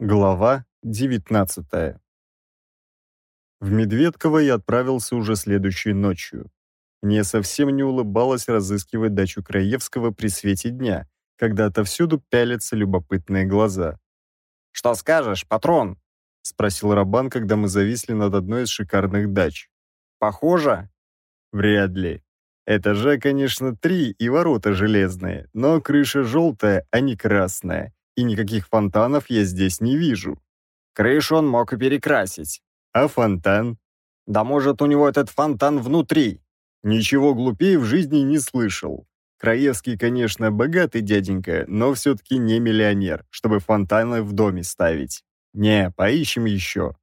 Глава 19 В Медведково я отправился уже следующей ночью. Мне совсем не улыбалось разыскивать дачу Краевского при свете дня, когда отовсюду пялятся любопытные глаза. «Что скажешь, патрон?» — спросил Рабан, когда мы зависли над одной из шикарных дач. «Похоже?» «Вряд ли. Это же, конечно, три и ворота железные, но крыша желтая, а не красная и никаких фонтанов я здесь не вижу. Крышу он мог и перекрасить. А фонтан? Да может, у него этот фонтан внутри. Ничего глупее в жизни не слышал. Краевский, конечно, богатый дяденька, но все-таки не миллионер, чтобы фонтаны в доме ставить. Не, поищем еще.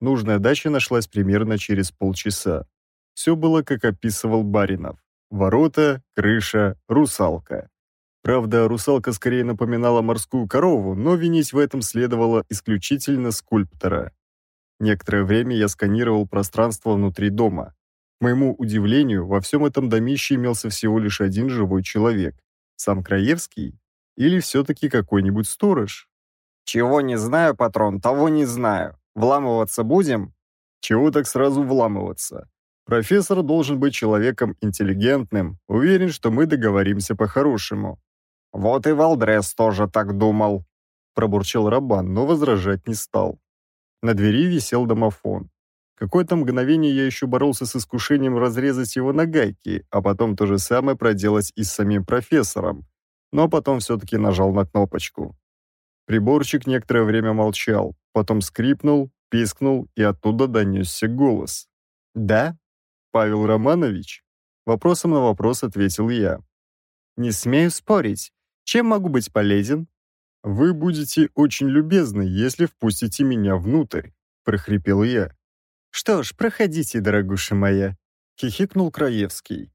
Нужная дача нашлась примерно через полчаса. Все было, как описывал Баринов. Ворота, крыша, русалка. Правда, русалка скорее напоминала морскую корову, но винить в этом следовало исключительно скульптора. Некоторое время я сканировал пространство внутри дома. К моему удивлению, во всем этом домище имелся всего лишь один живой человек. Сам Краевский? Или все-таки какой-нибудь сторож? «Чего не знаю, патрон, того не знаю. Вламываться будем?» «Чего так сразу вламываться? Профессор должен быть человеком интеллигентным. Уверен, что мы договоримся по-хорошему. «Вот и Валдрес тоже так думал», — пробурчал Рабан, но возражать не стал. На двери висел домофон. Какое-то мгновение я еще боролся с искушением разрезать его на гайки, а потом то же самое проделать и с самим профессором. Но потом все-таки нажал на кнопочку. Приборчик некоторое время молчал, потом скрипнул, пискнул, и оттуда донесся голос. «Да? Павел Романович?» Вопросом на вопрос ответил я. «Не смею спорить. Чем могу быть полезен?» «Вы будете очень любезны, если впустите меня внутрь», — прохрипел я. «Что ж, проходите, дорогуша моя», — хихикнул Краевский.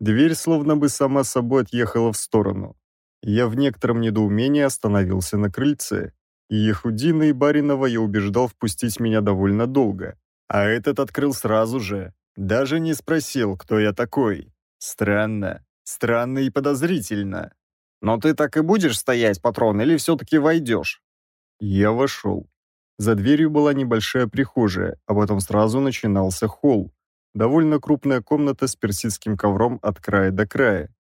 Дверь словно бы сама собой отъехала в сторону. Я в некотором недоумении остановился на крыльце. И Яхудина и Баринова я убеждал впустить меня довольно долго. А этот открыл сразу же. Даже не спросил, кто я такой. Странно. Странно и подозрительно. «Но ты так и будешь стоять, патрон, или все-таки войдешь?» Я вошел. За дверью была небольшая прихожая, а потом сразу начинался холл. Довольно крупная комната с персидским ковром от края до края.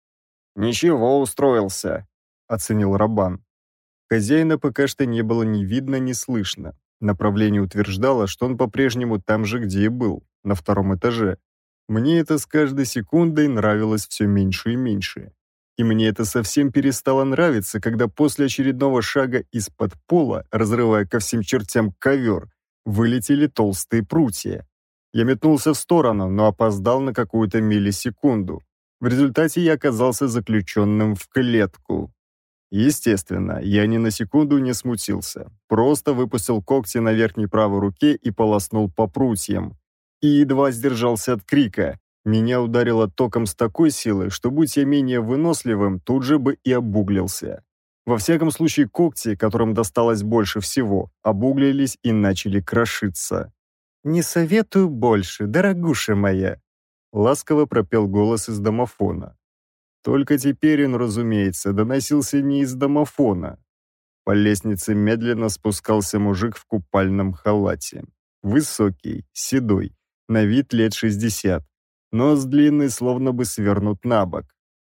«Ничего, устроился», — оценил Рабан. Хозяина пока что не было ни видно, ни слышно. Направление утверждало, что он по-прежнему там же, где и был, на втором этаже. Мне это с каждой секундой нравилось все меньше и меньше. И мне это совсем перестало нравиться, когда после очередного шага из-под пола, разрывая ко всем чертям ковер, вылетели толстые прутья. Я метнулся в сторону, но опоздал на какую-то миллисекунду. В результате я оказался заключенным в клетку. Естественно, я ни на секунду не смутился. Просто выпустил когти на верхней правой руке и полоснул по прутьям. И едва сдержался от крика. Меня ударило током с такой силой, что будь я менее выносливым, тут же бы и обуглился. Во всяком случае, когти, которым досталось больше всего, обуглились и начали крошиться. «Не советую больше, дорогуша моя», — ласково пропел голос из домофона. Только теперь он, разумеется, доносился не из домофона. По лестнице медленно спускался мужик в купальном халате. Высокий, седой, на вид лет 60, Нос длинный, словно бы свернут на бок.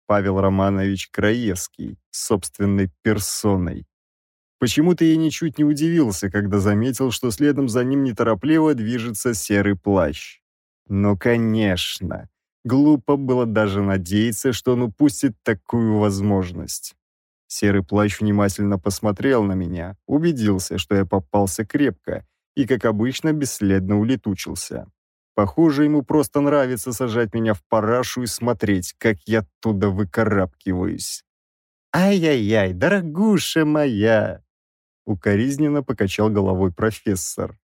Павел Романович Краевский, собственной персоной. Почему-то я ничуть не удивился, когда заметил, что следом за ним неторопливо движется серый плащ. Но, конечно, глупо было даже надеяться, что он упустит такую возможность. Серый плащ внимательно посмотрел на меня, убедился, что я попался крепко и, как обычно, бесследно улетучился. Похоже, ему просто нравится сажать меня в парашу и смотреть, как я оттуда выкарабкиваюсь. «Ай-яй-яй, дорогуша моя!» Укоризненно покачал головой профессор.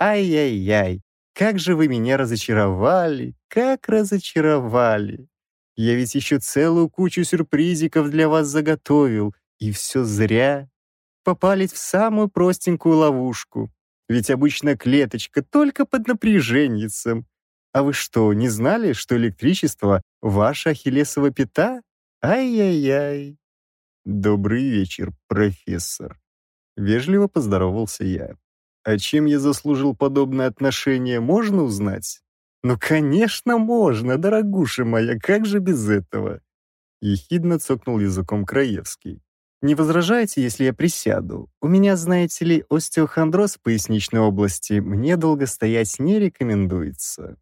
«Ай-яй-яй, как же вы меня разочаровали, как разочаровали! Я ведь еще целую кучу сюрпризиков для вас заготовил, и все зря. Попались в самую простенькую ловушку. Ведь обычно клеточка только под напряженницем. А вы что, не знали, что электричество — ваша ахиллесова пята? Ай-яй-яй. Добрый вечер, профессор. Вежливо поздоровался я. А чем я заслужил подобное отношение, можно узнать? Ну, конечно, можно, дорогуша моя, как же без этого? Ехидно цокнул языком Краевский. «Не возражаете, если я присяду? У меня, знаете ли, остеохондроз поясничной области. Мне долго стоять не рекомендуется».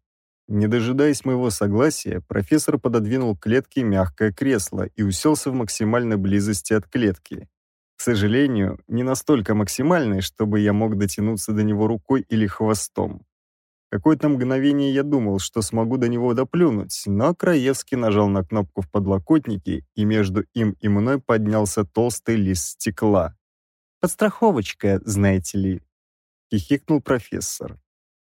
Не дожидаясь моего согласия, профессор пододвинул клетке мягкое кресло и уселся в максимальной близости от клетки. К сожалению, не настолько максимальной, чтобы я мог дотянуться до него рукой или хвостом. Какое-то мгновение я думал, что смогу до него доплюнуть, но Краевский нажал на кнопку в подлокотнике, и между им и мной поднялся толстый лист стекла. «Подстраховочка, знаете ли», — хихикнул профессор.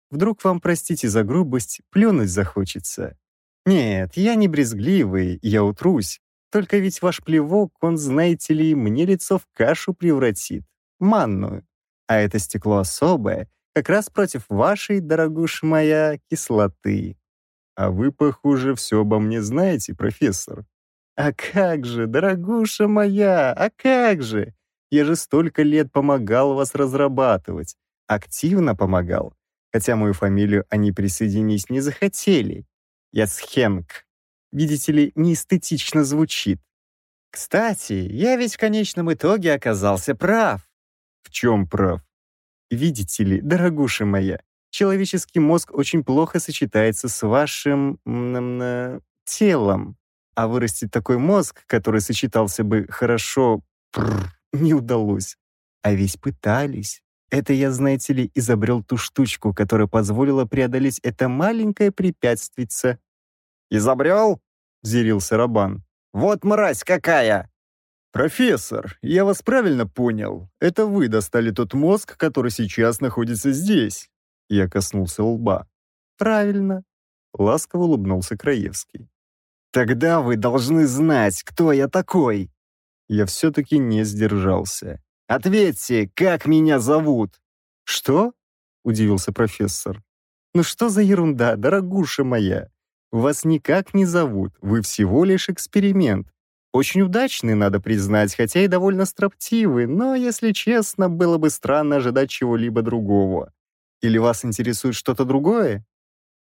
«Вдруг вам, простите за грубость, плюнуть захочется? Нет, я не брезгливый, я утрусь. Только ведь ваш плевок, он, знаете ли, мне лицо в кашу превратит, манную. А это стекло особое — как раз против вашей, дорогуша моя, кислоты. А вы, похоже, все обо мне знаете, профессор. А как же, дорогуша моя, а как же? Я же столько лет помогал вас разрабатывать. Активно помогал. Хотя мою фамилию они присоединить не захотели. Я Схенк. Видите ли, неэстетично звучит. Кстати, я ведь в конечном итоге оказался прав. В чем прав? Видите ли, дорогуша моя, человеческий мозг очень плохо сочетается с вашим э, телом. А вырастить такой мозг, который сочетался бы хорошо, пррр, не удалось. А весь пытались. Это я, знаете ли, изобрел ту штучку, которая позволила преодолеть это маленькое препятствие. «Изобрел?» — взирился Рабан. «Вот мразь какая! «Профессор, я вас правильно понял. Это вы достали тот мозг, который сейчас находится здесь». Я коснулся лба. «Правильно», — ласково улыбнулся Краевский. «Тогда вы должны знать, кто я такой!» Я все-таки не сдержался. «Ответьте, как меня зовут?» «Что?» — удивился профессор. «Ну что за ерунда, дорогуша моя? Вас никак не зовут, вы всего лишь эксперимент. Очень удачный, надо признать, хотя и довольно строптивый, но, если честно, было бы странно ожидать чего-либо другого. Или вас интересует что-то другое?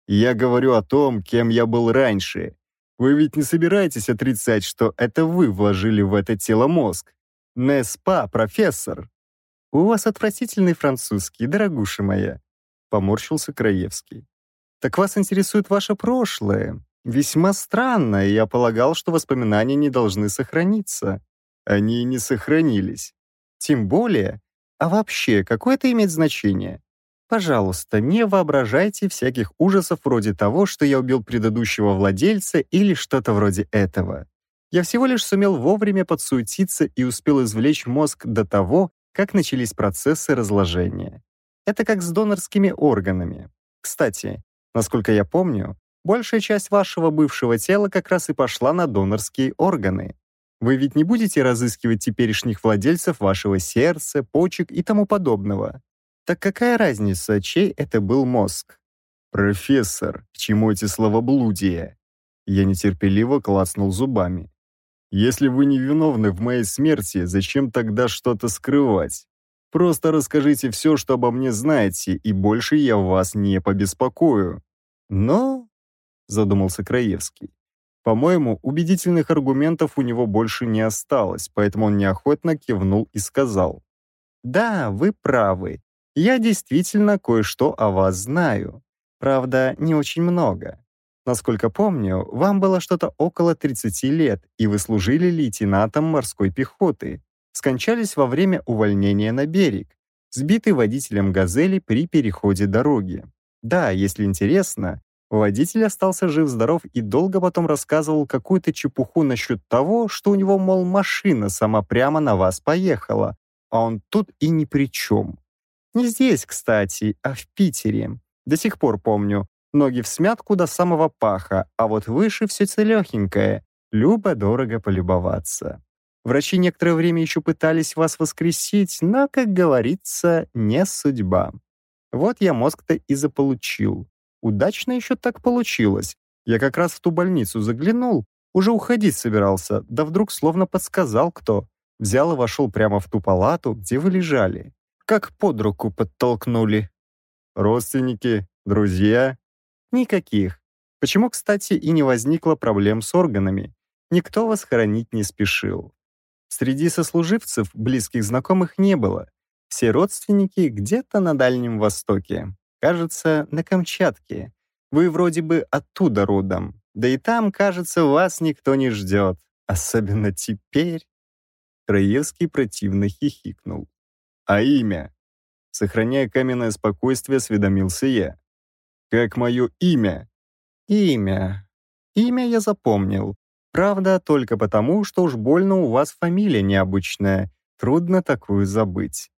Я говорю о том, кем я был раньше. Вы ведь не собираетесь отрицать, что это вы вложили в это тело мозг. Неспа, профессор. У вас отвратительный французский, дорогуша моя. Поморщился Краевский. Так вас интересует ваше прошлое. Весьма странно, я полагал, что воспоминания не должны сохраниться. Они не сохранились. Тем более, а вообще, какое это имеет значение? Пожалуйста, не воображайте всяких ужасов вроде того, что я убил предыдущего владельца или что-то вроде этого. Я всего лишь сумел вовремя подсуетиться и успел извлечь мозг до того, как начались процессы разложения. Это как с донорскими органами. Кстати, насколько я помню, Большая часть вашего бывшего тела как раз и пошла на донорские органы. Вы ведь не будете разыскивать теперешних владельцев вашего сердца, почек и тому подобного. Так какая разница, чей это был мозг? «Профессор, к чему эти словоблудия?» Я нетерпеливо клацнул зубами. «Если вы не виновны в моей смерти, зачем тогда что-то скрывать? Просто расскажите все, что обо мне знаете, и больше я вас не побеспокою». «Но задумался Краевский. По-моему, убедительных аргументов у него больше не осталось, поэтому он неохотно кивнул и сказал. «Да, вы правы. Я действительно кое-что о вас знаю. Правда, не очень много. Насколько помню, вам было что-то около 30 лет, и вы служили лейтенантом морской пехоты. Скончались во время увольнения на берег, сбиты водителем «Газели» при переходе дороги. Да, если интересно, Водитель остался жив-здоров и долго потом рассказывал какую-то чепуху насчет того, что у него, мол, машина сама прямо на вас поехала, а он тут и ни при чем. Не здесь, кстати, а в Питере. До сих пор помню. Ноги в смятку до самого паха, а вот выше все целехенькое. Любо-дорого полюбоваться. Врачи некоторое время еще пытались вас воскресить, но, как говорится, не судьба. Вот я мозг-то и заполучил. Удачно еще так получилось. Я как раз в ту больницу заглянул, уже уходить собирался, да вдруг словно подсказал кто. Взял и вошел прямо в ту палату, где вы лежали. Как под руку подтолкнули. Родственники, друзья? Никаких. Почему, кстати, и не возникло проблем с органами. Никто вас хоронить не спешил. Среди сослуживцев близких знакомых не было. Все родственники где-то на Дальнем Востоке. Кажется, на Камчатке. Вы вроде бы оттуда родом. Да и там, кажется, вас никто не ждет. Особенно теперь. Краевский противно хихикнул. А имя? Сохраняя каменное спокойствие, осведомился я. Как мое имя? Имя. Имя я запомнил. Правда, только потому, что уж больно у вас фамилия необычная. Трудно такую забыть.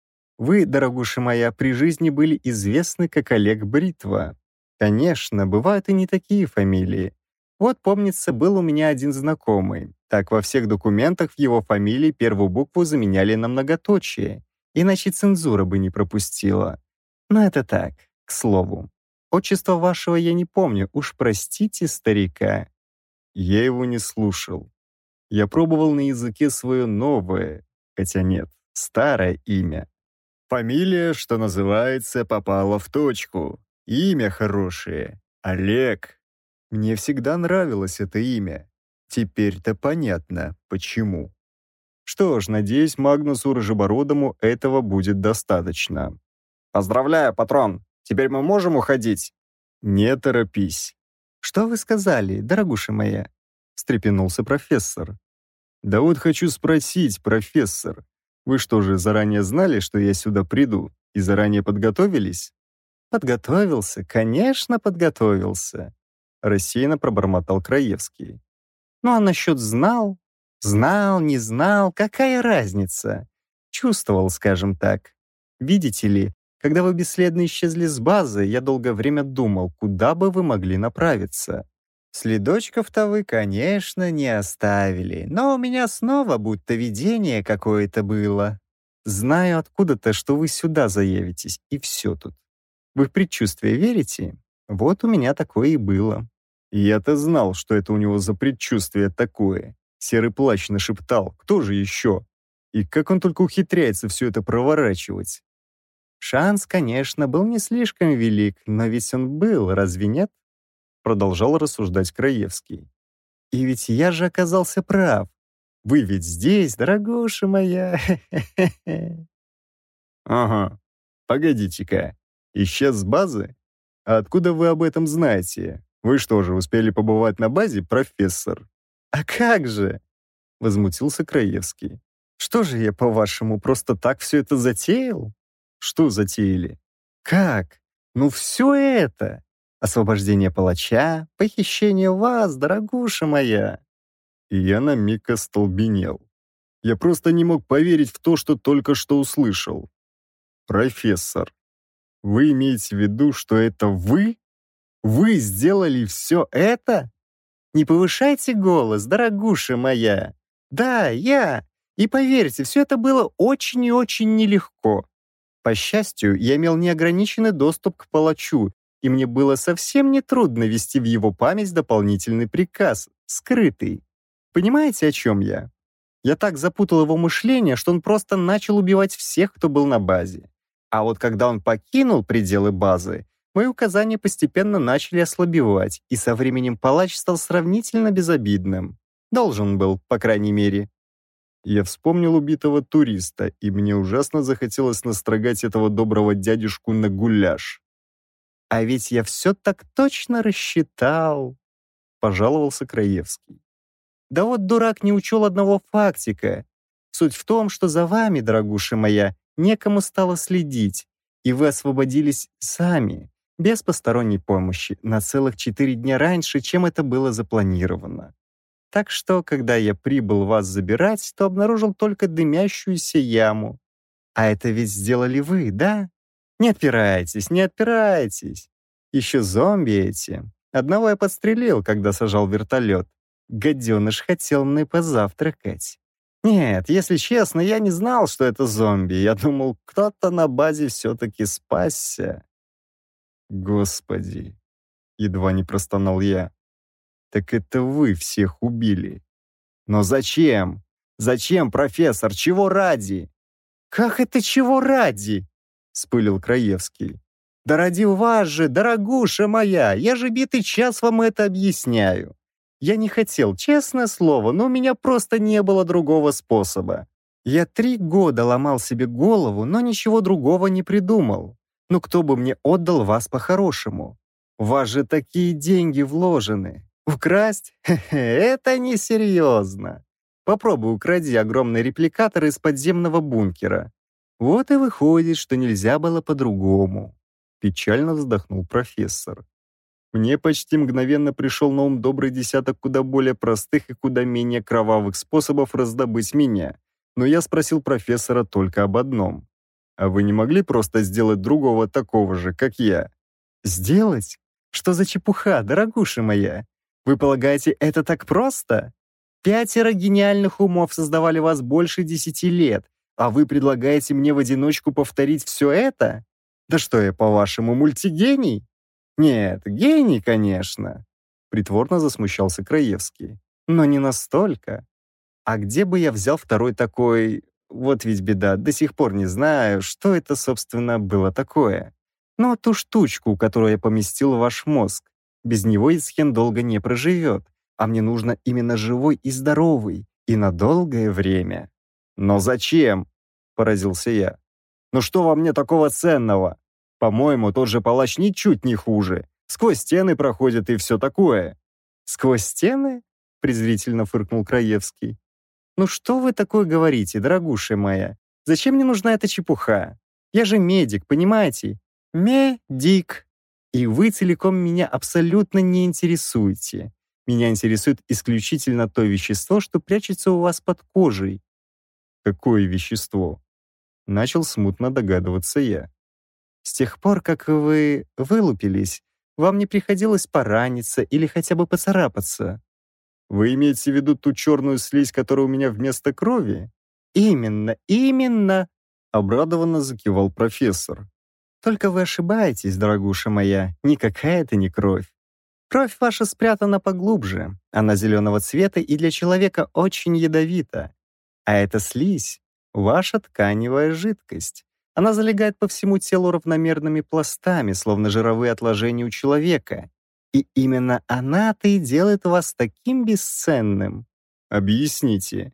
Вы, дорогуша моя, при жизни были известны как Олег Бритва. Конечно, бывают и не такие фамилии. Вот, помнится, был у меня один знакомый. Так во всех документах в его фамилии первую букву заменяли на многоточие, иначе цензура бы не пропустила. Но это так, к слову. Отчество вашего я не помню, уж простите старика. Я его не слушал. Я пробовал на языке свое новое, хотя нет, старое имя. Фамилия, что называется, попала в точку. Имя хорошее. Олег. Мне всегда нравилось это имя. Теперь-то понятно, почему. Что ж, надеюсь, Магнусу Рожебородому этого будет достаточно. «Поздравляю, патрон! Теперь мы можем уходить?» «Не торопись». «Что вы сказали, дорогуша моя?» — встрепенулся профессор. «Да вот хочу спросить, профессор, вы что же, заранее знали, что я сюда приду, и заранее подготовились? Подготовился, конечно, подготовился, рассеянно пробормотал Краевский. Ну а насчет знал? Знал, не знал, какая разница? Чувствовал, скажем так. Видите ли, когда вы бесследно исчезли с базы, я долгое время думал, куда бы вы могли направиться. Следочков-то вы, конечно, не оставили, но у меня снова будто видение какое-то было. Знаю откуда-то, что вы сюда заявитесь, и все тут. Вы в предчувствие верите? Вот у меня такое и было. Я-то знал, что это у него за предчувствие такое. Серый плащ нашептал. Кто же еще? И как он только ухитряется все это проворачивать? Шанс, конечно, был не слишком велик, но ведь он был, разве нет? продолжал рассуждать Краевский. «И ведь я же оказался прав. Вы ведь здесь, дорогуша моя!» «Ага, погодите-ка, исчез с базы? А откуда вы об этом знаете? Вы что же, успели побывать на базе, профессор?» «А как же!» — возмутился Краевский. «Что же я, по-вашему, просто так все это затеял?» «Что затеяли?» «Как? Ну все это! Освобождение палача, похищение вас, дорогуша моя!» И я на миг остолбенел. Я просто не мог поверить в то, что только что услышал. «Профессор, вы имеете в виду, что это вы? Вы сделали все это?» «Не повышайте голос, дорогуша моя!» «Да, я! И поверьте, все это было очень и очень нелегко!» По счастью, я имел неограниченный доступ к палачу и мне было совсем нетрудно ввести в его память дополнительный приказ, скрытый. Понимаете, о чем я? Я так запутал его мышление, что он просто начал убивать всех, кто был на базе. А вот когда он покинул пределы базы, мои указания постепенно начали ослабевать, и со временем палач стал сравнительно безобидным. Должен был, по крайней мере. Я вспомнил убитого туриста, и мне ужасно захотелось настрогать этого доброго дядюшку на гуляш. А ведь я все так точно рассчитал, пожаловался Краевский. Да вот дурак не учел одного фактика. Суть в том, что за вами, дорогуша моя, некому стало следить, и вы освободились сами, без посторонней помощи, на целых четыре дня раньше, чем это было запланировано. Так что, когда я прибыл вас забирать, то обнаружил только дымящуюся яму. А это ведь сделали вы, да? Не отпирайтесь, не отпирайтесь. Еще зомби эти. Одного я подстрелил, когда сажал вертолет. Гаденыш хотел мной позавтракать. Нет, если честно, я не знал, что это зомби. Я думал, кто-то на базе все-таки спасся. Господи, едва не простонал я. Так это вы всех убили. Но зачем? Зачем, профессор? Чего ради? Как это чего ради? — спылил Краевский. «Да ради вас же, дорогуша моя, я же битый час вам это объясняю. Я не хотел, честное слово, но у меня просто не было другого способа. Я три года ломал себе голову, но ничего другого не придумал. Ну кто бы мне отдал вас по-хорошему? Вас же такие деньги вложены. Украсть? Это несерьезно. Попробуй укради огромный репликатор из подземного бункера. Вот и выходит, что нельзя было по-другому. Печально вздохнул профессор. Мне почти мгновенно пришел на ум добрый десяток куда более простых и куда менее кровавых способов раздобыть меня. Но я спросил профессора только об одном. «А вы не могли просто сделать другого такого же, как я?» «Сделать? Что за чепуха, дорогуша моя? Вы полагаете, это так просто? Пятеро гениальных умов создавали вас больше десяти лет, а вы предлагаете мне в одиночку повторить все это? Да что я, по-вашему, мультигений? Нет, гений, конечно. Притворно засмущался Краевский. Но не настолько. А где бы я взял второй такой... Вот ведь беда, до сих пор не знаю, что это, собственно, было такое. Но ту штучку, которую я поместил в ваш мозг. Без него Исхен долго не проживет, а мне нужно именно живой и здоровый, и на долгое время. «Но зачем?» — поразился я. «Ну что во мне такого ценного? По-моему, тот же палач ничуть не хуже. Сквозь стены проходит и все такое». «Сквозь стены?» — презрительно фыркнул Краевский. «Ну что вы такое говорите, дорогуша моя? Зачем мне нужна эта чепуха? Я же медик, понимаете? Медик. И вы целиком меня абсолютно не интересуете. Меня интересует исключительно то вещество, что прячется у вас под кожей. Какое вещество? Начал смутно догадываться я. С тех пор, как вы вылупились, вам не приходилось пораниться или хотя бы поцарапаться. Вы имеете в виду ту черную слизь, которая у меня вместо крови? Именно, именно, обрадованно закивал профессор. Только вы ошибаетесь, дорогуша моя, никакая это не кровь. Кровь ваша спрятана поглубже, она зеленого цвета и для человека очень ядовита. А эта слизь — ваша тканевая жидкость. Она залегает по всему телу равномерными пластами, словно жировые отложения у человека. И именно она-то и делает вас таким бесценным. Объясните.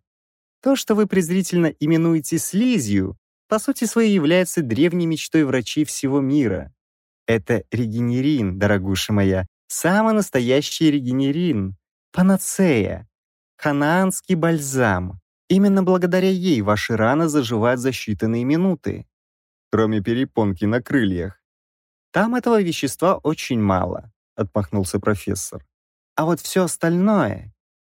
То, что вы презрительно именуете слизью, по сути своей является древней мечтой врачей всего мира. Это регенерин, дорогуша моя, самый настоящий регенерин, панацея, ханаанский бальзам. Именно благодаря ей ваши раны заживают за считанные минуты. Кроме перепонки на крыльях. Там этого вещества очень мало, отмахнулся профессор. А вот все остальное.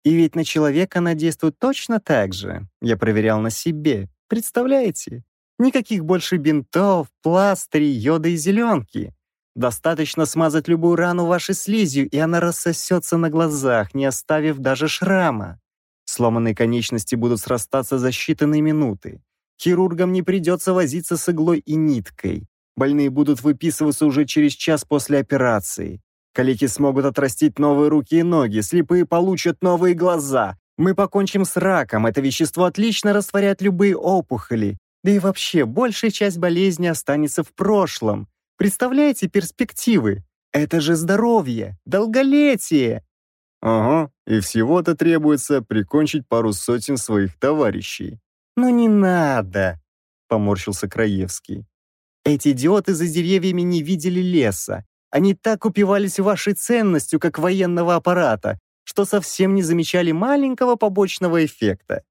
И ведь на человека она действует точно так же. Я проверял на себе. Представляете? Никаких больше бинтов, пластырей, йода и зеленки. Достаточно смазать любую рану вашей слизью, и она рассосется на глазах, не оставив даже шрама. Сломанные конечности будут срастаться за считанные минуты. Хирургам не придется возиться с иглой и ниткой. Больные будут выписываться уже через час после операции. Калеки смогут отрастить новые руки и ноги, слепые получат новые глаза. Мы покончим с раком, это вещество отлично растворяет любые опухоли. Да и вообще, большая часть болезни останется в прошлом. Представляете перспективы? Это же здоровье, долголетие! Ага, и всего-то требуется прикончить пару сотен своих товарищей. «Ну не надо!» — поморщился Краевский. «Эти идиоты за деревьями не видели леса. Они так упивались вашей ценностью, как военного аппарата, что совсем не замечали маленького побочного эффекта.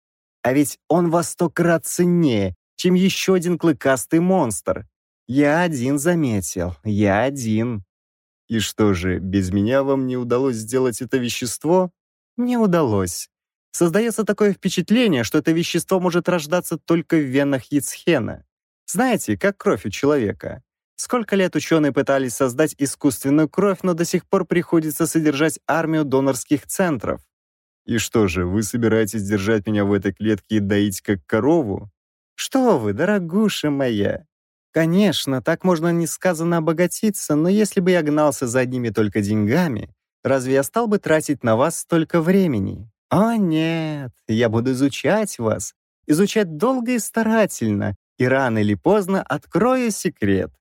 А ведь он во сто крат ценнее, чем еще один клыкастый монстр. Я один заметил, я один». И что же, без меня вам не удалось сделать это вещество? Не удалось. Создается такое впечатление, что это вещество может рождаться только в венах Яцхена. Знаете, как кровь у человека. Сколько лет ученые пытались создать искусственную кровь, но до сих пор приходится содержать армию донорских центров. И что же, вы собираетесь держать меня в этой клетке и доить как корову? Что вы, дорогуша моя, Конечно, так можно несказанно обогатиться, но если бы я гнался за одними только деньгами, разве я стал бы тратить на вас столько времени? О нет, я буду изучать вас, изучать долго и старательно, и рано или поздно открою секрет.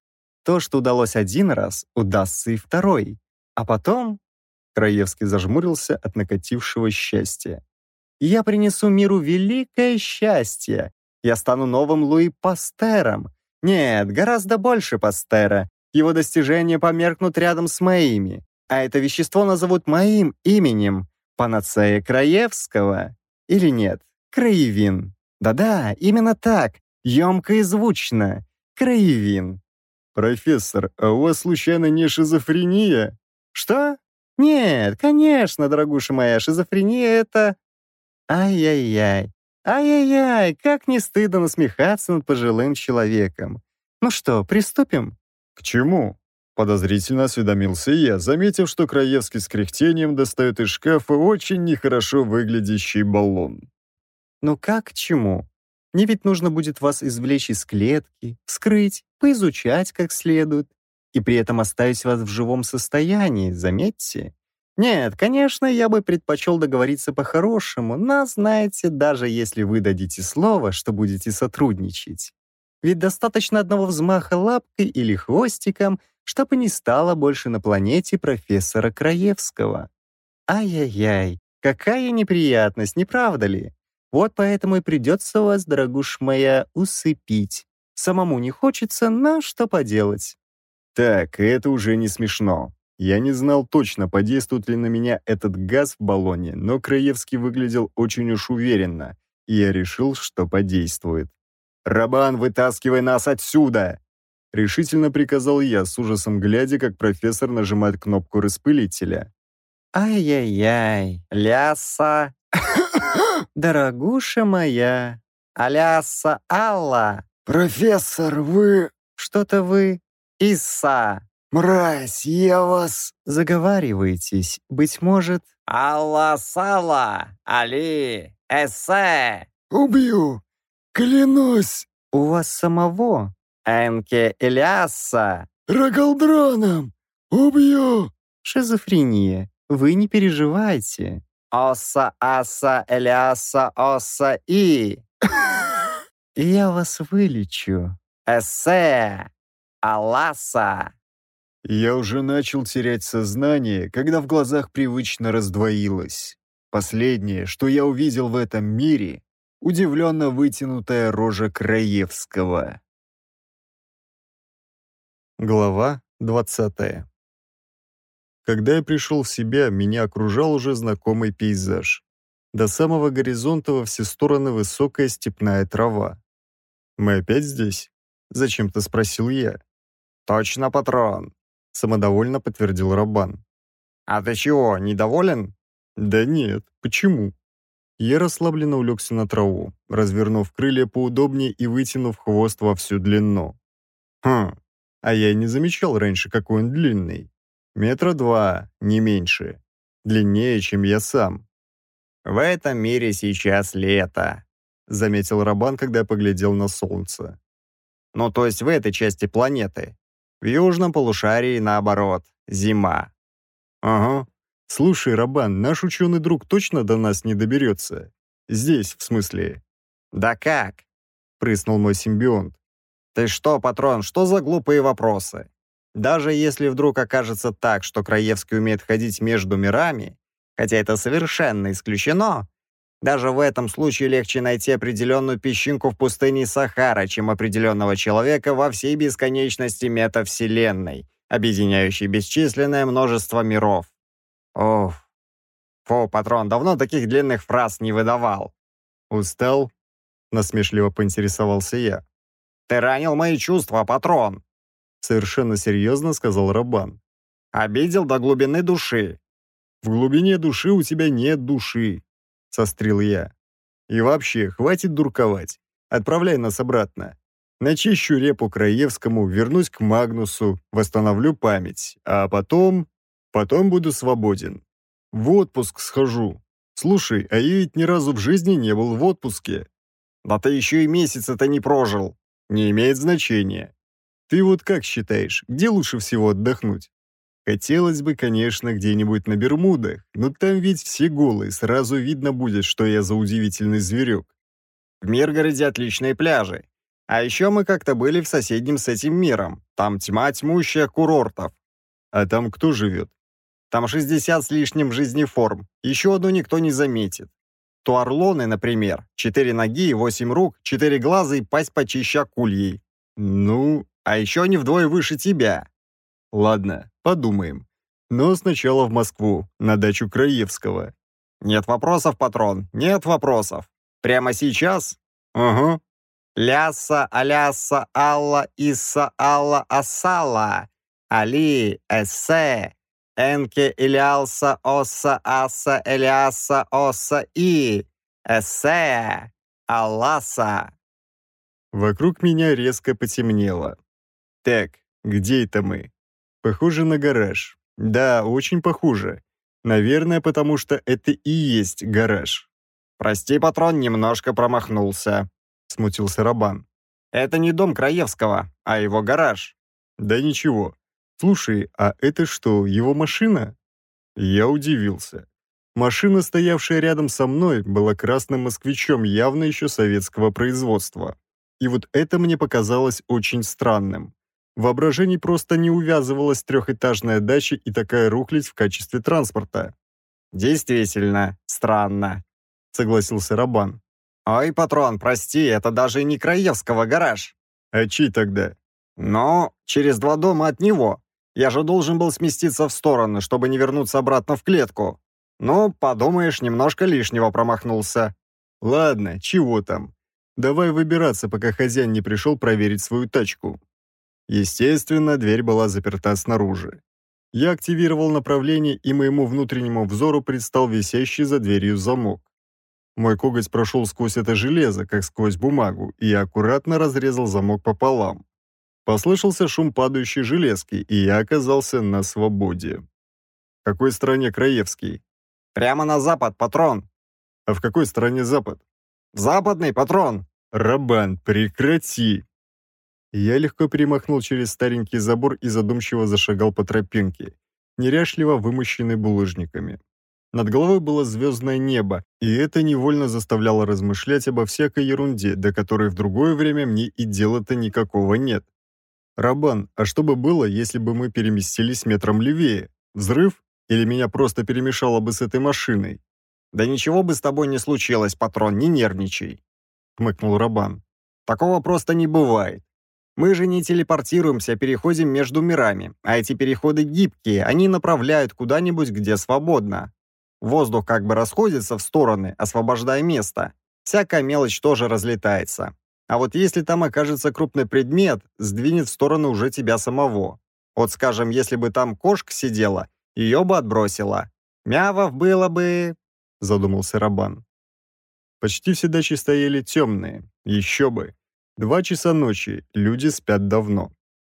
То, что удалось один раз, удастся и второй. А потом...» Краевский зажмурился от накатившего счастья. «Я принесу миру великое счастье. Я стану новым Луи Пастером, нет, гораздо больше Пастера. Его достижения померкнут рядом с моими. А это вещество назовут моим именем. Панацея Краевского. Или нет? Краевин. Да-да, именно так. Емко и звучно. Краевин. «Профессор, а у вас случайно не шизофрения?» «Что? Нет, конечно, дорогуша моя, шизофрения — это...» «Ай-яй-яй, Ай-яй-яй, как не стыдно насмехаться над пожилым человеком. Ну что, приступим? К чему? Подозрительно осведомился я, заметив, что Краевский с кряхтением достает из шкафа очень нехорошо выглядящий баллон. «Ну как к чему? Мне ведь нужно будет вас извлечь из клетки, вскрыть, поизучать как следует, и при этом оставить вас в живом состоянии, заметьте. Нет, конечно, я бы предпочел договориться по-хорошему, но, знаете, даже если вы дадите слово, что будете сотрудничать. Ведь достаточно одного взмаха лапкой или хвостиком, чтобы не стало больше на планете профессора Краевского. Ай-яй-яй, какая неприятность, не правда ли? Вот поэтому и придется вас, дорогуш моя, усыпить. Самому не хочется, но что поделать. Так, это уже не смешно, я не знал точно, подействует ли на меня этот газ в баллоне, но Краевский выглядел очень уж уверенно, и я решил, что подействует. «Рабан, вытаскивай нас отсюда!» Решительно приказал я, с ужасом глядя, как профессор нажимает кнопку распылителя. «Ай-яй-яй, ляса! Дорогуша моя! Аляса Алла!» «Профессор, вы...» «Что-то вы... Иса!» «Мразь, я вас...» Заговариваетесь, быть может... «Алла-сала! Али! Эссе!» «Убью! Клянусь!» «У вас самого?» «Энке Элиаса!» «Рогалдроном! Убью!» «Шизофрения! Вы не переживайте!» «Оса-аса Элиаса-оса-и!» «Я вас вылечу!» «Эссе! Аласа!» Я уже начал терять сознание, когда в глазах привычно раздвоилось. Последнее, что я увидел в этом мире, удивленно вытянутая рожа Краевского. Глава 20 Когда я пришел в себя, меня окружал уже знакомый пейзаж. До самого горизонта во все стороны высокая степная трава. «Мы опять здесь?» – зачем-то спросил я. «Точно, патрон!» самодовольно подтвердил Рабан. «А ты чего, недоволен?» «Да нет, почему?» Я расслабленно улегся на траву, развернув крылья поудобнее и вытянув хвост во всю длину. «Хм, а я и не замечал раньше, какой он длинный. Метра два, не меньше. Длиннее, чем я сам». «В этом мире сейчас лето», — заметил Рабан, когда я поглядел на солнце. «Ну, то есть в этой части планеты. В южном полушарии, наоборот, зима. Ага. Слушай, Рабан, наш ученый друг точно до нас не доберется? Здесь, в смысле. Да как? Прыснул мой симбионт. Ты что, патрон, что за глупые вопросы? Даже если вдруг окажется так, что Краевский умеет ходить между мирами, хотя это совершенно исключено, даже в этом случае легче найти определенную песчинку в пустыне Сахара, чем определенного человека во всей бесконечности метавселенной, объединяющей бесчисленное множество миров. Оф, Фу, патрон, давно таких длинных фраз не выдавал. Устал? Насмешливо поинтересовался я. Ты ранил мои чувства, патрон. Совершенно серьезно сказал Рабан. Обидел до глубины души. В глубине души у тебя нет души, — сострил я. «И вообще, хватит дурковать. Отправляй нас обратно. Начищу репу Краевскому, вернусь к Магнусу, восстановлю память, а потом... потом буду свободен. В отпуск схожу. Слушай, а я ведь ни разу в жизни не был в отпуске. Да ты еще и месяца-то не прожил. Не имеет значения. Ты вот как считаешь, где лучше всего отдохнуть? Хотелось бы, конечно, где-нибудь на Бермудах, но там ведь все голые, сразу видно будет, что я за удивительный зверек. В Миргороде отличные пляжи. А еще мы как-то были в соседнем с этим миром. Там тьма тьмущая курортов. А там кто живет? Там 60 с лишним жизнеформ. Еще одну никто не заметит. То Туарлоны, например. Четыре ноги, восемь рук, четыре глаза и пасть почище акульей. Ну, а еще они вдвое выше тебя. Ладно, Подумаем. Но сначала в Москву, на дачу Краевского. Нет вопросов, патрон, нет вопросов. Прямо сейчас? Угу. Ляса, аляса, алла, иса, алла, асала. Али, эссе. Энке, илялса, оса, аса, эляса, оса, и. Эссе. Алласа. Вокруг меня резко потемнело. Так, где это мы? Похоже на гараж. Да, очень похоже. Наверное, потому что это и есть гараж. «Прости, патрон немножко промахнулся», — смутился Рабан. «Это не дом Краевского, а его гараж». «Да ничего. Слушай, а это что, его машина?» Я удивился. Машина, стоявшая рядом со мной, была красным москвичом явно еще советского производства. И вот это мне показалось очень странным. В воображении просто не увязывалась трехэтажная дача и такая рухлядь в качестве транспорта. «Действительно, странно», — согласился Рабан. «Ой, патрон, прости, это даже не Краевского гараж». «А чей тогда?» «Ну, через два дома от него. Я же должен был сместиться в сторону, чтобы не вернуться обратно в клетку. Ну, подумаешь, немножко лишнего промахнулся». «Ладно, чего там? Давай выбираться, пока хозяин не пришел проверить свою тачку». Естественно, дверь была заперта снаружи. Я активировал направление, и моему внутреннему взору предстал висящий за дверью замок. Мой коготь прошел сквозь это железо, как сквозь бумагу, и аккуратно разрезал замок пополам. Послышался шум падающей железки, и я оказался на свободе. В какой стороне Краевский? Прямо на запад, патрон. А в какой стороне запад? Западный патрон. Рабан, прекрати. Я легко перемахнул через старенький забор и задумчиво зашагал по тропинке, неряшливо вымощенной булыжниками. Над головой было звездное небо, и это невольно заставляло размышлять обо всякой ерунде, до которой в другое время мне и дела-то никакого нет. «Рабан, а что бы было, если бы мы переместились метром левее? Взрыв? Или меня просто перемешало бы с этой машиной?» «Да ничего бы с тобой не случилось, патрон, не нервничай», — хмыкнул Рабан. «Такого просто не бывает. Мы же не телепортируемся, а переходим между мирами. А эти переходы гибкие, они направляют куда-нибудь, где свободно. Воздух как бы расходится в стороны, освобождая место. Всякая мелочь тоже разлетается. А вот если там окажется крупный предмет, сдвинет в сторону уже тебя самого. Вот скажем, если бы там кошка сидела, ее бы отбросила. Мявов было бы... Задумался Рабан. Почти все дачи стояли темные, еще бы. Два часа ночи, люди спят давно.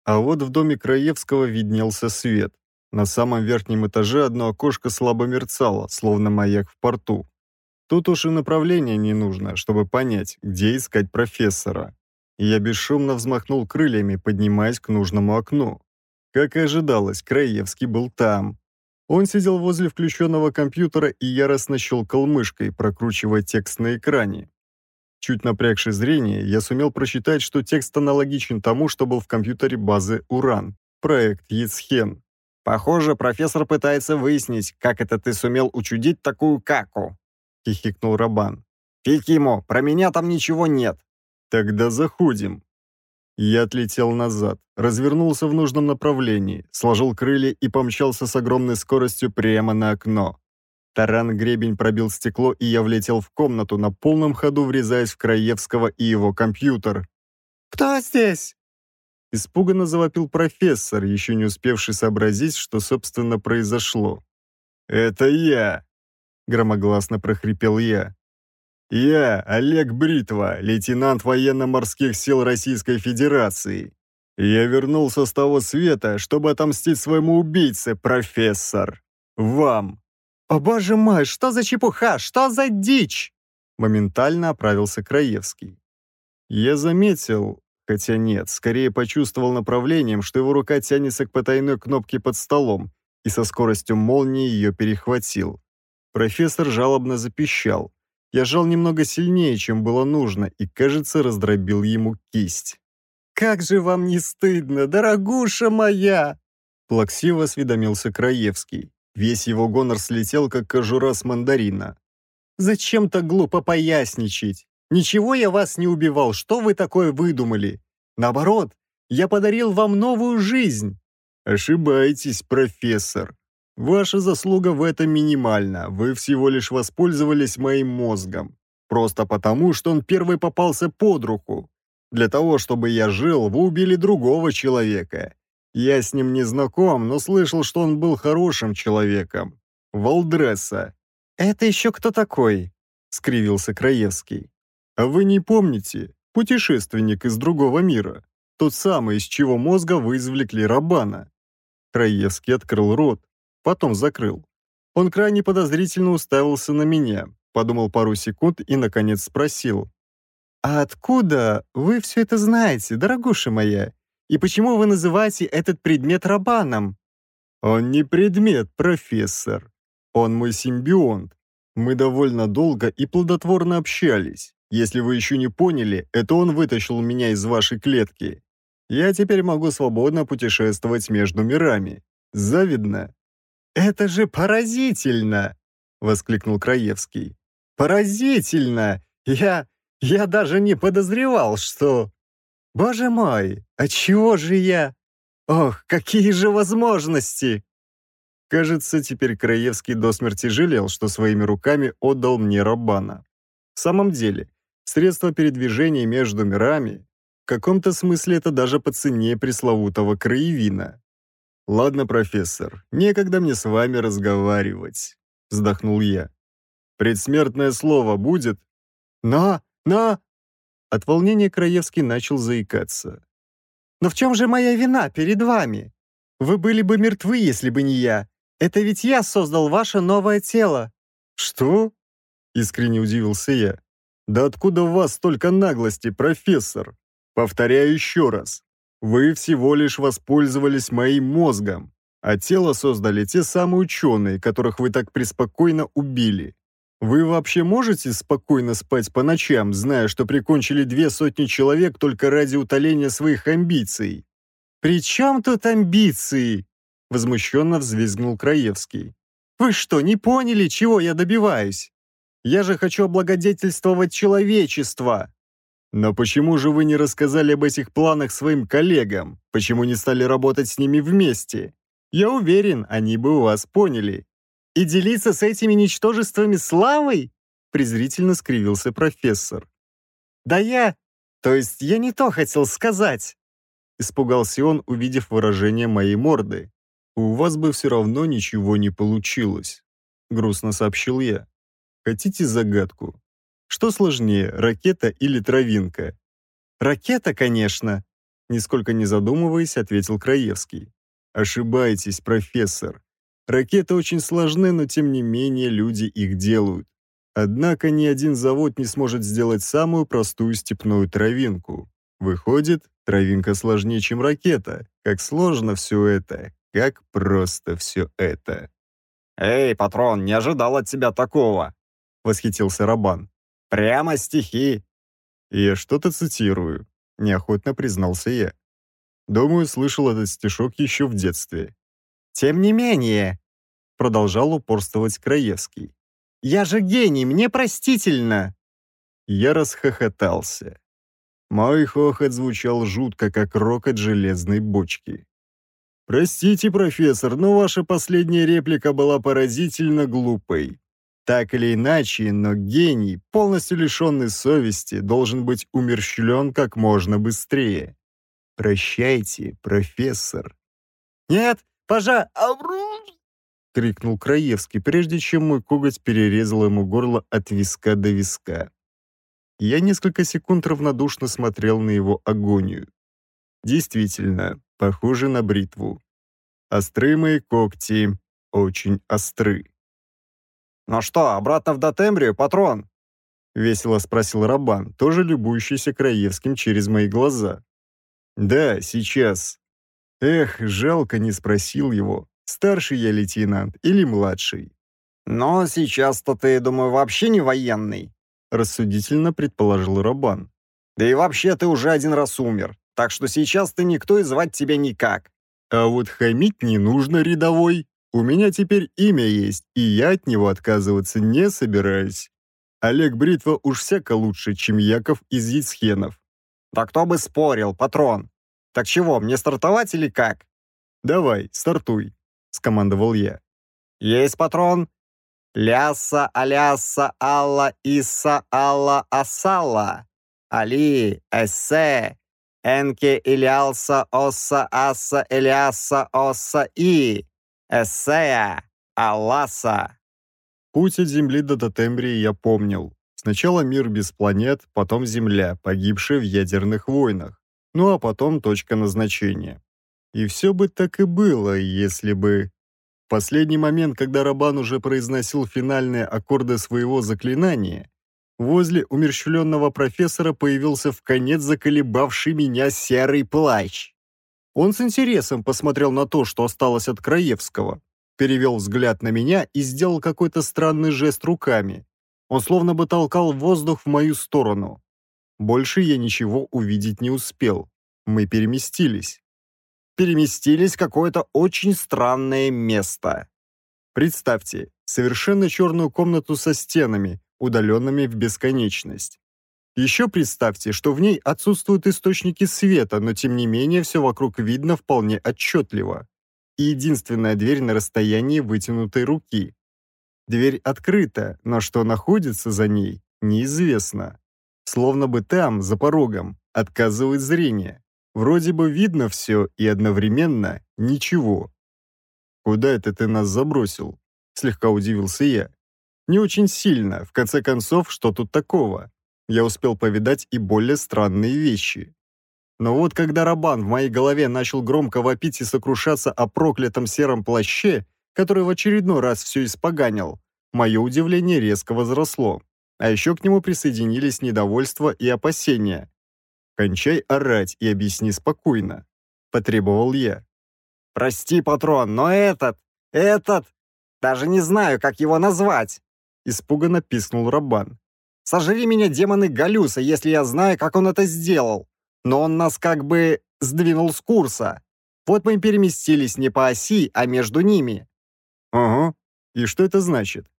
А вот в доме Краевского виднелся свет. На самом верхнем этаже одно окошко слабо мерцало, словно маяк в порту. Тут уж и направление не нужно, чтобы понять, где искать профессора. И я бесшумно взмахнул крыльями, поднимаясь к нужному окну. Как и ожидалось, Краевский был там. Он сидел возле включенного компьютера и яростно щелкал мышкой, прокручивая текст на экране. Чуть напрягши зрение, я сумел прочитать, что текст аналогичен тому, что был в компьютере базы «Уран». Проект Ецхен. «Похоже, профессор пытается выяснить, как это ты сумел учудить такую каку», — хихикнул Рабан. «Фиг ему, про меня там ничего нет». «Тогда заходим». Я отлетел назад, развернулся в нужном направлении, сложил крылья и помчался с огромной скоростью прямо на окно. Таран-гребень пробил стекло, и я влетел в комнату, на полном ходу врезаясь в Краевского и его компьютер. «Кто здесь?» Испуганно завопил профессор, еще не успевший сообразить, что, собственно, произошло. «Это я!» — громогласно прохрипел я. «Я, Олег Бритва, лейтенант военно-морских сил Российской Федерации. Я вернулся с того света, чтобы отомстить своему убийце, профессор. Вам!» «О боже мой, что за чепуха, что за дичь!» Моментально оправился Краевский. Я заметил, хотя нет, скорее почувствовал направлением, что его рука тянется к потайной кнопке под столом и со скоростью молнии ее перехватил. Профессор жалобно запищал. Я жал немного сильнее, чем было нужно, и, кажется, раздробил ему кисть. «Как же вам не стыдно, дорогуша моя!» Плаксиво осведомился Краевский. Весь его гонор слетел, как кожура с мандарина. «Зачем так глупо поясничать? Ничего я вас не убивал, что вы такое выдумали? Наоборот, я подарил вам новую жизнь!» «Ошибаетесь, профессор. Ваша заслуга в этом минимальна, вы всего лишь воспользовались моим мозгом. Просто потому, что он первый попался под руку. Для того, чтобы я жил, вы убили другого человека. Я с ним не знаком, но слышал, что он был хорошим человеком. Валдресса. «Это еще кто такой?» — скривился Краевский. «А вы не помните? Путешественник из другого мира. Тот самый, из чего мозга вы извлекли Рабана». Краевский открыл рот, потом закрыл. Он крайне подозрительно уставился на меня, подумал пару секунд и, наконец, спросил. «А откуда вы все это знаете, дорогуша моя? И почему вы называете этот предмет Рабаном?» «Он не предмет, профессор. Он мой симбионт. Мы довольно долго и плодотворно общались. Если вы еще не поняли, это он вытащил меня из вашей клетки. Я теперь могу свободно путешествовать между мирами. Завидно». «Это же поразительно!» — воскликнул Краевский. «Поразительно! Я... я даже не подозревал, что...» «Боже мой, а чего же я? Ох, какие же возможности!» Кажется, теперь Краевский до смерти жалел, что своими руками отдал мне Робана. В самом деле, средство передвижения между мирами, в каком-то смысле это даже по цене пресловутого краевина. «Ладно, профессор, некогда мне с вами разговаривать», — вздохнул я. «Предсмертное слово будет?» «На! На! От волнения Краевский начал заикаться. «Но в чем же моя вина перед вами? Вы были бы мертвы, если бы не я. Это ведь я создал ваше новое тело». «Что?» — искренне удивился я. «Да откуда у вас столько наглости, профессор? Повторяю еще раз. Вы всего лишь воспользовались моим мозгом, а тело создали те самые ученые, которых вы так преспокойно убили. Вы вообще можете спокойно спать по ночам, зная, что прикончили две сотни человек только ради утоления своих амбиций? «При чем тут амбиции?» — возмущенно взвизгнул Краевский. «Вы что, не поняли, чего я добиваюсь? Я же хочу облагодетельствовать человечество!» «Но почему же вы не рассказали об этих планах своим коллегам? Почему не стали работать с ними вместе? Я уверен, они бы у вас поняли и делиться с этими ничтожествами славой?» — презрительно скривился профессор. «Да я... То есть я не то хотел сказать!» Испугался он, увидев выражение моей морды. «У вас бы все равно ничего не получилось», — грустно сообщил я. «Хотите загадку? Что сложнее, ракета или травинка?» «Ракета, конечно», — нисколько не задумываясь, ответил Краевский. «Ошибаетесь, профессор. Ракеты очень сложны, но тем не менее люди их делают. Однако ни один завод не сможет сделать самую простую степную травинку. Выходит, травинка сложнее, чем ракета. Как сложно все это, как просто все это. «Эй, патрон, не ожидал от тебя такого!» — восхитился Рабан. «Прямо стихи!» «Я что-то цитирую», — неохотно признался я. Думаю, слышал этот стишок еще в детстве. «Тем не менее», — продолжал упорствовать Краевский, «я же гений, мне простительно!» Я расхохотался. Мой хохот звучал жутко, как рокот железной бочки. «Простите, профессор, но ваша последняя реплика была поразительно глупой. Так или иначе, но гений, полностью лишенный совести, должен быть умерщвлен как можно быстрее. Прощайте, профессор». «Нет, пожа... — крикнул Краевский, прежде чем мой коготь перерезал ему горло от виска до виска. Я несколько секунд равнодушно смотрел на его агонию. Действительно, похоже на бритву. Остры мои когти, очень остры. «Ну что, обратно в Дотембрию, патрон?» — весело спросил Рабан, тоже любующийся Краевским через мои глаза. «Да, сейчас», Эх, жалко не спросил его, старший я лейтенант или младший. «Но сейчас-то ты, думаю, вообще не военный», — рассудительно предположил Рабан. «Да и вообще ты уже один раз умер, так что сейчас ты никто и звать тебя никак». «А вот хамить не нужно, рядовой. У меня теперь имя есть, и я от него отказываться не собираюсь. Олег Бритва уж всяко лучше, чем Яков из Ецхенов». «Да кто бы спорил, патрон. Так чего, мне стартовать или как?» «Давай, стартуй», — скомандовал я. «Есть патрон?» «Ляса, аляса, алла, иса, алла, асала, али, эссе, энке, илялса, оса, аса, эляса, оса, и, эссея, алласа». Путь от Земли до Тотембрии я помнил. Сначала мир без планет, потом Земля, погибшая в ядерных войнах ну а потом точка назначения. И все бы так и было, если бы... В последний момент, когда Рабан уже произносил финальные аккорды своего заклинания, возле умерщвленного профессора появился в конец заколебавший меня серый плач. Он с интересом посмотрел на то, что осталось от Краевского, перевел взгляд на меня и сделал какой-то странный жест руками. Он словно бы толкал воздух в мою сторону. Больше я ничего увидеть не успел. Мы переместились. Переместились в какое-то очень странное место. Представьте, совершенно черную комнату со стенами, удаленными в бесконечность. Еще представьте, что в ней отсутствуют источники света, но тем не менее все вокруг видно вполне отчетливо. И единственная дверь на расстоянии вытянутой руки. Дверь открыта, но что находится за ней, неизвестно. Словно бы там, за порогом, отказывает зрение. Вроде бы видно все и одновременно ничего. «Куда это ты нас забросил?» — слегка удивился я. «Не очень сильно, в конце концов, что тут такого? Я успел повидать и более странные вещи». Но вот когда Рабан в моей голове начал громко вопить и сокрушаться о проклятом сером плаще, который в очередной раз все испоганил, мое удивление резко возросло. А еще к нему присоединились недовольство и опасения. «Кончай орать и объясни спокойно», — потребовал я. «Прости, патрон, но этот, этот, даже не знаю, как его назвать», — испуганно пискнул Рабан. «Сожри меня, демоны Галюса, если я знаю, как он это сделал. Но он нас как бы сдвинул с курса. Вот мы переместились не по оси, а между ними». «Ага, и что это значит?»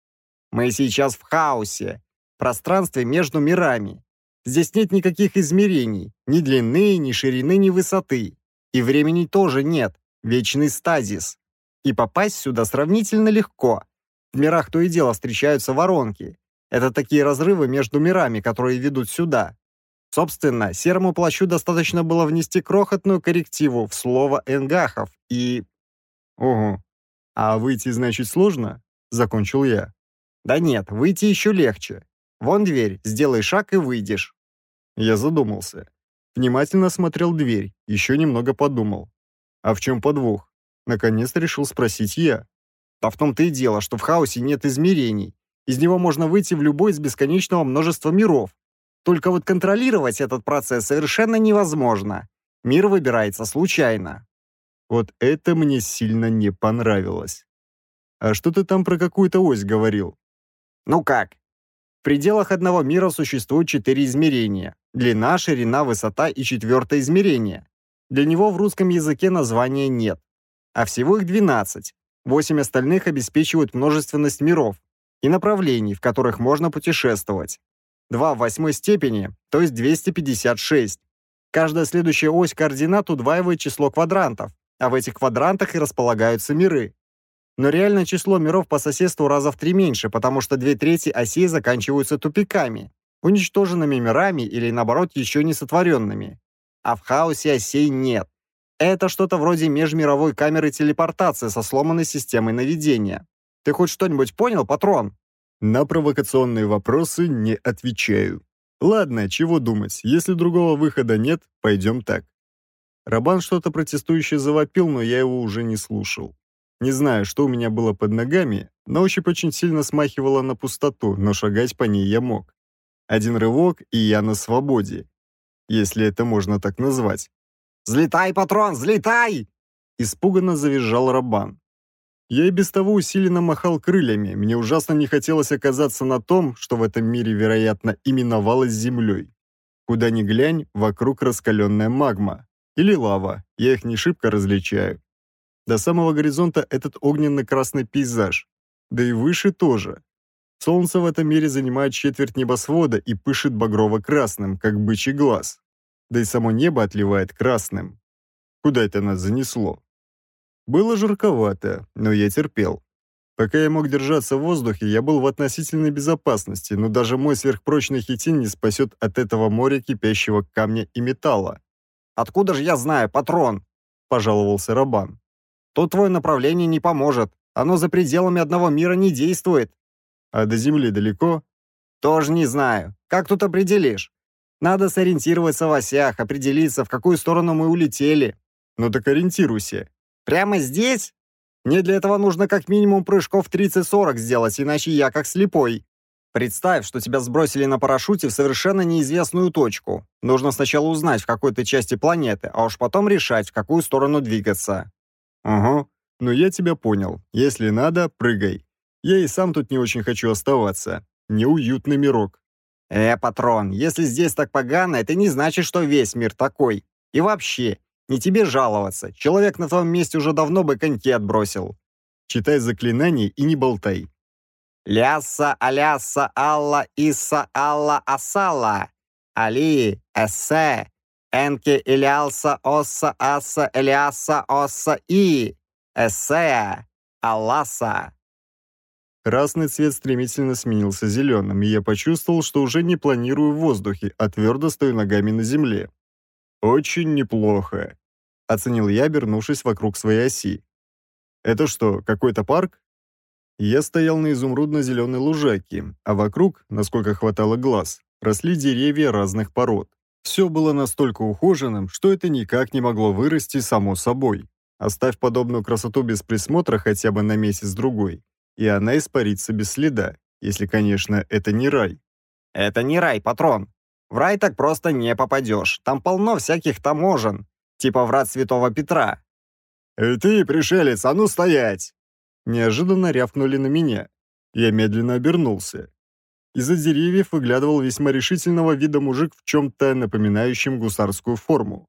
«Мы сейчас в хаосе, пространстве между мирами. Здесь нет никаких измерений, ни длины, ни ширины, ни высоты. И времени тоже нет, вечный стазис. И попасть сюда сравнительно легко. В мирах то и дело встречаются воронки. Это такие разрывы между мирами, которые ведут сюда. Собственно, серому плащу достаточно было внести крохотную коррективу в слово «энгахов» и... Угу. А выйти, значит, сложно? Закончил я. Да нет, выйти еще легче. Вон дверь, сделай шаг и выйдешь». Я задумался. Внимательно смотрел дверь, еще немного подумал. А в чем подвох? Наконец решил спросить я. Да в том-то и дело, что в хаосе нет измерений. Из него можно выйти в любой из бесконечного множества миров. Только вот контролировать этот процесс совершенно невозможно. Мир выбирается случайно. Вот это мне сильно не понравилось. А что ты там про какую-то ось говорил? Ну как, в пределах одного мира существует четыре измерения – длина, ширина, высота и четвертое измерение. Для него в русском языке названия нет, а всего их 12. Восемь остальных обеспечивают множественность миров и направлений, в которых можно путешествовать. Два в восьмой степени, то есть 256. Каждая следующая ось координат удваивает число квадрантов, а в этих квадрантах и располагаются миры но реальное число миров по соседству раза в три меньше, потому что две трети осей заканчиваются тупиками, уничтоженными мирами или, наоборот, еще не сотворенными. А в хаосе осей нет. Это что-то вроде межмировой камеры телепортации со сломанной системой наведения. Ты хоть что-нибудь понял, патрон? На провокационные вопросы не отвечаю. Ладно, чего думать, если другого выхода нет, пойдем так. Рабан что-то протестующе завопил, но я его уже не слушал. Не знаю, что у меня было под ногами, на ощупь очень сильно смахивала на пустоту, но шагать по ней я мог. Один рывок, и я на свободе, если это можно так назвать. «Взлетай, патрон, взлетай!» Испуганно завизжал Рабан. Я и без того усиленно махал крыльями, мне ужасно не хотелось оказаться на том, что в этом мире, вероятно, именовалось землей. Куда ни глянь, вокруг раскаленная магма. Или лава, я их не шибко различаю. До самого горизонта этот огненно-красный пейзаж. Да и выше тоже. Солнце в этом мире занимает четверть небосвода и пышет багрово-красным, как бычий глаз. Да и само небо отливает красным. Куда это нас занесло? Было жарковато, но я терпел. Пока я мог держаться в воздухе, я был в относительной безопасности, но даже мой сверхпрочный хитин не спасет от этого моря кипящего камня и металла. «Откуда же я знаю, патрон?» – пожаловался Рабан. Тут твое направление не поможет. Оно за пределами одного мира не действует. А до Земли далеко? Тоже не знаю. Как тут определишь? Надо сориентироваться в осях, определиться, в какую сторону мы улетели. Ну так ориентируйся. Прямо здесь? Мне для этого нужно как минимум прыжков 30-40 сделать, иначе я как слепой. Представь, что тебя сбросили на парашюте в совершенно неизвестную точку. Нужно сначала узнать, в какой ты части планеты, а уж потом решать, в какую сторону двигаться. «Ага, но я тебя понял. Если надо, прыгай. Я и сам тут не очень хочу оставаться. Неуютный мирок». «Э, патрон, если здесь так погано, это не значит, что весь мир такой. И вообще, не тебе жаловаться. Человек на твоем месте уже давно бы коньки отбросил». «Читай заклинание и не болтай». Ляса, аляса, алла, иса, алла, асала, али, эссе, Энки, Илиалса, Осса, Асса, Элиаса, Осса и Эссея, Алласа. Красный цвет стремительно сменился зеленым, и я почувствовал, что уже не планирую в воздухе, а твердо стою ногами на земле. «Очень неплохо», — оценил я, обернувшись вокруг своей оси. «Это что, какой-то парк?» Я стоял на изумрудно-зеленой лужайке, а вокруг, насколько хватало глаз, росли деревья разных пород. Все было настолько ухоженным, что это никак не могло вырасти само собой. Оставь подобную красоту без присмотра хотя бы на месяц-другой, и она испарится без следа, если, конечно, это не рай. «Это не рай, патрон. В рай так просто не попадешь. Там полно всяких таможен, типа врат Святого Петра». «Эй ты, пришелец, а ну стоять!» Неожиданно рявкнули на меня. Я медленно обернулся. Из-за деревьев выглядывал весьма решительного вида мужик в чем-то напоминающем гусарскую форму.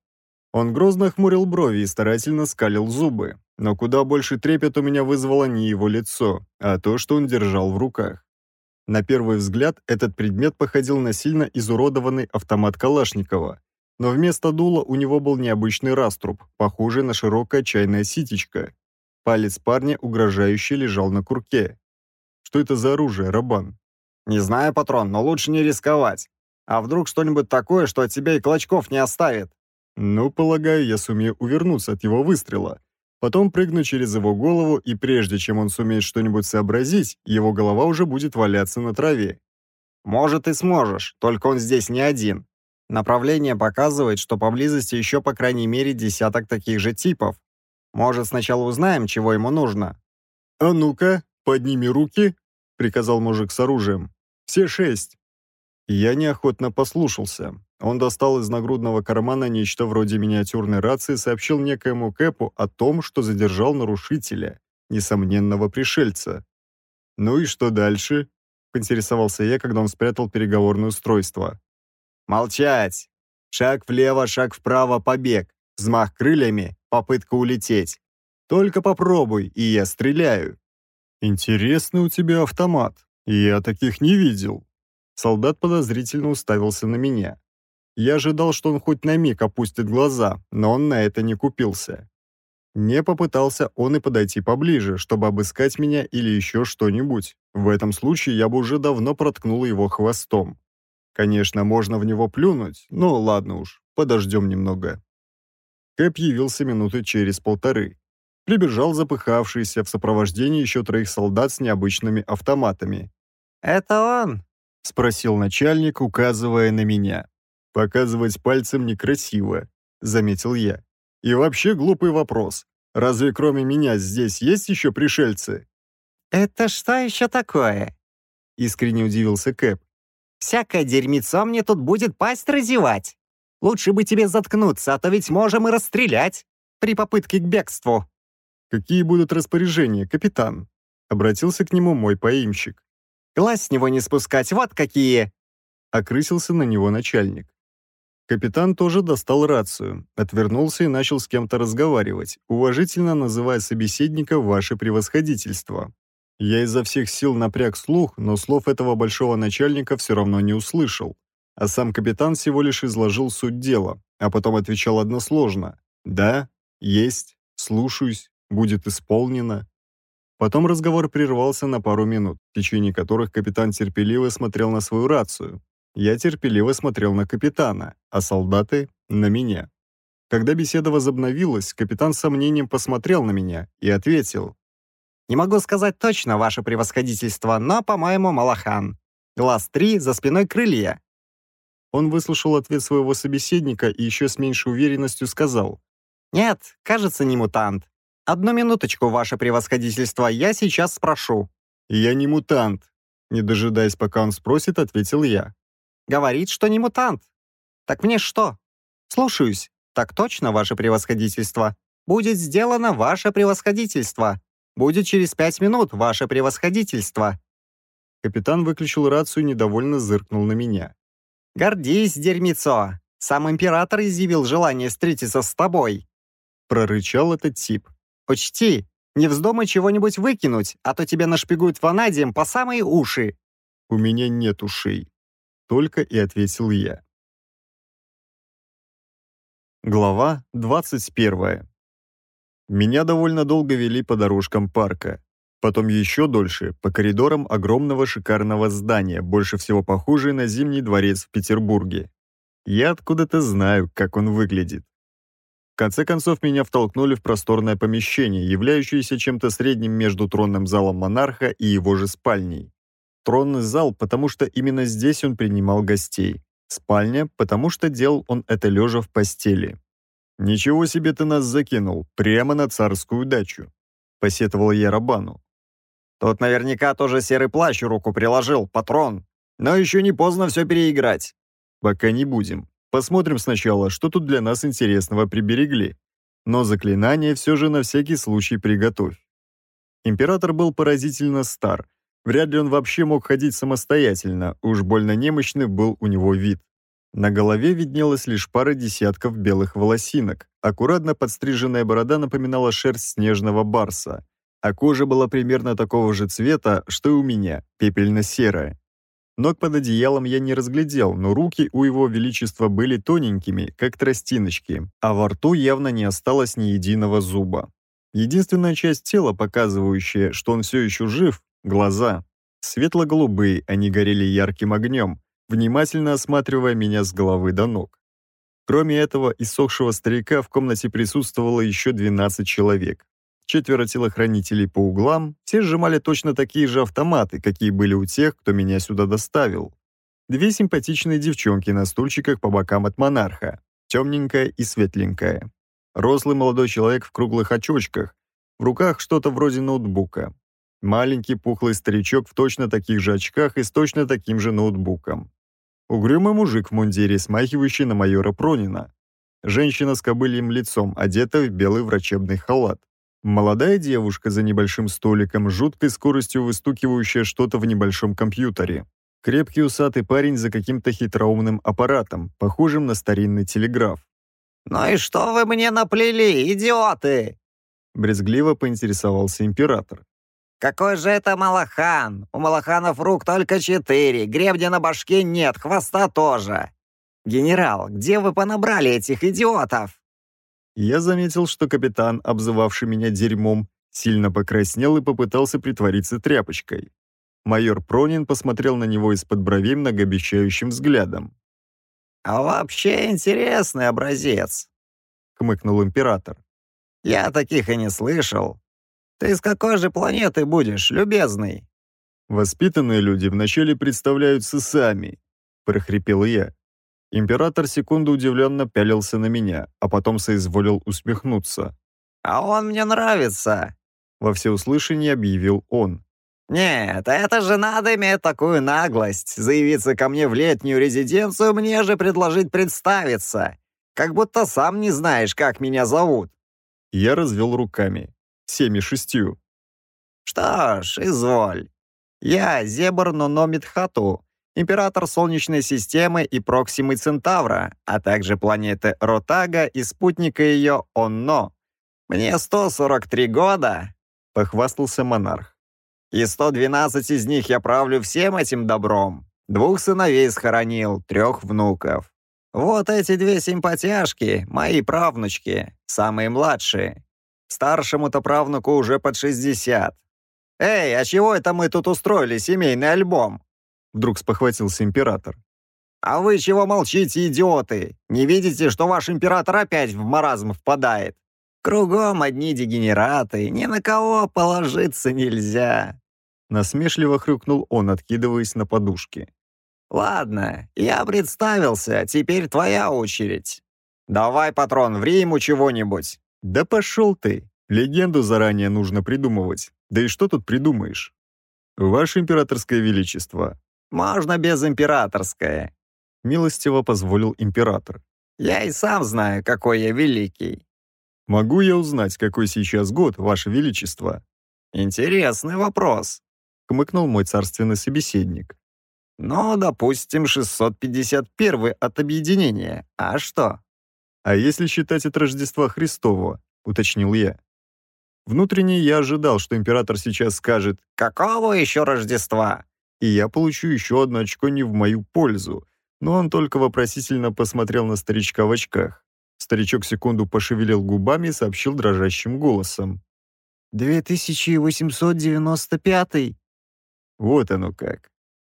Он грозно хмурил брови и старательно скалил зубы, но куда больше трепет у меня вызвало не его лицо, а то, что он держал в руках. На первый взгляд этот предмет походил на сильно изуродованный автомат Калашникова, но вместо дула у него был необычный раструб, похожий на широкое чайное ситечко. Палец парня угрожающе лежал на курке. «Что это за оружие, Рабан?» «Не знаю, патрон, но лучше не рисковать. А вдруг что-нибудь такое, что от тебя и клочков не оставит?» «Ну, полагаю, я сумею увернуться от его выстрела. Потом прыгну через его голову, и прежде чем он сумеет что-нибудь сообразить, его голова уже будет валяться на траве». «Может, и сможешь, только он здесь не один. Направление показывает, что поблизости еще по крайней мере десяток таких же типов. Может, сначала узнаем, чего ему нужно?» «А ну-ка, подними руки», — приказал мужик с оружием. Все шесть!» Я неохотно послушался. Он достал из нагрудного кармана нечто вроде миниатюрной рации и сообщил некоему Кэпу о том, что задержал нарушителя, несомненного пришельца. «Ну и что дальше?» — поинтересовался я, когда он спрятал переговорное устройство. «Молчать! Шаг влево, шаг вправо, побег, взмах крыльями, попытка улететь. Только попробуй, и я стреляю». «Интересный у тебя автомат», «Я таких не видел». Солдат подозрительно уставился на меня. Я ожидал, что он хоть на миг опустит глаза, но он на это не купился. Не попытался он и подойти поближе, чтобы обыскать меня или еще что-нибудь. В этом случае я бы уже давно проткнул его хвостом. Конечно, можно в него плюнуть, но ладно уж, подождем немного. Кэп явился минуты через полторы прибежал запыхавшийся в сопровождении еще троих солдат с необычными автоматами. «Это он?» — спросил начальник, указывая на меня. «Показывать пальцем некрасиво», — заметил я. «И вообще глупый вопрос. Разве кроме меня здесь есть еще пришельцы?» «Это что еще такое?» — искренне удивился Кэп. «Всякое дерьмецо мне тут будет пасть разевать. Лучше бы тебе заткнуться, а то ведь можем и расстрелять при попытке к бегству». «Какие будут распоряжения, капитан?» Обратился к нему мой поимщик. «Глаз с него не спускать, вот какие!» Окрысился на него начальник. Капитан тоже достал рацию, отвернулся и начал с кем-то разговаривать, уважительно называя собеседника «Ваше превосходительство». Я изо всех сил напряг слух, но слов этого большого начальника все равно не услышал. А сам капитан всего лишь изложил суть дела, а потом отвечал односложно «Да, есть, слушаюсь, будет исполнено». Потом разговор прервался на пару минут, в течение которых капитан терпеливо смотрел на свою рацию. Я терпеливо смотрел на капитана, а солдаты — на меня. Когда беседа возобновилась, капитан с сомнением посмотрел на меня и ответил. «Не могу сказать точно, ваше превосходительство, но, по-моему, Малахан. Глаз три за спиной крылья». Он выслушал ответ своего собеседника и еще с меньшей уверенностью сказал. «Нет, кажется, не мутант. «Одну минуточку, ваше превосходительство, я сейчас спрошу». «Я не мутант», — не дожидаясь, пока он спросит, ответил я. «Говорит, что не мутант». «Так мне что?» «Слушаюсь». «Так точно, ваше превосходительство». «Будет сделано ваше превосходительство». «Будет через пять минут, ваше превосходительство». Капитан выключил рацию и недовольно зыркнул на меня. «Гордись, дерьмецо! Сам император изъявил желание встретиться с тобой!» Прорычал этот тип. «Учти, не вздумай чего-нибудь выкинуть, а то тебя нашпигуют ванадием по самые уши». «У меня нет ушей», — только и ответил я. Глава 21. Меня довольно долго вели по дорожкам парка. Потом еще дольше по коридорам огромного шикарного здания, больше всего похожее на Зимний дворец в Петербурге. Я откуда-то знаю, как он выглядит конце концов, меня втолкнули в просторное помещение, являющееся чем-то средним между тронным залом монарха и его же спальней. Тронный зал, потому что именно здесь он принимал гостей. Спальня, потому что делал он это лежа в постели. «Ничего себе ты нас закинул, прямо на царскую дачу», — посетовал я Рабану. «Тот наверняка тоже серый плащ руку приложил, патрон. Но еще не поздно все переиграть». «Пока не будем. Посмотрим сначала, что тут для нас интересного приберегли. Но заклинание все же на всякий случай приготовь. Император был поразительно стар. Вряд ли он вообще мог ходить самостоятельно, уж больно немощный был у него вид. На голове виднелась лишь пара десятков белых волосинок. Аккуратно подстриженная борода напоминала шерсть снежного барса, а кожа была примерно такого же цвета, что и у меня, пепельно-серая. Ног под одеялом я не разглядел, но руки у его величества были тоненькими, как тростиночки, а во рту явно не осталось ни единого зуба. Единственная часть тела, показывающая, что он все еще жив – глаза. Светло-голубые, они горели ярким огнем, внимательно осматривая меня с головы до ног. Кроме этого, иссохшего старика в комнате присутствовало еще 12 человек четверо телохранителей по углам, все сжимали точно такие же автоматы, какие были у тех, кто меня сюда доставил. Две симпатичные девчонки на стульчиках по бокам от монарха, темненькая и светленькая. Рослый молодой человек в круглых очочках, в руках что-то вроде ноутбука. Маленький пухлый старичок в точно таких же очках и с точно таким же ноутбуком. Угрюмый мужик в мундире, смахивающий на майора Пронина. Женщина с кобыльем лицом, одета в белый врачебный халат. Молодая девушка за небольшим столиком, жуткой скоростью выстукивающая что-то в небольшом компьютере. Крепкий усатый парень за каким-то хитроумным аппаратом, похожим на старинный телеграф. «Ну и что вы мне наплели, идиоты?» Брезгливо поинтересовался император. «Какой же это Малахан? У Малаханов рук только четыре, гребня на башке нет, хвоста тоже. Генерал, где вы понабрали этих идиотов?» я заметил, что капитан, обзывавший меня дерьмом, сильно покраснел и попытался притвориться тряпочкой. Майор Пронин посмотрел на него из-под бровей многообещающим взглядом. «А вообще интересный образец», — хмыкнул император. «Я таких и не слышал. Ты с какой же планеты будешь, любезный?» «Воспитанные люди вначале представляются сами», — прохрипел я. Император секунду удивленно пялился на меня, а потом соизволил усмехнуться. «А он мне нравится!» Во всеуслышание объявил он. «Нет, это же надо иметь такую наглость, заявиться ко мне в летнюю резиденцию, мне же предложить представиться. Как будто сам не знаешь, как меня зовут». Я развел руками. Семи шестью. «Что ж, изволь. Я Зебр Нономитхату, император Солнечной системы и Проксимы Центавра, а также планеты Ротага и спутника ее Онно. «Мне 143 года!» — похвастался монарх. «И 112 из них я правлю всем этим добром. Двух сыновей схоронил, трех внуков. Вот эти две симпатяшки, мои правнучки, самые младшие. Старшему-то правнуку уже под 60. Эй, а чего это мы тут устроили семейный альбом? Вдруг спохватился император. «А вы чего молчите, идиоты? Не видите, что ваш император опять в маразм впадает? Кругом одни дегенераты, ни на кого положиться нельзя!» Насмешливо хрюкнул он, откидываясь на подушки. «Ладно, я представился, теперь твоя очередь. Давай, патрон, ври ему чего-нибудь». «Да пошел ты! Легенду заранее нужно придумывать. Да и что тут придумаешь?» «Ваше императорское величество, «Можно без императорское», — милостиво позволил император. «Я и сам знаю, какой я великий». «Могу я узнать, какой сейчас год, Ваше Величество?» «Интересный вопрос», — кмыкнул мой царственный собеседник. «Ну, допустим, 651 от объединения. А что?» «А если считать от Рождества Христова?» — уточнил я. Внутренне я ожидал, что император сейчас скажет «Какого еще Рождества?» и я получу еще одно очко не в мою пользу. Но он только вопросительно посмотрел на старичка в очках. Старичок секунду пошевелил губами и сообщил дрожащим голосом. «2895-й!» Вот оно как.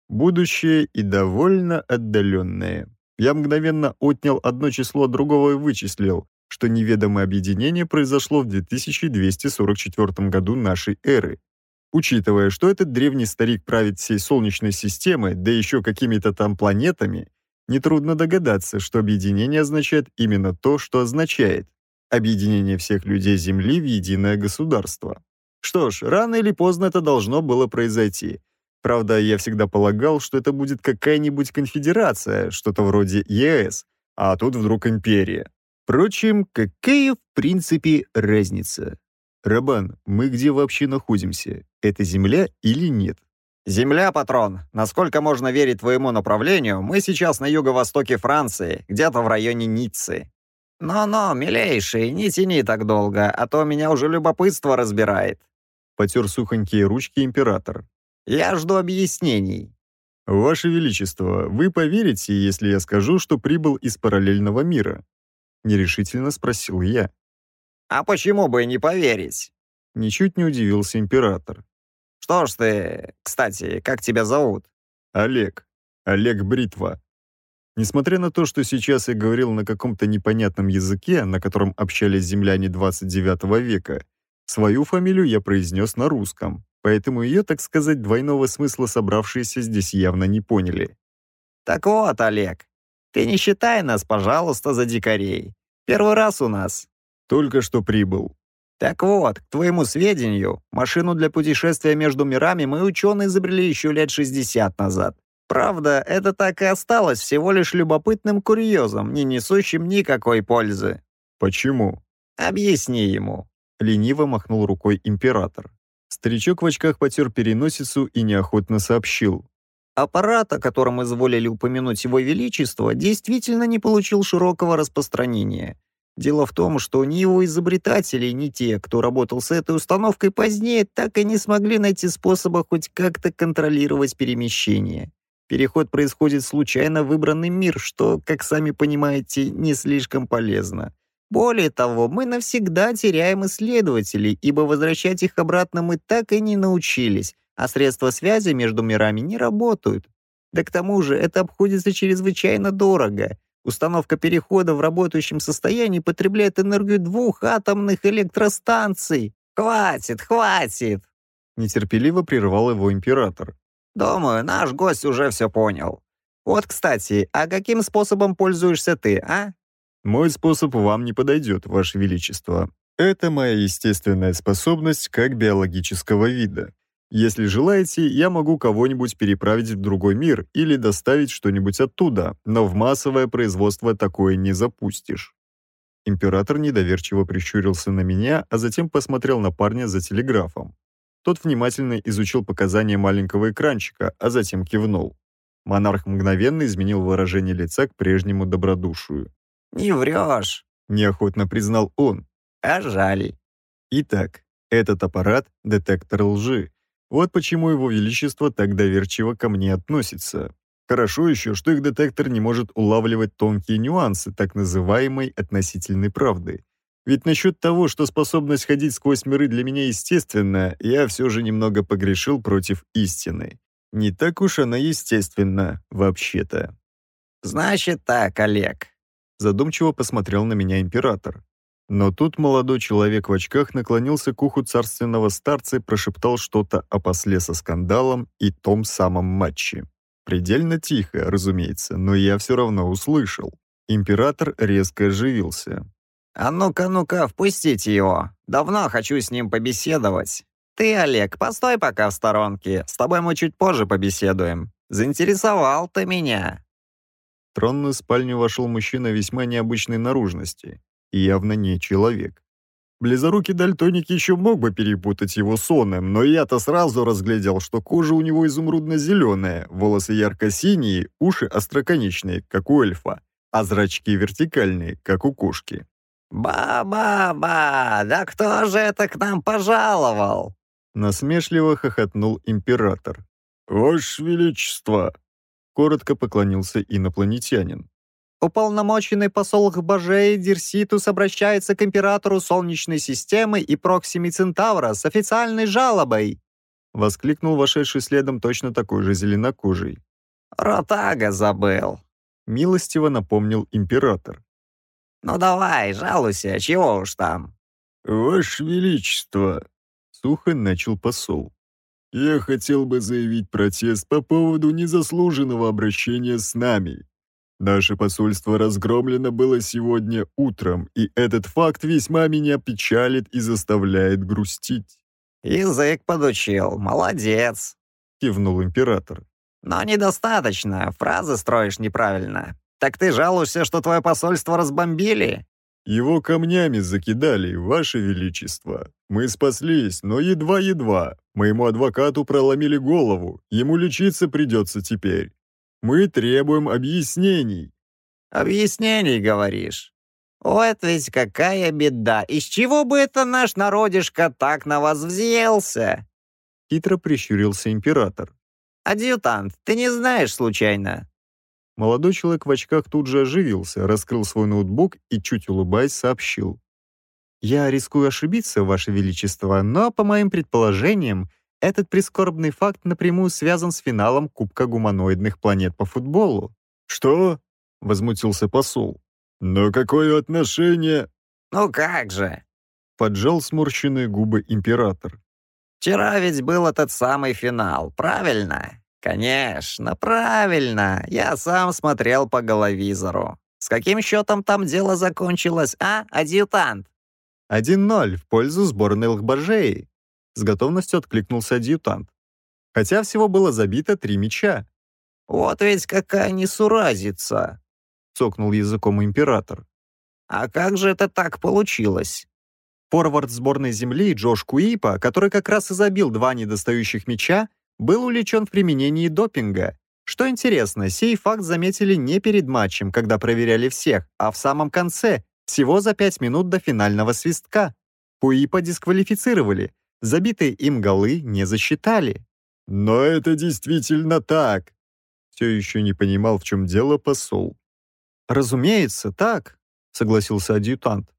Будущее и довольно отдаленное. Я мгновенно отнял одно число от другого и вычислил, что неведомое объединение произошло в 2244 году нашей эры. Учитывая, что этот древний старик правит всей Солнечной системой, да еще какими-то там планетами, нетрудно догадаться, что объединение означает именно то, что означает – объединение всех людей Земли в единое государство. Что ж, рано или поздно это должно было произойти. Правда, я всегда полагал, что это будет какая-нибудь конфедерация, что-то вроде ЕС, а тут вдруг империя. Впрочем, какая в принципе разница? «Рабан, мы где вообще находимся? Это Земля или нет?» «Земля, патрон. Насколько можно верить твоему направлению, мы сейчас на юго-востоке Франции, где-то в районе Ниццы». «Но-но, милейший, не тяни так долго, а то меня уже любопытство разбирает», — потер сухонькие ручки император. «Я жду объяснений». «Ваше Величество, вы поверите, если я скажу, что прибыл из параллельного мира?» — нерешительно спросил я. А почему бы и не поверить?» Ничуть не удивился император. «Что ж ты... Кстати, как тебя зовут?» «Олег. Олег Бритва». Несмотря на то, что сейчас я говорил на каком-то непонятном языке, на котором общались земляне 29 века, свою фамилию я произнес на русском, поэтому ее, так сказать, двойного смысла собравшиеся здесь явно не поняли. «Так вот, Олег, ты не считай нас, пожалуйста, за дикарей. Первый раз у нас, только что прибыл. Так вот, к твоему сведению, машину для путешествия между мирами мы ученые изобрели еще лет 60 назад. Правда, это так и осталось всего лишь любопытным курьезом, не несущим никакой пользы. Почему? Объясни ему. Лениво махнул рукой император. Старичок в очках потер переносицу и неохотно сообщил. Аппарат, о котором изволили упомянуть его величество, действительно не получил широкого распространения. Дело в том, что ни его изобретатели, ни те, кто работал с этой установкой позднее, так и не смогли найти способа хоть как-то контролировать перемещение. Переход происходит в случайно выбранный мир, что, как сами понимаете, не слишком полезно. Более того, мы навсегда теряем исследователей, ибо возвращать их обратно мы так и не научились, а средства связи между мирами не работают. Да к тому же это обходится чрезвычайно дорого. Установка перехода в работающем состоянии потребляет энергию двух атомных электростанций. Хватит, хватит!» Нетерпеливо прервал его император. «Думаю, наш гость уже все понял. Вот, кстати, а каким способом пользуешься ты, а?» «Мой способ вам не подойдет, Ваше Величество. Это моя естественная способность как биологического вида. Если желаете, я могу кого-нибудь переправить в другой мир или доставить что-нибудь оттуда, но в массовое производство такое не запустишь». Император недоверчиво прищурился на меня, а затем посмотрел на парня за телеграфом. Тот внимательно изучил показания маленького экранчика, а затем кивнул. Монарх мгновенно изменил выражение лица к прежнему добродушию. «Не врешь», — неохотно признал он. «А жаль». Итак, этот аппарат — детектор лжи, вот почему его величество так доверчиво ко мне относится. Хорошо еще, что их детектор не может улавливать тонкие нюансы так называемой относительной правды. Ведь насчет того, что способность ходить сквозь миры для меня естественна, я все же немного погрешил против истины. Не так уж она естественна, вообще-то. «Значит так, Олег», — задумчиво посмотрел на меня император. Но тут молодой человек в очках наклонился к уху царственного старца и прошептал что-то о после со скандалом и том самом матче. Предельно тихо, разумеется, но я все равно услышал. Император резко оживился. «А ну-ка, ну-ка, впустите его! Давно хочу с ним побеседовать!» «Ты, Олег, постой пока в сторонке, с тобой мы чуть позже побеседуем. Заинтересовал ты меня!» В тронную спальню вошел мужчина весьма необычной наружности явно не человек. Близорукий дальтоник еще мог бы перепутать его соном, но я-то сразу разглядел, что кожа у него изумрудно-зеленая, волосы ярко-синие, уши остроконечные, как у эльфа, а зрачки вертикальные, как у кошки. «Ба-ба-ба! Да кто же это к нам пожаловал?» Насмешливо хохотнул император. «Ваше Величество!» Коротко поклонился инопланетянин. Уполномоченный посол Гбажей Дерситус обращается к императору Солнечной системы и Проксиме Центавра с официальной жалобой!» Воскликнул вошедший следом точно такой же зеленокожий. «Ротага забыл!» Милостиво напомнил император. «Ну давай, жалуйся, а чего уж там!» «Ваше Величество!» Сухо начал посол. «Я хотел бы заявить протест по поводу незаслуженного обращения с нами. Наше посольство разгромлено было сегодня утром, и этот факт весьма меня печалит и заставляет грустить». «Язык подучил, молодец», — кивнул император. «Но недостаточно, фразы строишь неправильно. Так ты жалуешься, что твое посольство разбомбили?» «Его камнями закидали, Ваше Величество. Мы спаслись, но едва-едва. Моему адвокату проломили голову, ему лечиться придется теперь. Мы требуем объяснений». «Объяснений, говоришь? Вот ведь какая беда! Из чего бы это наш народишко так на вас взъелся?» Хитро прищурился император. «Адъютант, ты не знаешь случайно?» Молодой человек в очках тут же оживился, раскрыл свой ноутбук и, чуть улыбаясь, сообщил. «Я рискую ошибиться, Ваше Величество, но, по моим предположениям, этот прискорбный факт напрямую связан с финалом Кубка гуманоидных планет по футболу. «Что?» — возмутился посол. «Но какое отношение...» «Ну как же!» — поджал сморщенные губы император. «Вчера ведь был этот самый финал, правильно?» «Конечно, правильно! Я сам смотрел по головизору. С каким счетом там дело закончилось, а, адъютант?» «1-0 в пользу сборной Лхбаржеи», с готовностью откликнулся адъютант. Хотя всего было забито три мяча. «Вот ведь какая несуразица!» — цокнул языком император. «А как же это так получилось?» Форвард сборной земли Джош Куипа, который как раз и забил два недостающих мяча, был увлечен в применении допинга. Что интересно, сей факт заметили не перед матчем, когда проверяли всех, а в самом конце, всего за пять минут до финального свистка. Куипа дисквалифицировали, Забитые им голы не засчитали. «Но это действительно так!» Все еще не понимал, в чем дело посол. «Разумеется, так», — согласился адъютант.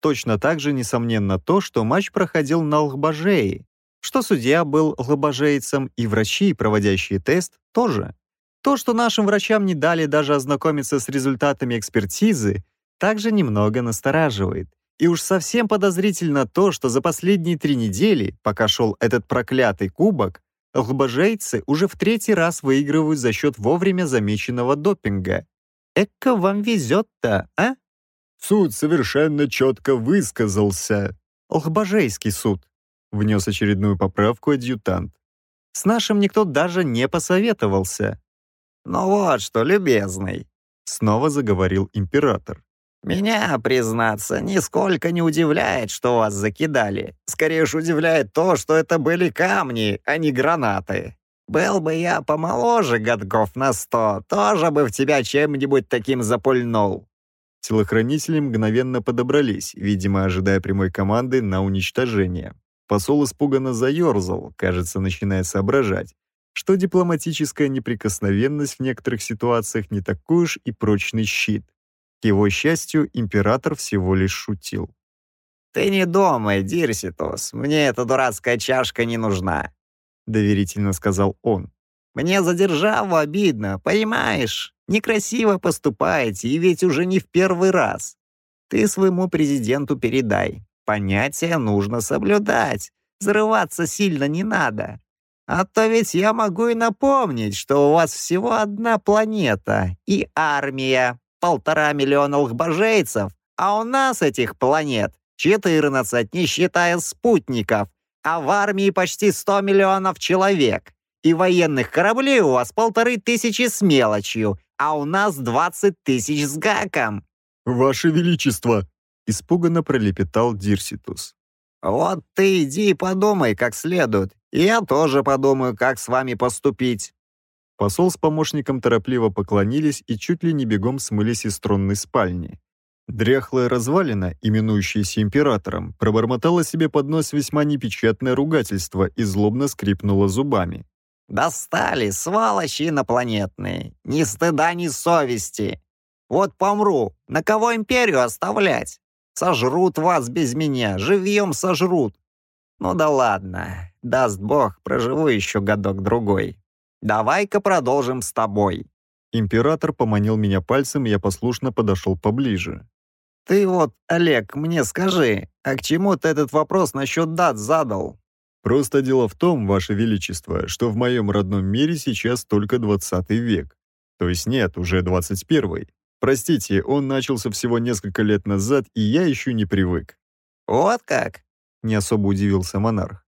Точно так же, несомненно, то, что матч проходил на Лхбажее, что судья был лхбажейцем и врачи, проводящие тест, тоже. То, что нашим врачам не дали даже ознакомиться с результатами экспертизы, также немного настораживает. И уж совсем подозрительно то, что за последние три недели, пока шел этот проклятый кубок, лбожейцы уже в третий раз выигрывают за счет вовремя замеченного допинга. Эка вам везет-то, а? Суд совершенно четко высказался. Лхбожейский суд. Внес очередную поправку адъютант. С нашим никто даже не посоветовался. «Ну вот что, любезный!» Снова заговорил император. «Меня, признаться, нисколько не удивляет, что вас закидали. Скорее уж удивляет то, что это были камни, а не гранаты. Был бы я помоложе годков на сто, тоже бы в тебя чем-нибудь таким запульнул». Телохранители мгновенно подобрались, видимо, ожидая прямой команды на уничтожение. Посол испуганно заерзал, кажется, начиная соображать, что дипломатическая неприкосновенность в некоторых ситуациях не такой уж и прочный щит. К его счастью, император всего лишь шутил. «Ты не думай, Дирситос, мне эта дурацкая чашка не нужна», — доверительно сказал он. «Мне за державу обидно, понимаешь? Некрасиво поступаете, и ведь уже не в первый раз. Ты своему президенту передай. Понятия нужно соблюдать. Зарываться сильно не надо. А то ведь я могу и напомнить, что у вас всего одна планета и армия, полтора миллиона ухбожейцев, а у нас этих планет 14, не считая спутников, а в армии почти 100 миллионов человек. И военных кораблей у вас полторы тысячи с мелочью, а у нас 20 тысяч с гаком». «Ваше Величество!» — испуганно пролепетал Дирситус. «Вот ты иди и подумай как следует. Я тоже подумаю, как с вами поступить». Посол с помощником торопливо поклонились и чуть ли не бегом смылись из тронной спальни. Дряхлая развалина, именующаяся императором, пробормотала себе под нос весьма непечатное ругательство и злобно скрипнула зубами. «Достали, сволочи инопланетные! Ни стыда, ни совести! Вот помру, на кого империю оставлять? Сожрут вас без меня, живьем сожрут! Ну да ладно, даст бог, проживу еще годок-другой, «Давай-ка продолжим с тобой». Император поманил меня пальцем, и я послушно подошел поближе. «Ты вот, Олег, мне скажи, а к чему ты этот вопрос насчет дат задал?» «Просто дело в том, Ваше Величество, что в моем родном мире сейчас только 20 век. То есть нет, уже 21. Простите, он начался всего несколько лет назад, и я еще не привык». «Вот как?» — не особо удивился монарх.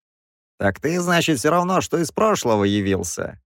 «Так ты, значит, все равно, что из прошлого явился.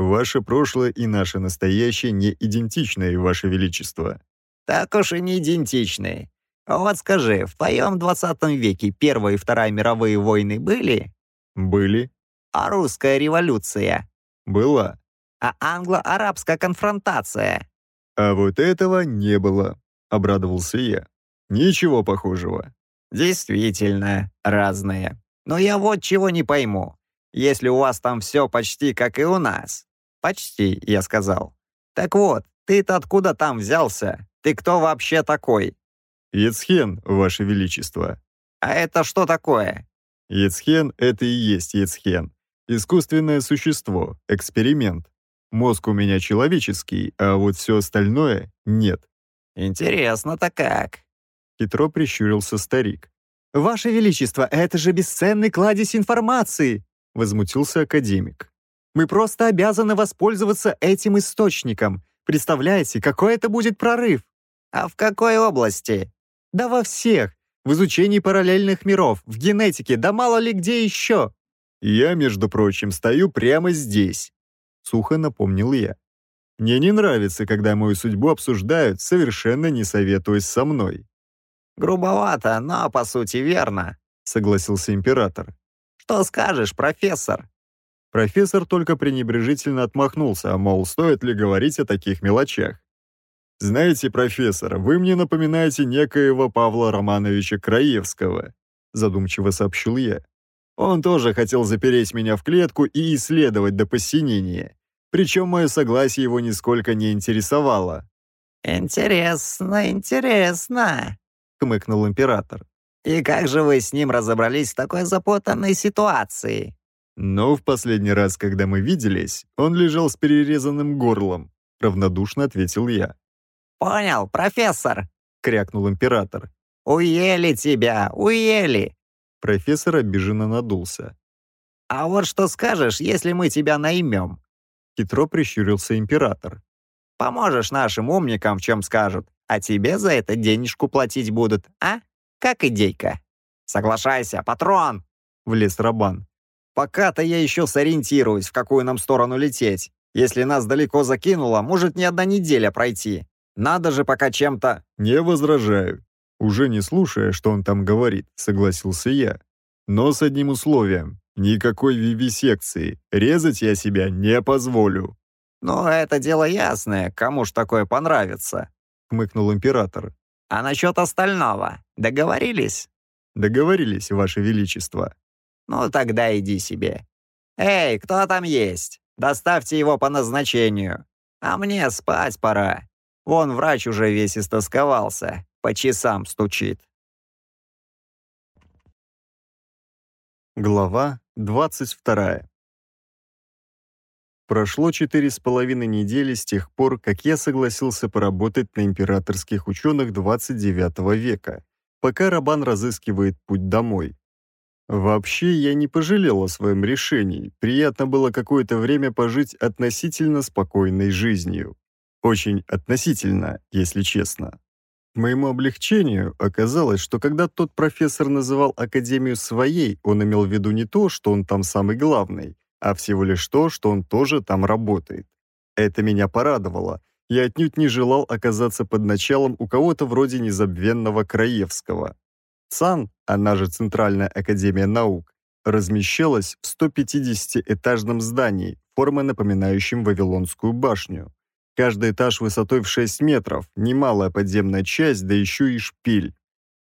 Ваше прошлое и наше настоящее не идентичны, Ваше Величество». «Так уж и не идентичны. Вот скажи, в твоем 20 веке Первая и Вторая мировые войны были?» «Были». «А русская революция?» «Была». «А англо-арабская конфронтация?» «А вот этого не было», — обрадовался я. «Ничего похожего». «Действительно, разные. Но я вот чего не пойму. Если у вас там все почти как и у нас, «Почти», — я сказал. «Так вот, ты-то откуда там взялся? Ты кто вообще такой?» «Яцхен, Ваше Величество». «А это что такое?» «Яцхен — это и есть Яцхен. Искусственное существо, эксперимент. Мозг у меня человеческий, а вот все остальное — нет». «Интересно-то как?» Хитро прищурился старик. «Ваше Величество, это же бесценный кладезь информации!» Возмутился академик. Мы просто обязаны воспользоваться этим источником. Представляете, какой это будет прорыв? А в какой области? Да во всех. В изучении параллельных миров, в генетике, да мало ли где еще. Я, между прочим, стою прямо здесь. Сухо напомнил я. Мне не нравится, когда мою судьбу обсуждают, совершенно не советуясь со мной. «Грубовато, но по сути верно», — согласился император. «Что скажешь, профессор?» Профессор только пренебрежительно отмахнулся, мол, стоит ли говорить о таких мелочах. «Знаете, профессор, вы мне напоминаете некоего Павла Романовича Краевского», задумчиво сообщил я. «Он тоже хотел запереть меня в клетку и исследовать до посинения. Причем мое согласие его нисколько не интересовало». «Интересно, интересно», — хмыкнул император. «И как же вы с ним разобрались в такой запутанной ситуации?» Но в последний раз, когда мы виделись, он лежал с перерезанным горлом, равнодушно ответил я. «Понял, профессор!» — крякнул император. «Уели тебя, уели!» Профессор обиженно надулся. «А вот что скажешь, если мы тебя наймем?» Хитро прищурился император. «Поможешь нашим умникам, в чем скажут, а тебе за это денежку платить будут, а? Как идейка?» «Соглашайся, патрон!» — влез Рабан. Пока-то я еще сориентируюсь, в какую нам сторону лететь. Если нас далеко закинуло, может не одна неделя пройти. Надо же пока чем-то...» «Не возражаю». Уже не слушая, что он там говорит, согласился я. «Но с одним условием. Никакой вивисекции. Резать я себя не позволю». «Ну, это дело ясное. Кому ж такое понравится?» — хмыкнул император. «А насчет остального? Договорились?» «Договорились, Ваше Величество». Ну тогда иди себе. Эй, кто там есть? Доставьте его по назначению. А мне спать пора. Вон врач уже весь истосковался, по часам стучит. Глава 22. Прошло четыре с половиной недели с тех пор, как я согласился поработать на императорских ученых 29 века, пока Рабан разыскивает путь домой. Вообще, я не пожалел о своем решении. Приятно было какое-то время пожить относительно спокойной жизнью. Очень относительно, если честно. К моему облегчению оказалось, что когда тот профессор называл Академию своей, он имел в виду не то, что он там самый главный, а всего лишь то, что он тоже там работает. Это меня порадовало. Я отнюдь не желал оказаться под началом у кого-то вроде незабвенного Краевского, ЦАН, она же Центральная Академия Наук, размещалась в 150-этажном здании, формы напоминающем Вавилонскую башню. Каждый этаж высотой в 6 метров, немалая подземная часть, да еще и шпиль.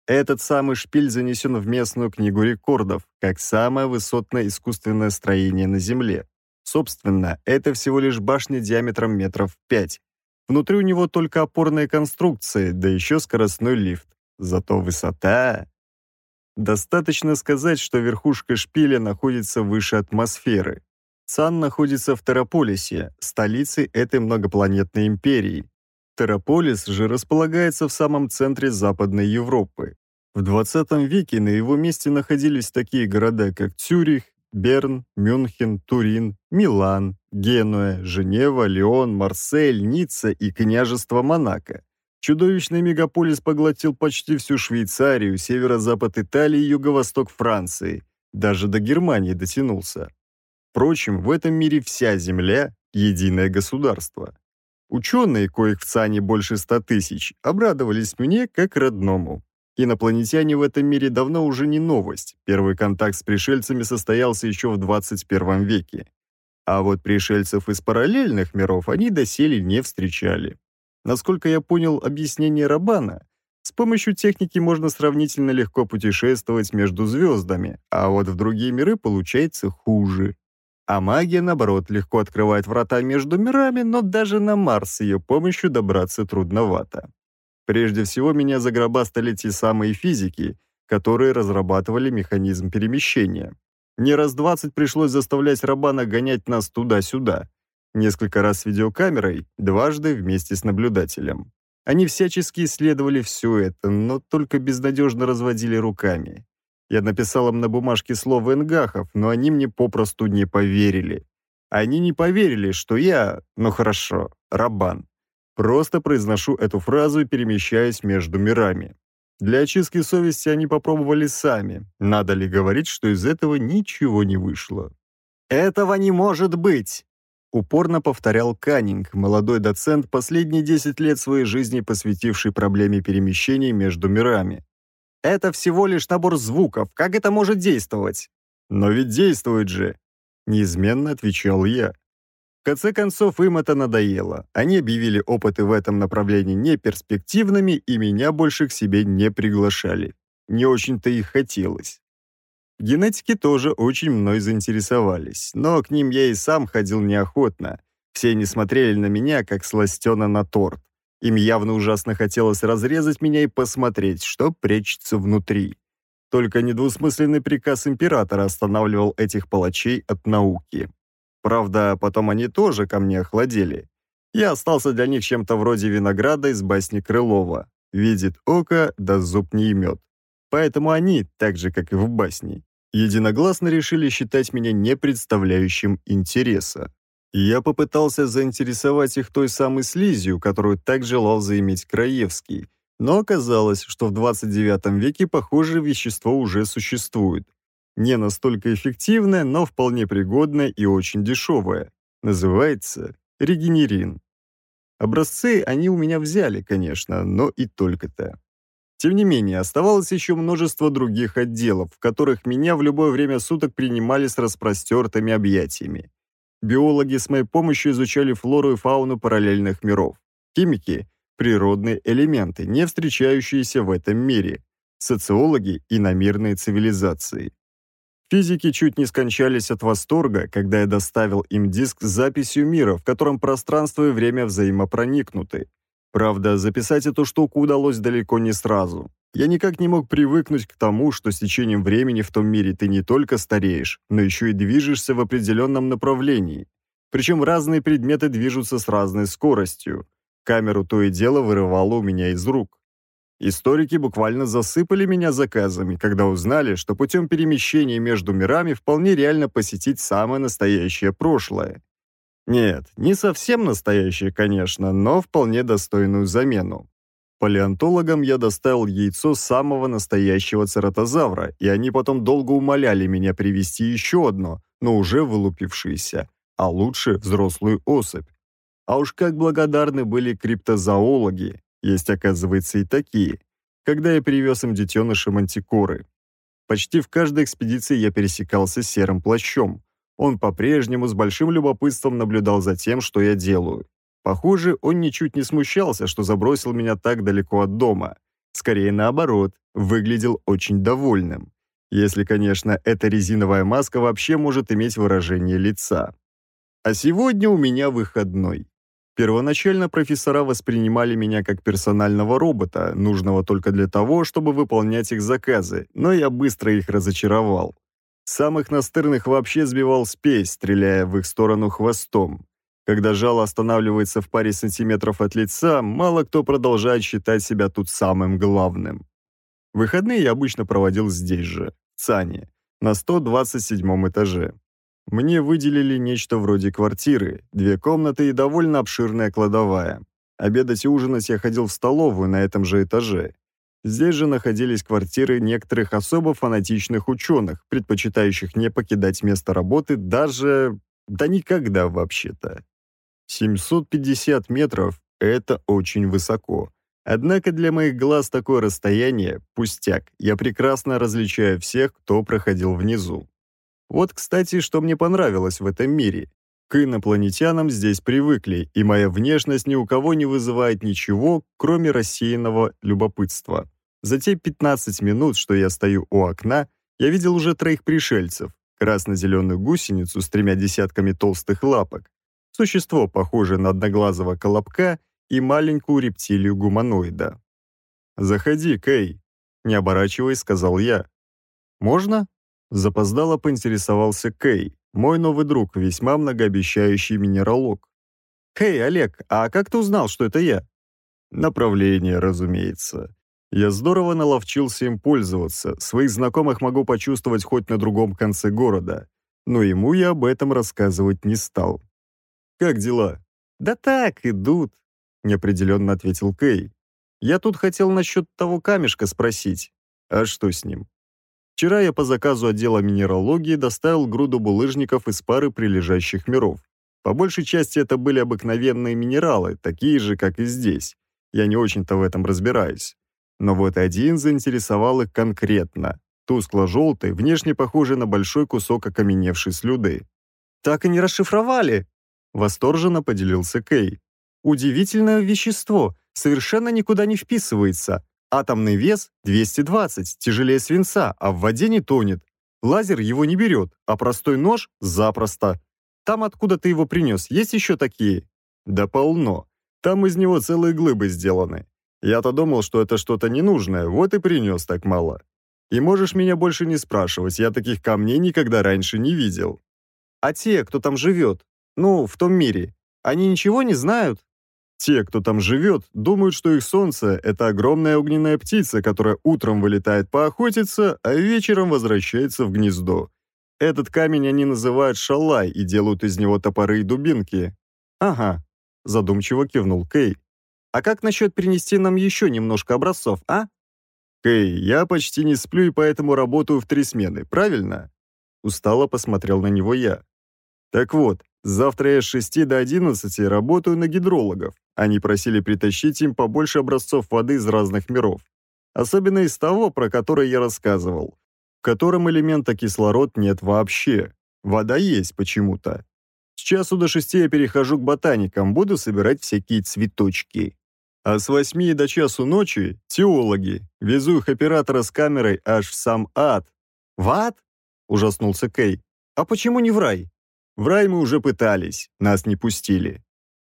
Этот самый шпиль занесен в местную книгу рекордов, как самое высотное искусственное строение на Земле. Собственно, это всего лишь башня диаметром метров 5. Внутри у него только опорные конструкции, да еще скоростной лифт. Зато высота... Достаточно сказать, что верхушка шпиля находится выше атмосферы. Цан находится в Тераполисе, столице этой многопланетной империи. Тераполис же располагается в самом центре Западной Европы. В 20 веке на его месте находились такие города, как Цюрих, Берн, Мюнхен, Турин, Милан, Генуя, Женева, Лион, Марсель, Ницца и княжество Монако. Чудовищный мегаполис поглотил почти всю Швейцарию, северо-запад Италии, юго-восток Франции. Даже до Германии дотянулся. Впрочем, в этом мире вся Земля – единое государство. Ученые, коих в ЦАНе больше ста тысяч, обрадовались мне как родному. Инопланетяне в этом мире давно уже не новость. Первый контакт с пришельцами состоялся еще в 21 веке. А вот пришельцев из параллельных миров они доселе не встречали. Насколько я понял объяснение Рабана, с помощью техники можно сравнительно легко путешествовать между звездами, а вот в другие миры получается хуже. А магия, наоборот, легко открывает врата между мирами, но даже на Марс ее помощью добраться трудновато. Прежде всего, меня загробастали те самые физики, которые разрабатывали механизм перемещения. Не раз двадцать пришлось заставлять Рабана гонять нас туда-сюда. Несколько раз с видеокамерой, дважды вместе с наблюдателем. Они всячески исследовали все это, но только безнадежно разводили руками. Я написал им на бумажке слово «Энгахов», но они мне попросту не поверили. Они не поверили, что я, ну хорошо, Рабан. Просто произношу эту фразу и перемещаюсь между мирами. Для очистки совести они попробовали сами. Надо ли говорить, что из этого ничего не вышло? «Этого не может быть!» Упорно повторял Каннинг, молодой доцент, последние 10 лет своей жизни посвятивший проблеме перемещений между мирами. «Это всего лишь набор звуков. Как это может действовать?» «Но ведь действует же!» Неизменно отвечал я. В конце концов, им это надоело. Они объявили опыты в этом направлении неперспективными и меня больше к себе не приглашали. Не очень-то и хотелось. Генетики тоже очень мной заинтересовались, но к ним я и сам ходил неохотно. Все не смотрели на меня, как сластена на торт. Им явно ужасно хотелось разрезать меня и посмотреть, что прячется внутри. Только недвусмысленный приказ императора останавливал этих палачей от науки. Правда, потом они тоже ко мне охладели. Я остался для них чем-то вроде винограда из басни Крылова. Видит око, да зуб не имет. Поэтому они, так же, как и в басне, единогласно решили считать меня не представляющим интереса. Я попытался заинтересовать их той самой слизью, которую так желал заиметь Краевский, но оказалось, что в 29 веке похожее вещество уже существует. Не настолько эффективное, но вполне пригодное и очень дешевое. Называется регенерин. Образцы они у меня взяли, конечно, но и только-то. Тем не менее, оставалось еще множество других отделов, в которых меня в любое время суток принимали с распростертыми объятиями. Биологи с моей помощью изучали флору и фауну параллельных миров. Химики – природные элементы, не встречающиеся в этом мире. Социологи – иномирные цивилизации. Физики чуть не скончались от восторга, когда я доставил им диск с записью мира, в котором пространство и время взаимопроникнуты. Правда, записать эту штуку удалось далеко не сразу. Я никак не мог привыкнуть к тому, что с течением времени в том мире ты не только стареешь, но еще и движешься в определенном направлении. Причем разные предметы движутся с разной скоростью. Камеру то и дело вырывало у меня из рук. Историки буквально засыпали меня заказами, когда узнали, что путем перемещения между мирами вполне реально посетить самое настоящее прошлое. Нет, не совсем настоящее, конечно, но вполне достойную замену. Палеонтологам я доставил яйцо самого настоящего цератозавра, и они потом долго умоляли меня привести еще одно, но уже вылупившееся, а лучше взрослую особь. А уж как благодарны были криптозоологи, есть, оказывается, и такие, когда я привез им детеныша мантикоры. Почти в каждой экспедиции я пересекался с серым плащом, он по-прежнему с большим любопытством наблюдал за тем, что я делаю. Похоже, он ничуть не смущался, что забросил меня так далеко от дома. Скорее наоборот, выглядел очень довольным. Если, конечно, эта резиновая маска вообще может иметь выражение лица. А сегодня у меня выходной. Первоначально профессора воспринимали меня как персонального робота, нужного только для того, чтобы выполнять их заказы, но я быстро их разочаровал. Самых настырных вообще сбивал спесь, стреляя в их сторону хвостом. Когда жало останавливается в паре сантиметров от лица, мало кто продолжает считать себя тут самым главным. Выходные я обычно проводил здесь же, в Цане, на 127 этаже. Мне выделили нечто вроде квартиры, две комнаты и довольно обширная кладовая. Обедать и ужинать я ходил в столовую на этом же этаже, Здесь же находились квартиры некоторых особо фанатичных ученых, предпочитающих не покидать место работы даже... да никогда вообще-то. 750 метров — это очень высоко. Однако для моих глаз такое расстояние — пустяк. Я прекрасно различаю всех, кто проходил внизу. Вот, кстати, что мне понравилось в этом мире. К инопланетянам здесь привыкли, и моя внешность ни у кого не вызывает ничего, кроме рассеянного любопытства. За те 15 минут, что я стою у окна, я видел уже троих пришельцев, красно-зеленую гусеницу с тремя десятками толстых лапок, существо, похожее на одноглазого колобка, и маленькую рептилию-гуманоида. «Заходи, Кей», — не оборачиваясь, сказал я. «Можно?» — запоздало поинтересовался Кей. Мой новый друг, весьма многообещающий минералог. «Хей, Олег, а как ты узнал, что это я?» «Направление, разумеется. Я здорово наловчился им пользоваться, своих знакомых могу почувствовать хоть на другом конце города, но ему я об этом рассказывать не стал». «Как дела?» «Да так, идут», — неопределенно ответил Кей. «Я тут хотел насчет того камешка спросить. А что с ним?» Вчера я по заказу отдела минералогии доставил груду булыжников из пары прилежащих миров. По большей части это были обыкновенные минералы, такие же, как и здесь. Я не очень-то в этом разбираюсь. Но вот один заинтересовал их конкретно. Тускло-желтый, внешне похожий на большой кусок окаменевшей слюды. «Так и не расшифровали!» Восторженно поделился Кей. «Удивительное вещество, совершенно никуда не вписывается. Атомный вес 220, тяжелее свинца, а в воде не тонет. Лазер его не берет, а простой нож – запросто. Там, откуда ты его принес, есть еще такие? Да полно. Там из него целые глыбы сделаны. Я-то думал, что это что-то ненужное, вот и принес так мало. И можешь меня больше не спрашивать, я таких камней никогда раньше не видел. А те, кто там живет, ну, в том мире, они ничего не знают? Те, кто там живет, думают, что их солнце — это огромная огненная птица, которая утром вылетает поохотиться, а вечером возвращается в гнездо. Этот камень они называют шалай и делают из него топоры и дубинки. «Ага», — задумчиво кивнул Кей. «А как насчет принести нам еще немножко образцов, а?» «Кей, я почти не сплю и поэтому работаю в три смены, правильно?» Устало посмотрел на него я. «Так вот, Завтра я с 6 до 11 работаю на гидрологов. Они просили притащить им побольше образцов воды из разных миров. Особенно из того, про который я рассказывал, в котором элемента кислород нет вообще. Вода есть почему-то. С часу до шести я перехожу к ботаникам, буду собирать всякие цветочки. А с восьми до часу ночи – теологи. Везу их оператора с камерой аж в сам ад. «В ад?» – ужаснулся Кей. «А почему не в рай?» В рай мы уже пытались, нас не пустили.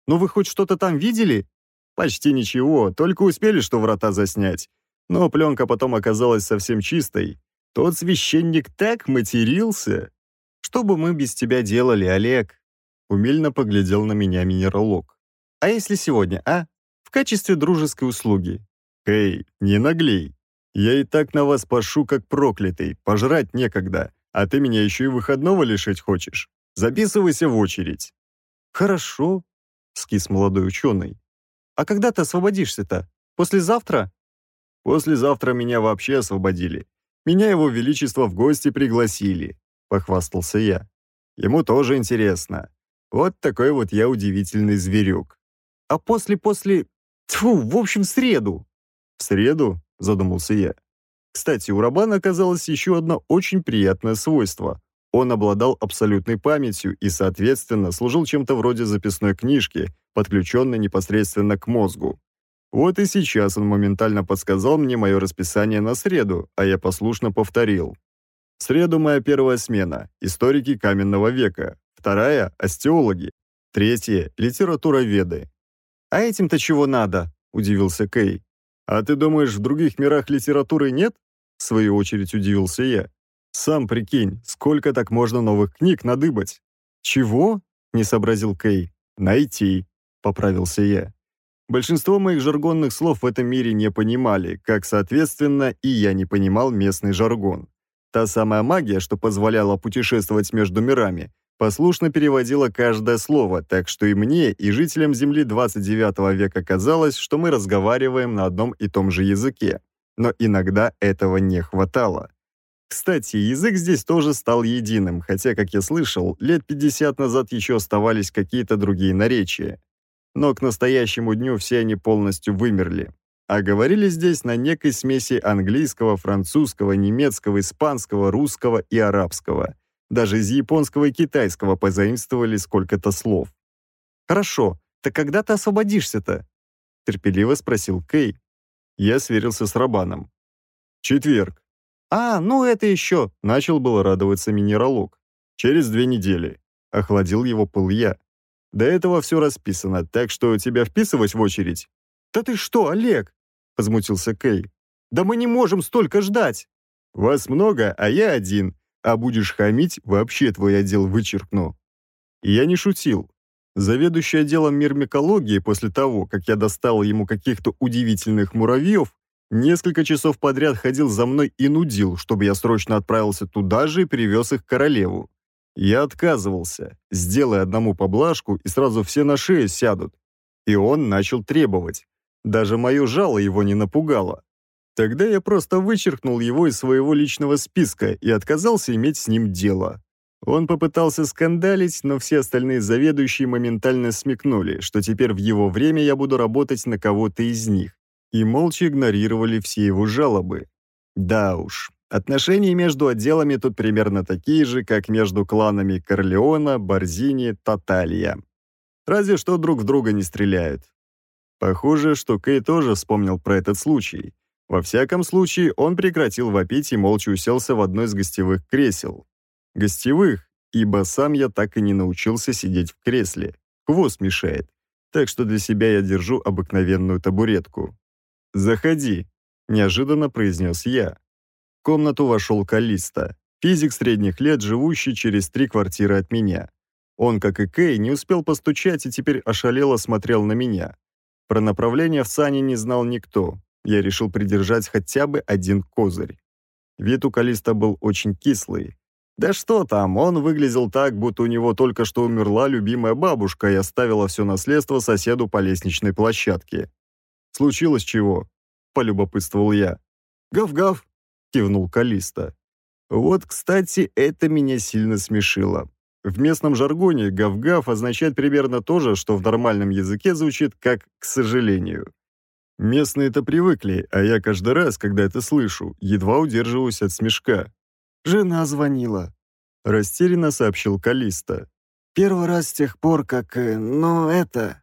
Но вы хоть что-то там видели? Почти ничего, только успели, что врата заснять. Но пленка потом оказалась совсем чистой. Тот священник так матерился. Что бы мы без тебя делали, Олег? Умильно поглядел на меня минералог. А если сегодня, а? В качестве дружеской услуги. Эй, не наглей. Я и так на вас пошу, как проклятый. Пожрать некогда. А ты меня еще и выходного лишить хочешь. Записывайся в очередь». «Хорошо», — скис молодой ученый. «А когда ты освободишься-то? Послезавтра?» «Послезавтра меня вообще освободили. Меня его величество в гости пригласили», — похвастался я. «Ему тоже интересно. Вот такой вот я удивительный зверюк». «А после-после... Тьфу, в общем, в среду». «В среду?» — задумался я. Кстати, у Рабана оказалось еще одно очень приятное свойство. Он обладал абсолютной памятью и, соответственно, служил чем-то вроде записной книжки, подключенной непосредственно к мозгу. Вот и сейчас он моментально подсказал мне мое расписание на среду, а я послушно повторил. В среду моя первая смена – историки каменного века, вторая – остеологи, третья – литературоведы". «А этим-то чего надо?» – удивился Кей. «А ты думаешь, в других мирах литературы нет?» – в свою очередь удивился я. Сам прикинь, сколько так можно новых книг надыбать?» «Чего?» — не сообразил Кей. «Найти», — поправился я. Большинство моих жаргонных слов в этом мире не понимали, как, соответственно, и я не понимал местный жаргон. Та самая магия, что позволяла путешествовать между мирами, послушно переводила каждое слово, так что и мне, и жителям Земли 29 века казалось, что мы разговариваем на одном и том же языке. Но иногда этого не хватало. Кстати, язык здесь тоже стал единым, хотя, как я слышал, лет 50 назад еще оставались какие-то другие наречия. Но к настоящему дню все они полностью вымерли. А говорили здесь на некой смеси английского, французского, немецкого, испанского, русского и арабского. Даже из японского и китайского позаимствовали сколько-то слов. «Хорошо, так когда ты освободишься-то?» терпеливо спросил Кей. Я сверился с Рабаном. «Четверг. «А, ну это еще!» — начал было радоваться минералог. «Через две недели», — охладил его пыл я. «До этого все расписано, так что тебя вписывать в очередь?» «Да ты что, Олег?» — возмутился Кей. «Да мы не можем столько ждать!» «Вас много, а я один. А будешь хамить, вообще твой отдел вычеркну». Я не шутил. Заведующий отделом мирмикологии после того, как я достал ему каких-то удивительных муравьев, Несколько часов подряд ходил за мной и нудил, чтобы я срочно отправился туда же и привез их королеву. Я отказывался, сделая одному поблажку, и сразу все на шею сядут. И он начал требовать. Даже мое жало его не напугало. Тогда я просто вычеркнул его из своего личного списка и отказался иметь с ним дело. Он попытался скандалить, но все остальные заведующие моментально смекнули, что теперь в его время я буду работать на кого-то из них и молча игнорировали все его жалобы. Да уж, отношения между отделами тут примерно такие же, как между кланами Корлеона, Борзини, Таталья. Разве что друг в друга не стреляют. Похоже, что Кей тоже вспомнил про этот случай. Во всяком случае, он прекратил вопить и молча уселся в одно из гостевых кресел. Гостевых, ибо сам я так и не научился сидеть в кресле. Хвост мешает. Так что для себя я держу обыкновенную табуретку. «Заходи», — неожиданно произнес я. В комнату вошел Калиста, физик средних лет, живущий через три квартиры от меня. Он, как и Кей, не успел постучать и теперь ошалело смотрел на меня. Про направление в сане не знал никто. Я решил придержать хотя бы один козырь. Вид у Калиста был очень кислый. Да что там, он выглядел так, будто у него только что умерла любимая бабушка и оставила все наследство соседу по лестничной площадке. «Случилось чего?» — полюбопытствовал я. «Гав-гав!» — кивнул Калиста. Вот, кстати, это меня сильно смешило. В местном жаргоне «гав-гав» означает примерно то же, что в нормальном языке звучит как «к сожалению». местные это привыкли, а я каждый раз, когда это слышу, едва удерживаюсь от смешка. «Жена звонила», — растерянно сообщил Калиста. «Первый раз с тех пор, как... Э, но это...»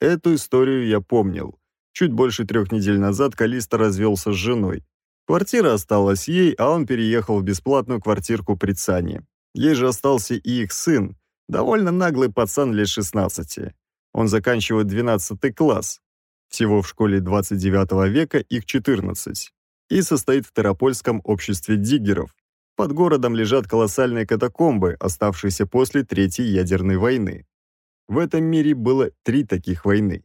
Эту историю я помнил. Чуть больше трех недель назад Калиста развелся с женой. Квартира осталась ей, а он переехал в бесплатную квартирку при Цане. Ей же остался и их сын, довольно наглый пацан лет 16. Он заканчивает 12 класс. Всего в школе 29 века их 14. И состоит в Терапольском обществе диггеров. Под городом лежат колоссальные катакомбы, оставшиеся после Третьей ядерной войны. В этом мире было три таких войны.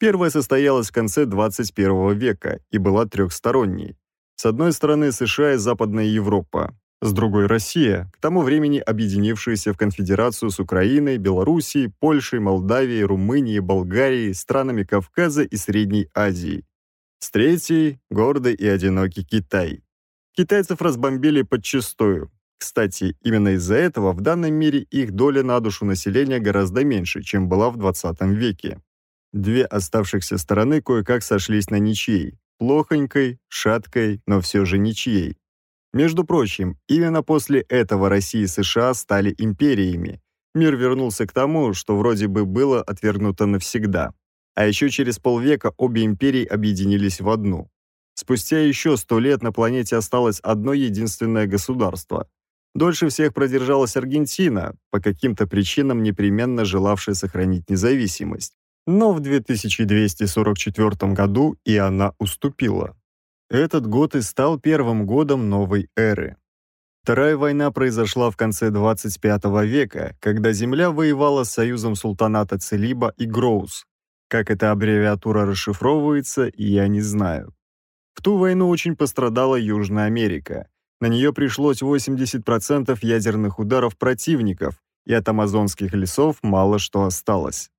Первая состоялась в конце 21 века и была трехсторонней. С одной стороны США и Западная Европа, с другой – Россия, к тому времени объединившаяся в конфедерацию с Украиной, Белоруссией, Польшей, Молдавией, Румынией, Болгарией, странами Кавказа и Средней Азии. С третьей – гордый и одинокий Китай. Китайцев разбомбили подчистую. Кстати, именно из-за этого в данном мире их доля на душу населения гораздо меньше, чем была в 20 веке. Две оставшихся стороны кое-как сошлись на ничьей. Плохонькой, шаткой, но все же ничьей. Между прочим, именно после этого Россия и США стали империями. Мир вернулся к тому, что вроде бы было отвергнуто навсегда. А еще через полвека обе империи объединились в одну. Спустя еще сто лет на планете осталось одно единственное государство. Дольше всех продержалась Аргентина, по каким-то причинам непременно желавшая сохранить независимость но в 2244 году и она уступила. Этот год и стал первым годом новой эры. Вторая война произошла в конце 25 века, когда Земля воевала с союзом султаната Целиба и Гроус. Как эта аббревиатура расшифровывается, я не знаю. В ту войну очень пострадала Южная Америка. На нее пришлось 80% ядерных ударов противников, и от амазонских лесов мало что осталось.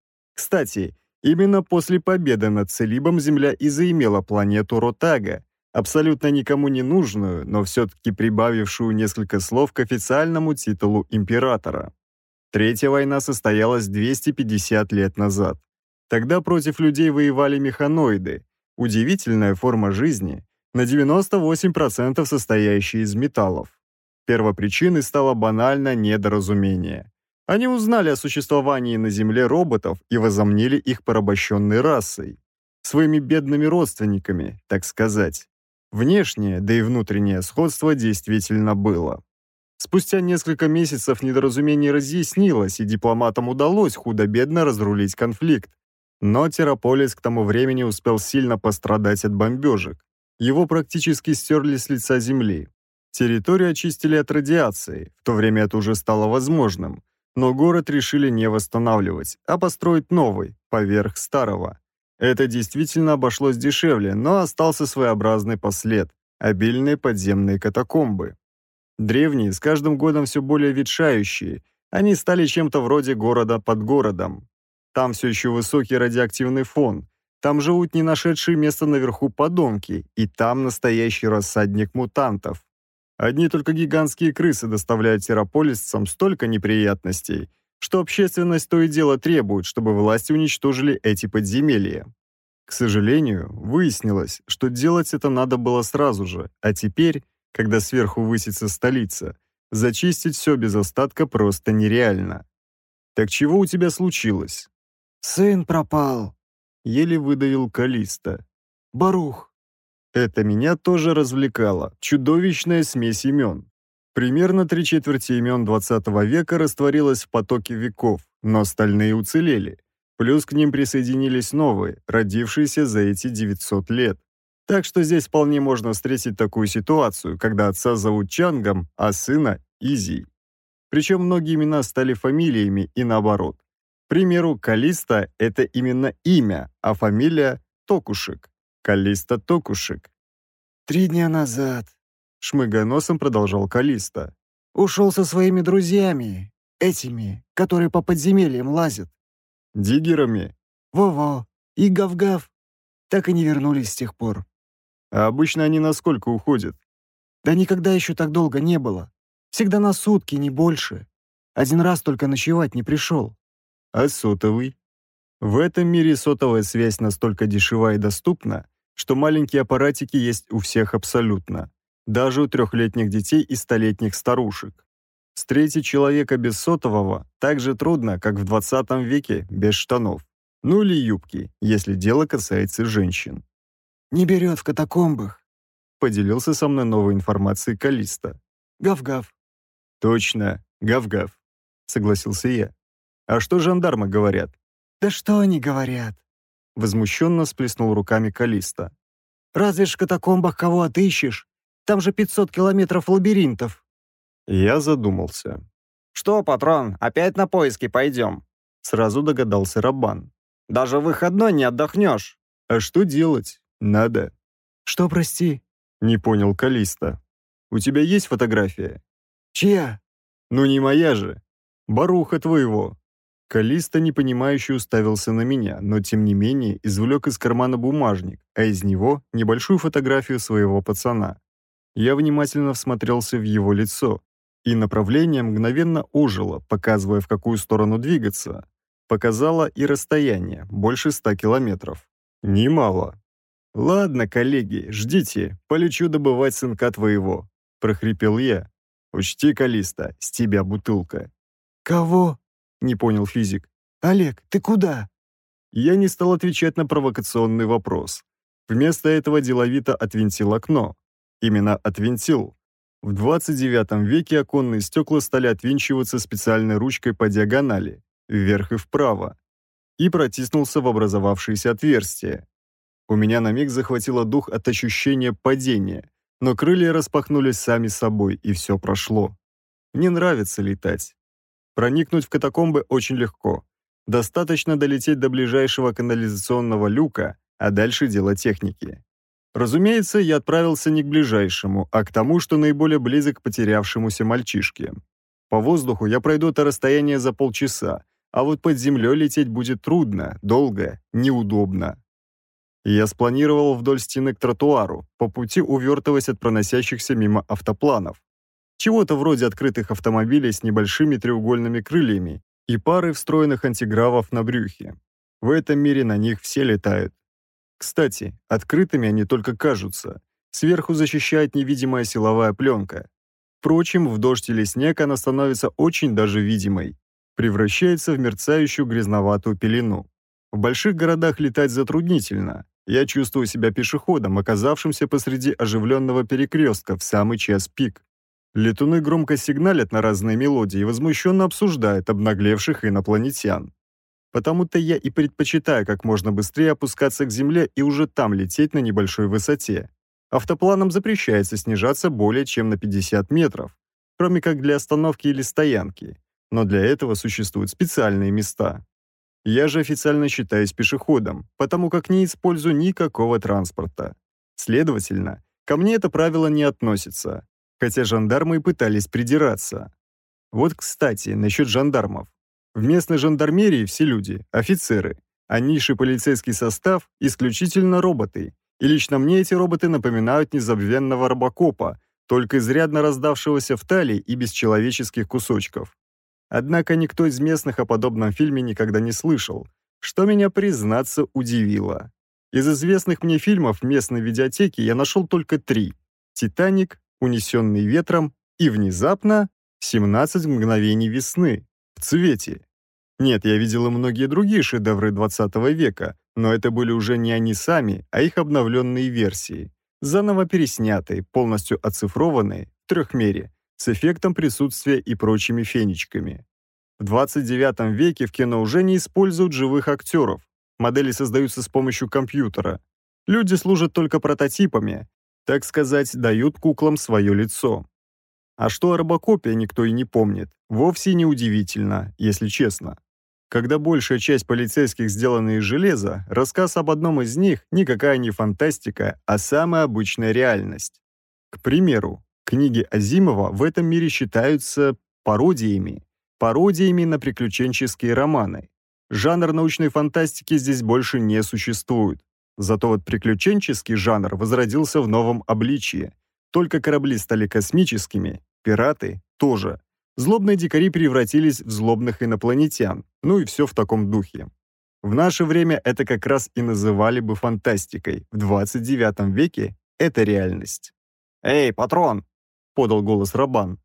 Кстати, именно после победы над Целибом Земля и заимела планету Ротага, абсолютно никому не нужную, но все-таки прибавившую несколько слов к официальному титулу императора. Третья война состоялась 250 лет назад. Тогда против людей воевали механоиды, удивительная форма жизни, на 98% состоящая из металлов. Первопричиной стало банально недоразумение. Они узнали о существовании на Земле роботов и возомнили их порабощенной расой. Своими бедными родственниками, так сказать. Внешнее, да и внутреннее сходство действительно было. Спустя несколько месяцев недоразумение разъяснилось, и дипломатам удалось худо-бедно разрулить конфликт. Но Тераполис к тому времени успел сильно пострадать от бомбежек. Его практически стерли с лица земли. Территорию очистили от радиации, в то время это уже стало возможным но город решили не восстанавливать, а построить новый, поверх старого. Это действительно обошлось дешевле, но остался своеобразный послед – обильные подземные катакомбы. Древние, с каждым годом все более ветшающие, они стали чем-то вроде города под городом. Там все еще высокий радиоактивный фон, там живут не нашедшие место наверху подонки, и там настоящий рассадник мутантов. Одни только гигантские крысы доставляют терраполисцам столько неприятностей, что общественность то и дело требует, чтобы власти уничтожили эти подземелья. К сожалению, выяснилось, что делать это надо было сразу же, а теперь, когда сверху высится столица, зачистить все без остатка просто нереально. «Так чего у тебя случилось?» «Сын пропал», — еле выдавил Калиста. «Барух, это меня тоже развлекало. Чудовищная смесь имен. Примерно три четверти имен 20 века растворилась в потоке веков, но остальные уцелели. Плюс к ним присоединились новые, родившиеся за эти 900 лет. Так что здесь вполне можно встретить такую ситуацию, когда отца зовут Чангом, а сына – Изи. Причем многие имена стали фамилиями и наоборот. К примеру, Калиста – это именно имя, а фамилия – Токушек. Калиста Токушек. «Три дня назад», — Шмыганосом продолжал Калиста, «ушел со своими друзьями, этими, которые по подземельям лазят». «Диггерами?» «Во-во, и гав-гав». Так и не вернулись с тех пор. «А обычно они на сколько уходят?» «Да никогда еще так долго не было. Всегда на сутки, не больше. Один раз только ночевать не пришел». «А сотовый?» В этом мире сотовая связь настолько дешева и доступна, что маленькие аппаратики есть у всех абсолютно, даже у трехлетних детей и столетних старушек. Встретить человека без сотового так же трудно, как в 20 веке без штанов. Ну или юбки, если дело касается женщин. «Не берет в катакомбах», — поделился со мной новой информацией Калиста. «Гав-гав». «Точно, гав-гав», — согласился я. «А что жандармы говорят?» «Да что они говорят?» — возмущенно сплеснул руками Калиста. «Разве ж в катакомбах кого отыщешь? Там же 500 километров лабиринтов!» Я задумался. «Что, патрон, опять на поиски пойдем?» Сразу догадался Рабан. «Даже выходной не отдохнешь!» «А что делать? Надо!» «Что, прости?» Не понял Калиста. «У тебя есть фотография?» «Чья?» «Ну не моя же. Баруха твоего. Калиста, непонимающе, уставился на меня, но тем не менее извлек из кармана бумажник, а из него небольшую фотографию своего пацана. Я внимательно всмотрелся в его лицо, и направление мгновенно ужило, показывая, в какую сторону двигаться. Показало и расстояние, больше ста километров. Немало. «Ладно, коллеги, ждите, полечу добывать сынка твоего», — прохрипел я. «Учти, Калиста, с тебя бутылка». «Кого?» не понял физик. «Олег, ты куда?» Я не стал отвечать на провокационный вопрос. Вместо этого деловито отвинтил окно. Именно отвинтил. В 29 веке оконные стекла стали отвинчиваться специальной ручкой по диагонали, вверх и вправо, и протиснулся в образовавшееся отверстие. У меня на миг захватило дух от ощущения падения, но крылья распахнулись сами собой, и все прошло. Мне нравится летать. Проникнуть в катакомбы очень легко. Достаточно долететь до ближайшего канализационного люка, а дальше дело техники. Разумеется, я отправился не к ближайшему, а к тому, что наиболее близок к потерявшемуся мальчишке. По воздуху я пройду это расстояние за полчаса, а вот под землей лететь будет трудно, долго, неудобно. Я спланировал вдоль стены к тротуару, по пути увертываясь от проносящихся мимо автопланов чего-то вроде открытых автомобилей с небольшими треугольными крыльями и пары встроенных антигравов на брюхе. В этом мире на них все летают. Кстати, открытыми они только кажутся. Сверху защищает невидимая силовая пленка. Впрочем, в дождь или снег она становится очень даже видимой. Превращается в мерцающую грязноватую пелену. В больших городах летать затруднительно. Я чувствую себя пешеходом, оказавшимся посреди оживленного перекрестка в самый час пик. Летуны громко сигналят на разные мелодии и возмущенно обсуждают обнаглевших инопланетян. Потому-то я и предпочитаю как можно быстрее опускаться к Земле и уже там лететь на небольшой высоте. Автопланам запрещается снижаться более чем на 50 метров, кроме как для остановки или стоянки, но для этого существуют специальные места. Я же официально считаюсь пешеходом, потому как не использую никакого транспорта. Следовательно, ко мне это правило не относится, хотя жандармы и пытались придираться. Вот, кстати, насчет жандармов. В местной жандармерии все люди – офицеры, а низший полицейский состав – исключительно роботы. И лично мне эти роботы напоминают незабвенного робокопа, только изрядно раздавшегося в талии и без человеческих кусочков. Однако никто из местных о подобном фильме никогда не слышал, что меня, признаться, удивило. Из известных мне фильмов местной видеотеки я нашел только три – «Титаник», унесенный ветром, и внезапно 17 мгновений весны в цвете. Нет, я видела многие другие шедевры 20 века, но это были уже не они сами, а их обновленные версии, заново переснятые, полностью оцифрованные, в трехмере, с эффектом присутствия и прочими фенечками. В 29 веке в кино уже не используют живых актеров, модели создаются с помощью компьютера. Люди служат только прототипами, так сказать, дают куклам свое лицо. А что о Робокопе никто и не помнит, вовсе не удивительно, если честно. Когда большая часть полицейских сделана из железа, рассказ об одном из них никакая не фантастика, а самая обычная реальность. К примеру, книги Азимова в этом мире считаются пародиями. Пародиями на приключенческие романы. Жанр научной фантастики здесь больше не существует. Зато вот приключенческий жанр возродился в новом обличии. Только корабли стали космическими, пираты тоже. Злобные дикари превратились в злобных инопланетян, ну и все в таком духе. В наше время это как раз и называли бы фантастикой. В 29 веке это реальность. «Эй, патрон!» — подал голос Рабан.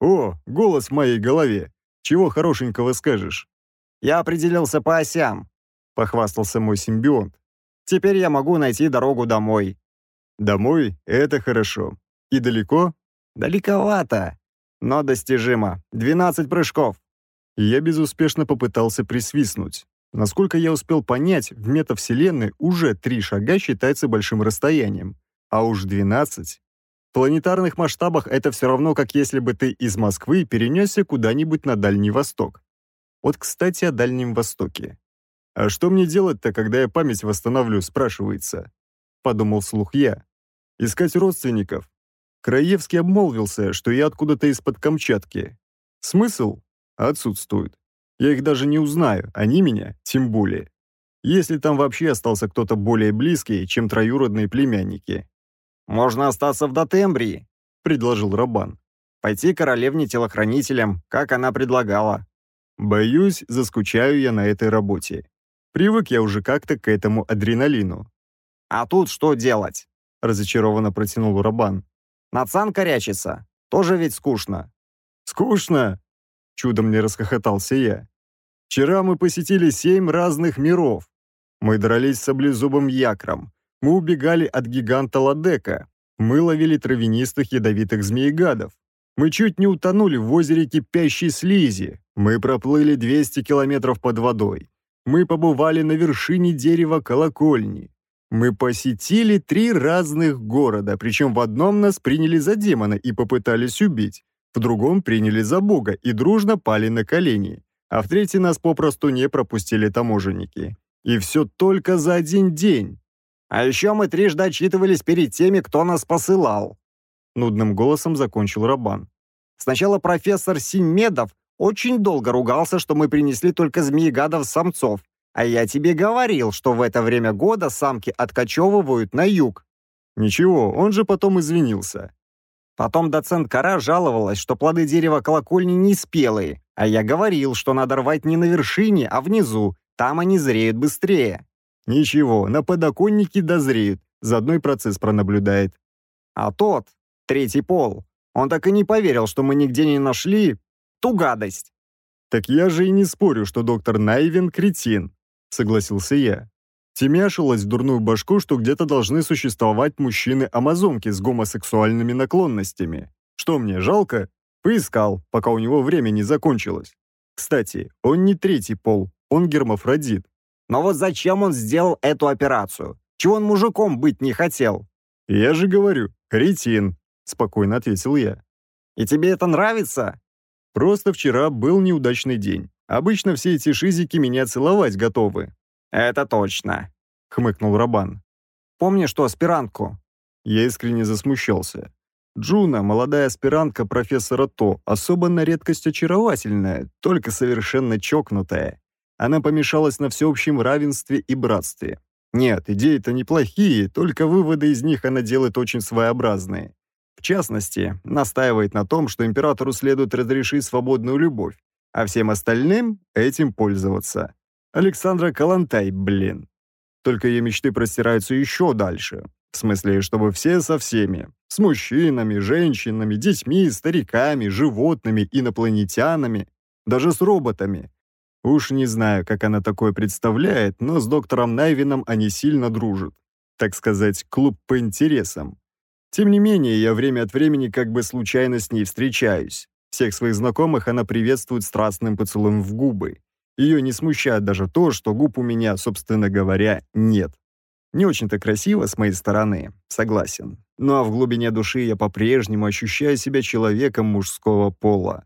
«О, голос в моей голове! Чего хорошенького скажешь?» «Я определился по осям!» — похвастался мой симбионт. Теперь я могу найти дорогу домой». «Домой — это хорошо. И далеко?» «Далековато, но достижимо. 12 прыжков». Я безуспешно попытался присвистнуть. Насколько я успел понять, в метавселенной уже три шага считается большим расстоянием, а уж 12. В планетарных масштабах это все равно, как если бы ты из Москвы перенесся куда-нибудь на Дальний Восток. Вот, кстати, о Дальнем Востоке. «А что мне делать-то, когда я память восстанавливаю, – спрашивается. Подумал слух я. «Искать родственников». Краевский обмолвился, что я откуда-то из-под Камчатки. Смысл? Отсутствует. Я их даже не узнаю, они меня тем более. Если там вообще остался кто-то более близкий, чем троюродные племянники. «Можно остаться в Дотембрии», — предложил Рабан. «Пойти королевне телохранителям, как она предлагала». «Боюсь, заскучаю я на этой работе. Привык я уже как-то к этому адреналину. «А тут что делать?» — разочарованно протянул Рабан. «Пацан корячится. Тоже ведь скучно». «Скучно?» — чудом не расхохотался я. «Вчера мы посетили семь разных миров. Мы дрались с облезубым якром. Мы убегали от гиганта Ладека. Мы ловили травянистых ядовитых змеегадов. Мы чуть не утонули в озере кипящей слизи. Мы проплыли 200 километров под водой. Мы побывали на вершине дерева колокольни. Мы посетили три разных города, причем в одном нас приняли за демона и попытались убить, в другом приняли за бога и дружно пали на колени, а в третий нас попросту не пропустили таможенники. И все только за один день. А еще мы трижды отчитывались перед теми, кто нас посылал. Нудным голосом закончил Рабан. Сначала профессор Синмедов, очень долго ругался, что мы принесли только змеегадов-самцов. А я тебе говорил, что в это время года самки откачевывают на юг. Ничего, он же потом извинился. Потом доцент Кара жаловалась, что плоды дерева колокольни не спелые, а я говорил, что надо рвать не на вершине, а внизу, там они зреют быстрее. Ничего, на подоконнике дозреют, заодно и процесс пронаблюдает. А тот, третий пол, он так и не поверил, что мы нигде не нашли ту гадость. «Так я же и не спорю, что доктор Найвин кретин», — согласился я. Темяшилось в дурную башку, что где-то должны существовать мужчины-амазонки с гомосексуальными наклонностями. Что мне, жалко? Поискал, пока у него время не закончилось. Кстати, он не третий пол, он гермафродит. Но вот зачем он сделал эту операцию? Чего он мужиком быть не хотел? Я же говорю, кретин, спокойно ответил я. И тебе это нравится? Просто вчера был неудачный день. Обычно все эти шизики меня целовать готовы». «Это точно», — хмыкнул Рабан. «Помнишь что аспирантку?» Я искренне засмущался. Джуна, молодая аспирантка профессора То, особо на редкость очаровательная, только совершенно чокнутая. Она помешалась на всеобщем равенстве и братстве. Нет, идеи-то неплохие, только выводы из них она делает очень своеобразные частности, настаивает на том, что императору следует разрешить свободную любовь, а всем остальным этим пользоваться. Александра Калантай, блин. Только ее мечты простираются еще дальше. В смысле, чтобы все со всеми. С мужчинами, женщинами, детьми, стариками, животными, инопланетянами. Даже с роботами. Уж не знаю, как она такое представляет, но с доктором Найвином они сильно дружат. Так сказать, клуб по интересам. Тем не менее, я время от времени как бы случайно с ней встречаюсь. Всех своих знакомых она приветствует страстным поцелуем в губы. Ее не смущает даже то, что губ у меня, собственно говоря, нет. Не очень-то красиво с моей стороны, согласен. Ну а в глубине души я по-прежнему ощущаю себя человеком мужского пола.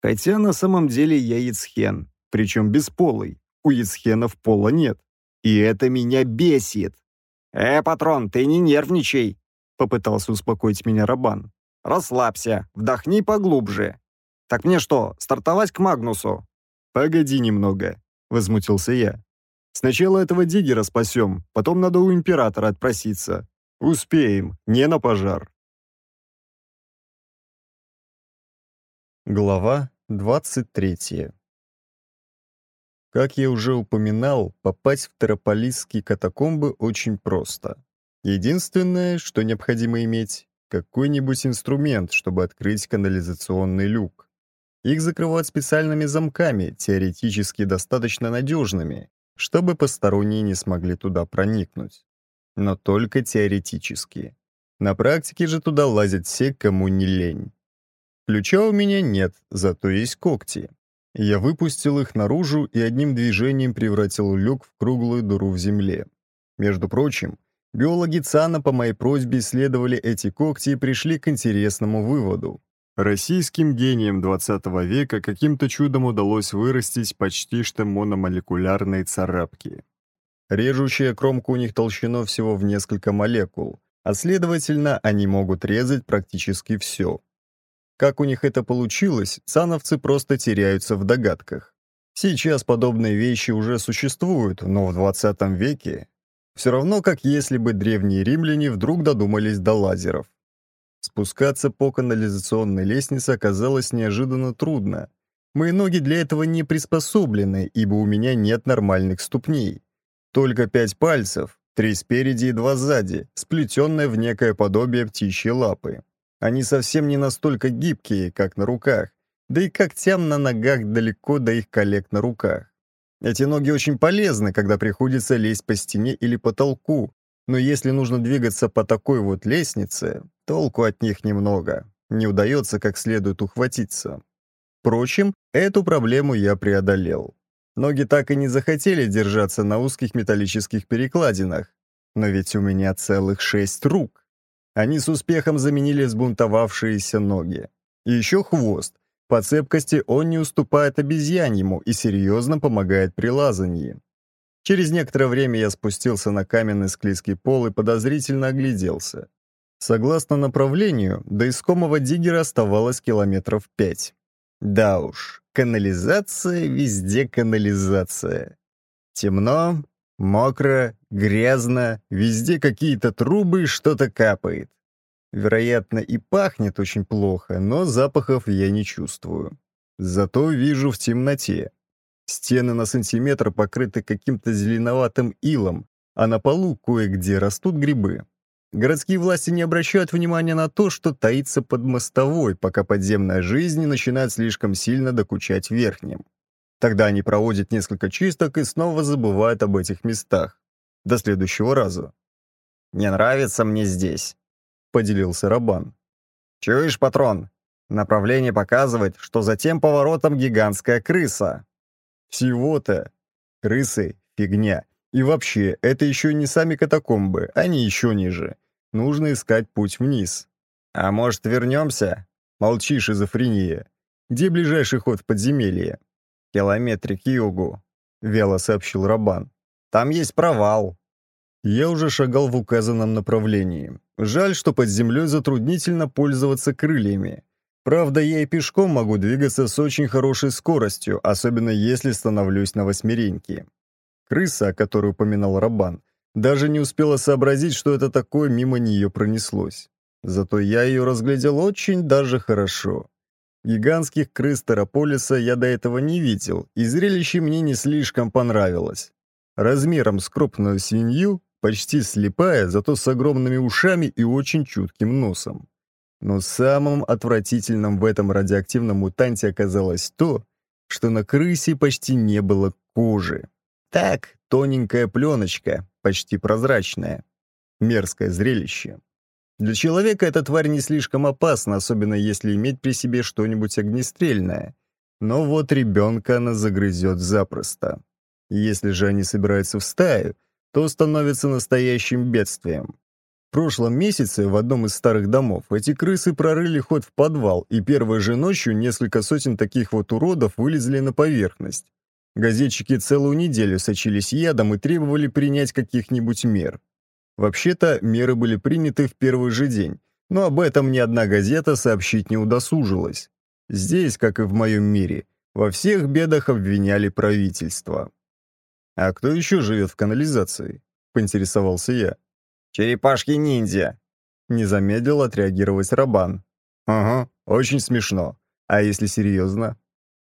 Хотя на самом деле я яцхен, причем бесполый. У яцхенов пола нет. И это меня бесит. «Э, патрон, ты не нервничай!» Попытался успокоить меня Рабан. «Расслабься, вдохни поглубже. Так мне что, стартовать к Магнусу?» «Погоди немного», — возмутился я. «Сначала этого Дигера спасем, потом надо у Императора отпроситься. Успеем, не на пожар». Глава 23 Как я уже упоминал, попасть в Терополисские катакомбы очень просто. Единственное, что необходимо иметь, какой-нибудь инструмент, чтобы открыть канализационный люк. Их закрывают специальными замками, теоретически достаточно надежными, чтобы посторонние не смогли туда проникнуть. Но только теоретически. На практике же туда лазят все, кому не лень. Ключа у меня нет, зато есть когти. Я выпустил их наружу и одним движением превратил люк в круглую дыру в земле. Между прочим, Биологи ЦАНа по моей просьбе исследовали эти когти и пришли к интересному выводу. Российским гением 20 века каким-то чудом удалось вырастить почти что мономолекулярные царапки. Режущая кромка у них толщина всего в несколько молекул, а следовательно, они могут резать практически все. Как у них это получилось, цановцы просто теряются в догадках. Сейчас подобные вещи уже существуют, но в 20 веке все равно, как если бы древние римляне вдруг додумались до лазеров. Спускаться по канализационной лестнице оказалось неожиданно трудно. Мои ноги для этого не приспособлены, ибо у меня нет нормальных ступней. Только пять пальцев, три спереди и два сзади, сплетенные в некое подобие птичьей лапы. Они совсем не настолько гибкие, как на руках, да и когтям на ногах далеко до их коллег на руках. Эти ноги очень полезны, когда приходится лезть по стене или потолку, но если нужно двигаться по такой вот лестнице, толку от них немного, не удается как следует ухватиться. Впрочем, эту проблему я преодолел. Ноги так и не захотели держаться на узких металлических перекладинах, но ведь у меня целых шесть рук. Они с успехом заменили сбунтовавшиеся ноги. И еще хвост, по цепкости он не уступает обезьяньему и серьезно помогает при лазании. Через некоторое время я спустился на каменный склизкий пол и подозрительно огляделся. Согласно направлению, до искомого диггера оставалось километров пять. Да уж, канализация везде канализация. Темно, мокро, грязно, везде какие-то трубы и что-то капает. Вероятно, и пахнет очень плохо, но запахов я не чувствую. Зато вижу в темноте. Стены на сантиметр покрыты каким-то зеленоватым илом, а на полу кое-где растут грибы. Городские власти не обращают внимания на то, что таится под мостовой, пока подземная жизнь начинает слишком сильно докучать верхним. Тогда они проводят несколько чисток и снова забывают об этих местах. До следующего раза. «Не нравится мне здесь», — поделился Рабан. «Чуешь, патрон? Направление показывает, что за тем поворотом гигантская крыса». «Всего-то. Крысы — фигня. И вообще, это еще не сами катакомбы, они еще ниже. Нужно искать путь вниз». «А может, вернемся?» «Молчи, шизофрения. Где ближайший ход в подземелье?» «Километре к югу», — вяло сообщил Рабан. «Там есть провал, я уже шагал в указанном направлении. Жаль, что под землей затруднительно пользоваться крыльями. Правда, я и пешком могу двигаться с очень хорошей скоростью, особенно если становлюсь на восьмереньке. Крыса, о которой упоминал Рабан, даже не успела сообразить, что это такое, мимо нее пронеслось. Зато я ее разглядел очень даже хорошо. Гигантских крыс Тераполиса я до этого не видел, и зрелище мне не слишком понравилось. Размером с крупную свинью почти слепая, зато с огромными ушами и очень чутким носом. Но самым отвратительным в этом радиоактивном мутанте оказалось то, что на крысе почти не было кожи. Так, тоненькая пленочка, почти прозрачная. Мерзкое зрелище. Для человека эта тварь не слишком опасна, особенно если иметь при себе что-нибудь огнестрельное. Но вот ребенка она загрызет запросто. Если же они собираются в стаю — то становится настоящим бедствием. В прошлом месяце в одном из старых домов эти крысы прорыли ход в подвал, и первой же ночью несколько сотен таких вот уродов вылезли на поверхность. Газетчики целую неделю сочились ядом и требовали принять каких-нибудь мер. Вообще-то, меры были приняты в первый же день, но об этом ни одна газета сообщить не удосужилась. Здесь, как и в моем мире, во всех бедах обвиняли правительство. «А кто еще живет в канализации?» — поинтересовался я. «Черепашки-ниндзя!» — не замедлил отреагировать Рабан. «Ага, очень смешно. А если серьезно?»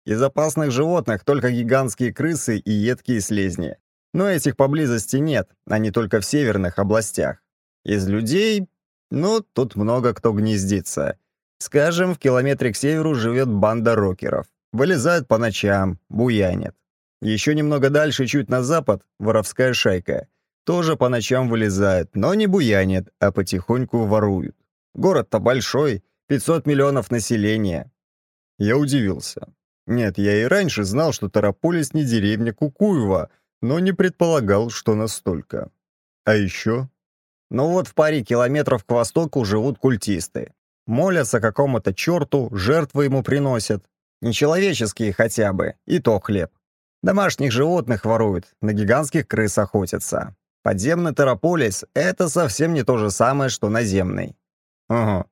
«Из опасных животных только гигантские крысы и едкие слезни. Но этих поблизости нет, они только в северных областях. Из людей... Ну, тут много кто гнездится. Скажем, в километре к северу живет банда рокеров. Вылезают по ночам, буянят. Еще немного дальше, чуть на запад, воровская шайка. Тоже по ночам вылезает, но не буянит, а потихоньку воруют. Город-то большой, 500 миллионов населения. Я удивился. Нет, я и раньше знал, что Тараполис не деревня Кукуева, но не предполагал, что настолько. А еще? Ну вот в паре километров к востоку живут культисты. Молятся какому-то черту, жертвы ему приносят. Нечеловеческие хотя бы, и то хлеб. Домашних животных воруют, на гигантских крыс охотятся. Подземный Терополис — это совсем не то же самое, что наземный. Ага.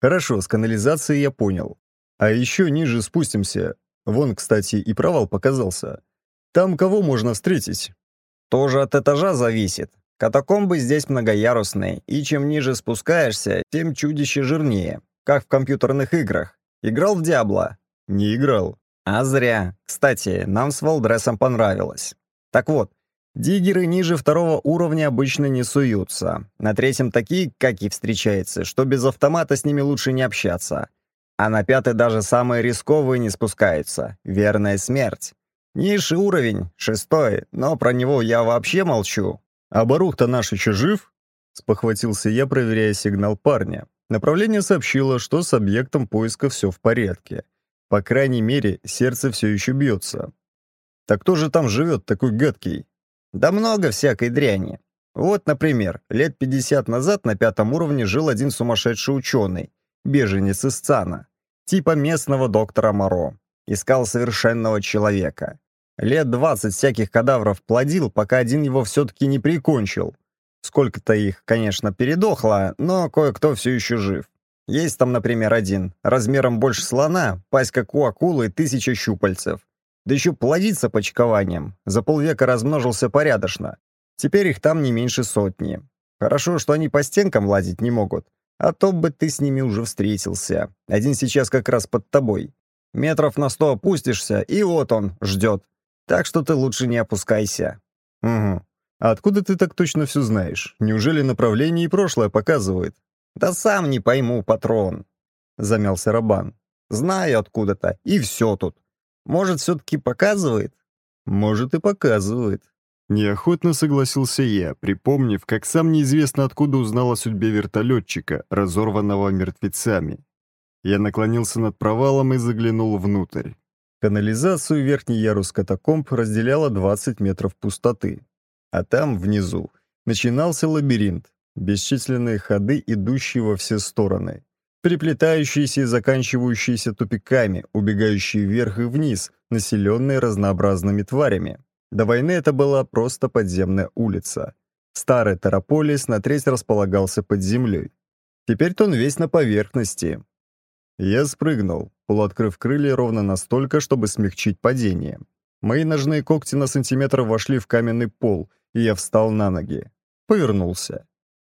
Хорошо, с канализацией я понял. А еще ниже спустимся. Вон, кстати, и провал показался. Там кого можно встретить? Тоже от этажа зависит. Катакомбы здесь многоярусные, и чем ниже спускаешься, тем чудище жирнее, как в компьютерных играх. Играл в Диабло? Не играл. А зря. Кстати, нам с Волдресом понравилось. Так вот, диггеры ниже второго уровня обычно не суются. На третьем такие, как и встречаются, что без автомата с ними лучше не общаться. А на пятый даже самые рисковые не спускаются. Верная смерть. Низший уровень, шестой, но про него я вообще молчу. А Барух-то наш еще жив? Спохватился я, проверяя сигнал парня. Направление сообщило, что с объектом поиска все в порядке. По крайней мере, сердце все еще бьется. Так кто же там живет такой гадкий? Да много всякой дряни. Вот, например, лет 50 назад на пятом уровне жил один сумасшедший ученый, беженец из Цана, типа местного доктора Моро. Искал совершенного человека. Лет 20 всяких кадавров плодил, пока один его все-таки не прикончил. Сколько-то их, конечно, передохло, но кое-кто все еще жив. Есть там, например, один, размером больше слона, пасть как у акулы, тысяча щупальцев. Да еще плодится почкованием. За полвека размножился порядочно. Теперь их там не меньше сотни. Хорошо, что они по стенкам лазить не могут. А то бы ты с ними уже встретился. Один сейчас как раз под тобой. Метров на сто опустишься, и вот он, ждет. Так что ты лучше не опускайся. Угу. А откуда ты так точно все знаешь? Неужели направление и прошлое показывает? «Да сам не пойму, патрон», — замялся Рабан. «Знаю откуда-то, и все тут. Может, все-таки показывает?» «Может, и показывает». Неохотно согласился я, припомнив, как сам неизвестно откуда узнал о судьбе вертолетчика, разорванного мертвецами. Я наклонился над провалом и заглянул внутрь. Канализацию верхний ярус катакомб разделяло 20 метров пустоты. А там, внизу, начинался лабиринт, Бесчисленные ходы, идущие во все стороны. переплетающиеся и заканчивающиеся тупиками, убегающие вверх и вниз, населенные разнообразными тварями. До войны это была просто подземная улица. Старый Тераполис на треть располагался под землей. Теперь-то он весь на поверхности. Я спрыгнул, полуоткрыв крылья ровно настолько, чтобы смягчить падение. Мои ножные когти на сантиметр вошли в каменный пол, и я встал на ноги. Повернулся.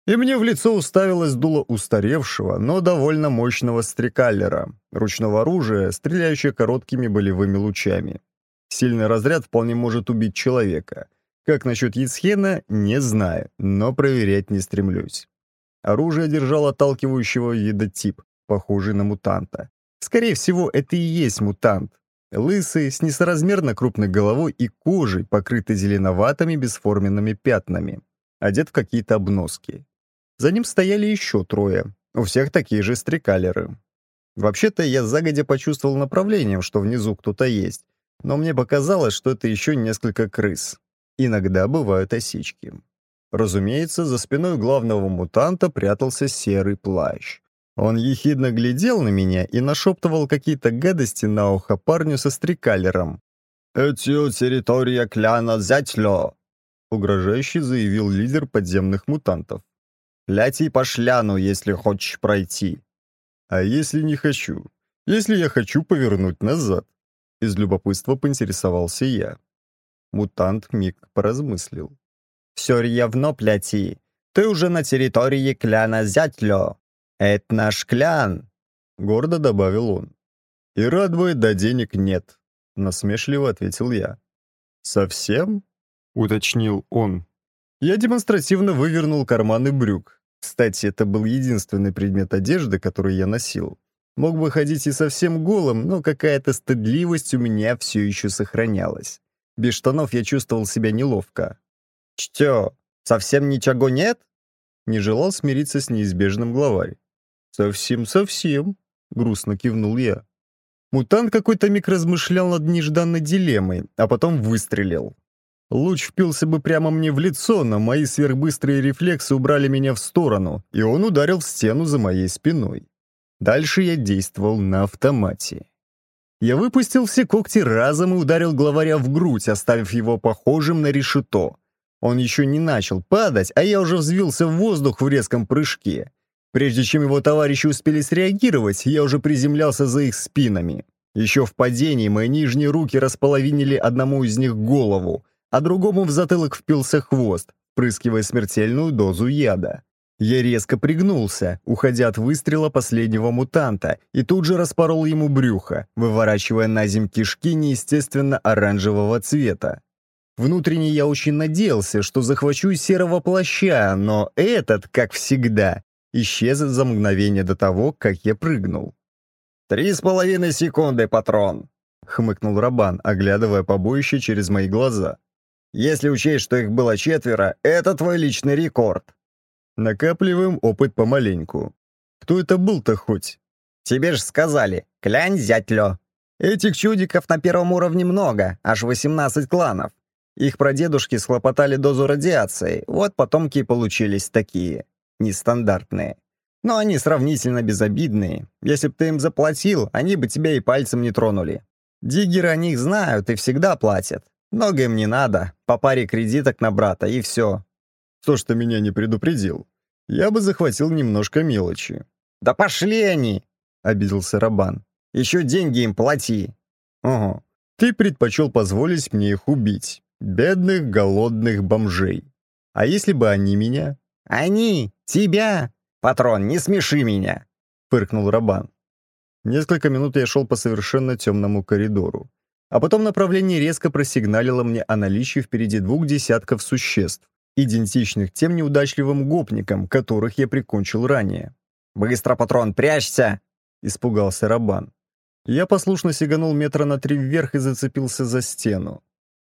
И мне в лицо уставилось дуло устаревшего, но довольно мощного стрекаллера, ручного оружия, стреляющего короткими болевыми лучами. Сильный разряд вполне может убить человека. Как насчет Яцхена, не знаю, но проверять не стремлюсь. Оружие держал отталкивающего едотип, похожий на мутанта. Скорее всего, это и есть мутант. Лысый, с несоразмерно крупной головой и кожей, покрытой зеленоватыми бесформенными пятнами. Одет в какие-то обноски. За ним стояли еще трое. У всех такие же стрекалеры. Вообще-то я загодя почувствовал направлением, что внизу кто-то есть. Но мне показалось, что это еще несколько крыс. Иногда бывают осечки. Разумеется, за спиной главного мутанта прятался серый плащ. Он ехидно глядел на меня и нашептывал какие-то гадости на ухо парню со стрекалером. «Этю территория кляна Зятлё!» — угрожающе заявил лидер подземных мутантов. Ляти по шляну, если хочешь пройти. А если не хочу? Если я хочу повернуть назад? Из любопытства поинтересовался я. Мутант миг поразмыслил. «Все явно, пляти. Ты уже на территории кляна Зятлё. Это наш клян!» Гордо добавил он. «И радвы до да денег нет», — насмешливо ответил я. «Совсем?» — уточнил он. Я демонстративно вывернул карманы брюк. Кстати, это был единственный предмет одежды, который я носил. Мог бы ходить и совсем голым, но какая-то стыдливость у меня все еще сохранялась. Без штанов я чувствовал себя неловко. «Чтё, совсем ничего нет?» Не желал смириться с неизбежным главарь. «Совсем-совсем», — грустно кивнул я. Мутант какой-то миг размышлял над нежданной дилеммой, а потом выстрелил. Луч впился бы прямо мне в лицо, но мои сверхбыстрые рефлексы убрали меня в сторону, и он ударил в стену за моей спиной. Дальше я действовал на автомате. Я выпустил все когти разом и ударил главаря в грудь, оставив его похожим на решето. Он еще не начал падать, а я уже взвился в воздух в резком прыжке. Прежде чем его товарищи успели среагировать, я уже приземлялся за их спинами. Еще в падении мои нижние руки располовинили одному из них голову, а другому в затылок впился хвост, прыскивая смертельную дозу яда. Я резко пригнулся, уходя от выстрела последнего мутанта, и тут же распорол ему брюхо, выворачивая на земь кишки неестественно оранжевого цвета. Внутренне я очень надеялся, что захвачу серого плаща, но этот, как всегда, исчез за мгновение до того, как я прыгнул. «Три с половиной секунды, патрон!» — хмыкнул Рабан, оглядывая побоище через мои глаза. Если учесть, что их было четверо, это твой личный рекорд. Накапливаем опыт помаленьку. Кто это был-то хоть? Тебе ж сказали, клянь зятлё. Этих чудиков на первом уровне много, аж 18 кланов. Их прадедушки схлопотали дозу радиации, вот потомки и получились такие, нестандартные. Но они сравнительно безобидные. Если б ты им заплатил, они бы тебя и пальцем не тронули. Диггеры о них знают и всегда платят. Много им не надо, по паре кредиток на брата и все. То, что меня не предупредил, я бы захватил немножко мелочи. Да пошли они, обиделся Рабан. Еще деньги им плати. Ого, ты предпочел позволить мне их убить, бедных голодных бомжей. А если бы они меня? Они, тебя, патрон, не смеши меня, фыркнул Рабан. Несколько минут я шел по совершенно темному коридору. А потом направление резко просигналило мне о наличии впереди двух десятков существ, идентичных тем неудачливым гопникам, которых я прикончил ранее. «Быстро, патрон, прячься!» — испугался Рабан. Я послушно сиганул метра на три вверх и зацепился за стену.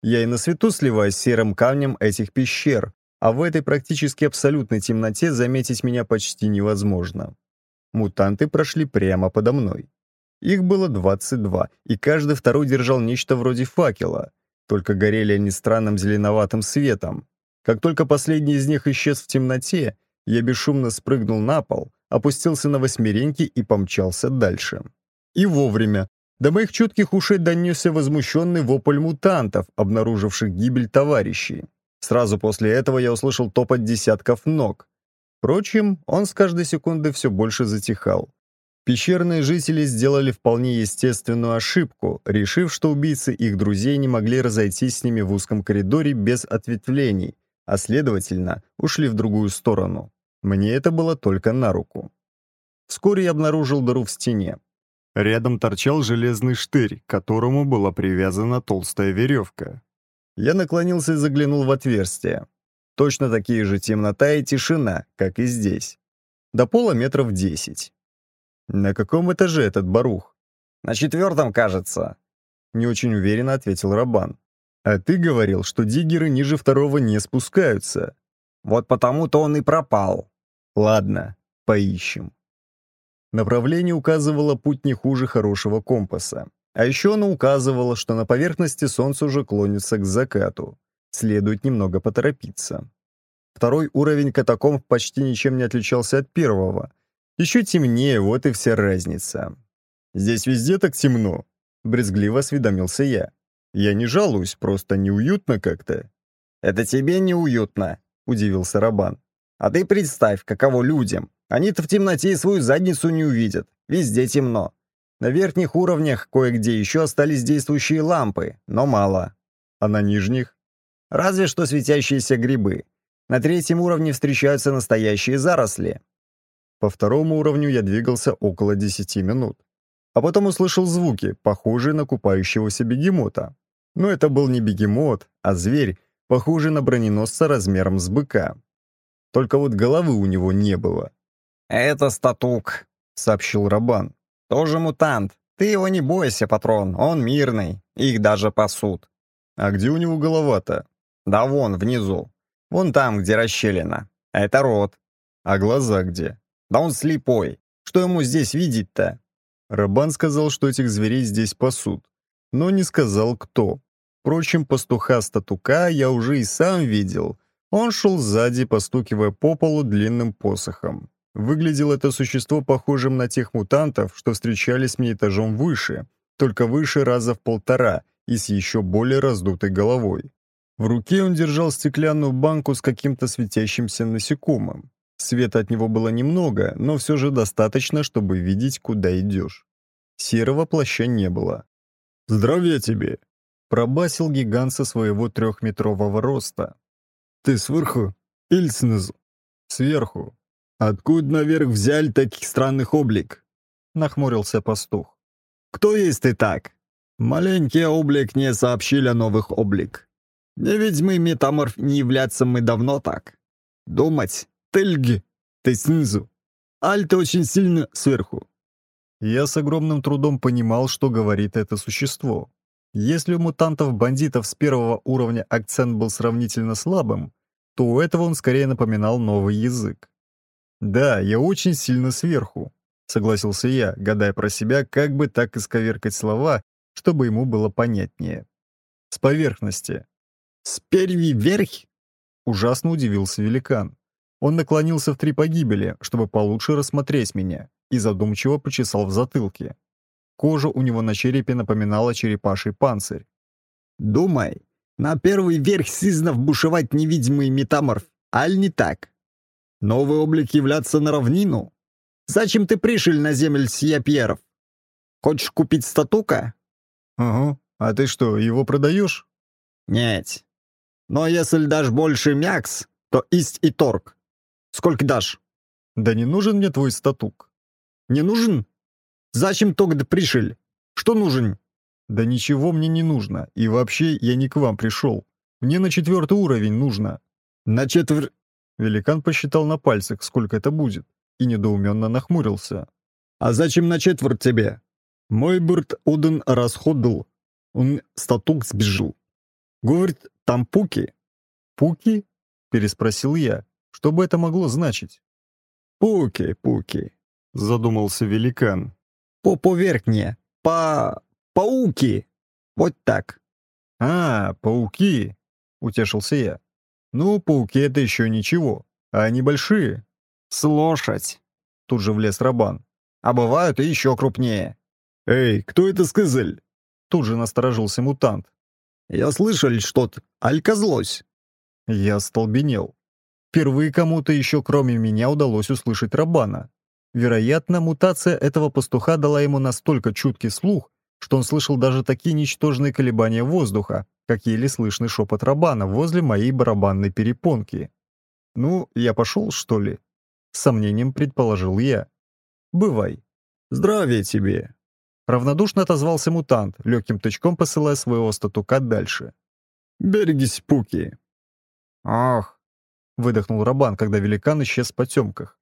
Я и на свету сливаюсь серым камнем этих пещер, а в этой практически абсолютной темноте заметить меня почти невозможно. Мутанты прошли прямо подо мной. Их было 22, и каждый второй держал нечто вроде факела, только горели они странным зеленоватым светом. Как только последний из них исчез в темноте, я бесшумно спрыгнул на пол, опустился на восьмереньки и помчался дальше. И вовремя. До моих чутких ушей донесся возмущенный вопль мутантов, обнаруживших гибель товарищей. Сразу после этого я услышал топот десятков ног. Впрочем, он с каждой секунды все больше затихал. Пещерные жители сделали вполне естественную ошибку, решив, что убийцы их друзей не могли разойтись с ними в узком коридоре без ответвлений, а следовательно, ушли в другую сторону. Мне это было только на руку. Вскоре я обнаружил дыру в стене. Рядом торчал железный штырь, к которому была привязана толстая веревка. Я наклонился и заглянул в отверстие. Точно такие же темнота и тишина, как и здесь. До пола метров десять. «На каком этаже этот барух?» «На четвертом, кажется», — не очень уверенно ответил Рабан. «А ты говорил, что диггеры ниже второго не спускаются». «Вот потому-то он и пропал». «Ладно, поищем». Направление указывало путь не хуже хорошего компаса. А еще оно указывало, что на поверхности солнце уже клонится к закату. Следует немного поторопиться. Второй уровень катакомб почти ничем не отличался от первого, еще темнее, вот и вся разница. Здесь везде так темно, брезгливо осведомился я. Я не жалуюсь, просто неуютно как-то. Это тебе неуютно, удивился Рабан. А ты представь, каково людям. Они-то в темноте свою задницу не увидят. Везде темно. На верхних уровнях кое-где еще остались действующие лампы, но мало. А на нижних? Разве что светящиеся грибы. На третьем уровне встречаются настоящие заросли. По второму уровню я двигался около 10 минут. А потом услышал звуки, похожие на купающегося бегемота. Но это был не бегемот, а зверь, похожий на броненосца размером с быка. Только вот головы у него не было. «Это статук», — сообщил Рабан. «Тоже мутант. Ты его не бойся, патрон, он мирный. Их даже пасут». «А где у него голова-то?» «Да вон, внизу. Вон там, где расщелина. Это рот». «А глаза где?» Да он слепой. Что ему здесь видеть-то? Рабан сказал, что этих зверей здесь пасут, но не сказал кто. Впрочем, пастуха-статука я уже и сам видел. Он шел сзади, постукивая по полу длинным посохом. Выглядело это существо похожим на тех мутантов, что встречались мне этажом выше, только выше раза в полтора и с еще более раздутой головой. В руке он держал стеклянную банку с каким-то светящимся насекомым. Света от него было немного, но все же достаточно, чтобы видеть, куда идешь. Серого плаща не было. «Здравия тебе!» — пробасил гигант со своего трехметрового роста. «Ты сверху или снизу?» «Сверху». «Откуда наверх взяли таких странных облик?» — нахмурился пастух. «Кто есть ты так?» «Маленький облик не сообщили о новых облик. Не ведьмы метаморф не являться мы давно так. Думать, Тельги, ты снизу, Альта очень сильно сверху. Я с огромным трудом понимал, что говорит это существо. Если у мутантов-бандитов с первого уровня акцент был сравнительно слабым, то у этого он скорее напоминал новый язык. «Да, я очень сильно сверху», — согласился я, гадая про себя, как бы так исковеркать слова, чтобы ему было понятнее. «С поверхности». «С перви верх? — ужасно удивился великан. Он наклонился в три погибели, чтобы получше рассмотреть меня, и задумчиво почесал в затылке. Кожа у него на черепе напоминала черепаший панцирь. «Думай, на первый верх сизнов бушевать невидимый метаморф, аль не так? Новый облик являться на равнину? Зачем ты пришел на земель Сьяпьеров? Хочешь купить статука?» «Ага, а ты что, его продаешь?» «Нет. Но если дашь больше мякс, то исть и торг. Сколько дашь?» «Да не нужен мне твой статук». «Не нужен? Зачем тогда пришел? Что нужен?» «Да ничего мне не нужно, и вообще я не к вам пришел. Мне на четвертый уровень нужно». «На четвер...» Великан посчитал на пальцах, сколько это будет, и недоуменно нахмурился. «А зачем на четверть тебе?» «Мой Берт Оден расходил. Он статук сбежал». «Говорит, там пуки». «Пуки?» — переспросил я, что бы это могло значить? «Пуки, пуки», — задумался великан. «По поверхне, по... пауки. Вот так». «А, пауки», — утешился я. «Ну, пауки — это еще ничего, а они большие». «Слошадь», — тут же влез Рабан. «А бывают и еще крупнее». «Эй, кто это сказал?» Тут же насторожился мутант. «Я слышал что-то, аль козлось». Я остолбенел. Впервые кому-то еще кроме меня удалось услышать Рабана. Вероятно, мутация этого пастуха дала ему настолько чуткий слух, что он слышал даже такие ничтожные колебания воздуха, как еле слышный шепот Рабана возле моей барабанной перепонки. «Ну, я пошел, что ли?» — с сомнением предположил я. «Бывай. Здравия тебе!» Равнодушно отозвался мутант, легким тычком посылая своего статука дальше. «Берегись, пуки!» «Ах, — выдохнул Рабан, когда великан исчез в потемках.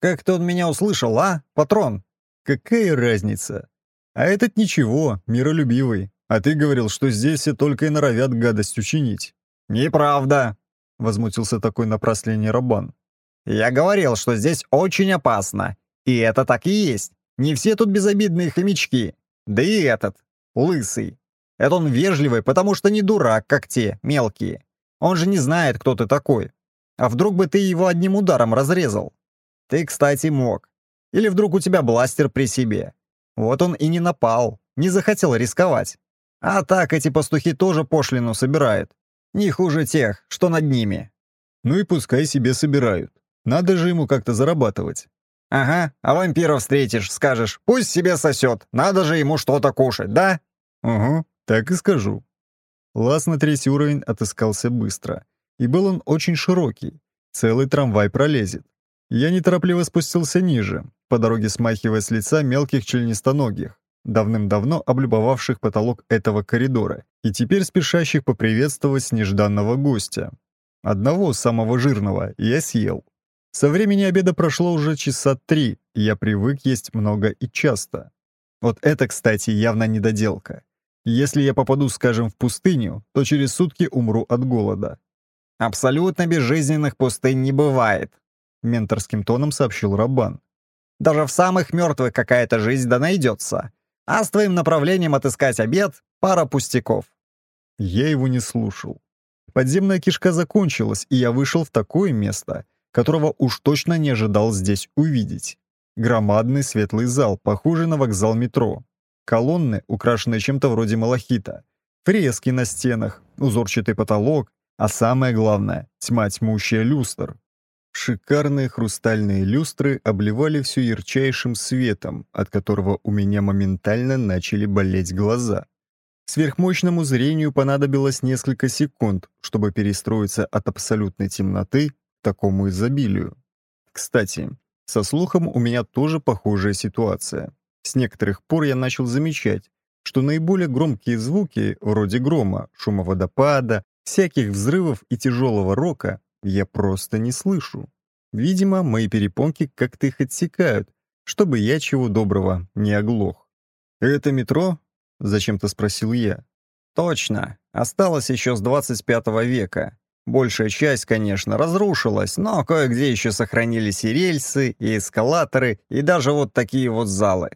«Как-то он меня услышал, а, патрон?» «Какая разница? А этот ничего, миролюбивый. А ты говорил, что здесь все только и норовят гадость учинить». «Неправда», — возмутился такой напрасление Рабан. «Я говорил, что здесь очень опасно. И это так и есть. Не все тут безобидные хомячки. Да и этот, лысый. Это он вежливый, потому что не дурак, как те, мелкие. Он же не знает, кто ты такой. А вдруг бы ты его одним ударом разрезал? Ты, кстати, мог. Или вдруг у тебя бластер при себе. Вот он и не напал, не захотел рисковать. А так эти пастухи тоже пошлину собирают. Не хуже тех, что над ними. Ну и пускай себе собирают. Надо же ему как-то зарабатывать. Ага, а вампира встретишь, скажешь, пусть себе сосет, надо же ему что-то кушать, да? Угу, так и скажу. Лаз на третий уровень отыскался быстро — и был он очень широкий. Целый трамвай пролезет. Я неторопливо спустился ниже, по дороге смахивая с лица мелких членистоногих, давным-давно облюбовавших потолок этого коридора и теперь спешащих поприветствовать нежданного гостя. Одного, самого жирного, я съел. Со времени обеда прошло уже часа три, и я привык есть много и часто. Вот это, кстати, явно недоделка. Если я попаду, скажем, в пустыню, то через сутки умру от голода. Абсолютно безжизненных пустынь не бывает, менторским тоном сообщил Рабан. Даже в самых мертвых какая-то жизнь да найдется. А с твоим направлением отыскать обед — пара пустяков. Я его не слушал. Подземная кишка закончилась, и я вышел в такое место, которого уж точно не ожидал здесь увидеть. Громадный светлый зал, похожий на вокзал метро. Колонны, украшенные чем-то вроде малахита. Фрески на стенах, узорчатый потолок, а самое главное — тьма тьмущая люстр. Шикарные хрустальные люстры обливали все ярчайшим светом, от которого у меня моментально начали болеть глаза. Сверхмощному зрению понадобилось несколько секунд, чтобы перестроиться от абсолютной темноты к такому изобилию. Кстати, со слухом у меня тоже похожая ситуация. С некоторых пор я начал замечать, что наиболее громкие звуки, вроде грома, шума водопада, Всяких взрывов и тяжелого рока я просто не слышу. Видимо, мои перепонки как-то их отсекают, чтобы я чего доброго не оглох. «Это метро?» — зачем-то спросил я. «Точно. Осталось еще с 25 века. Большая часть, конечно, разрушилась, но кое-где еще сохранились и рельсы, и эскалаторы, и даже вот такие вот залы.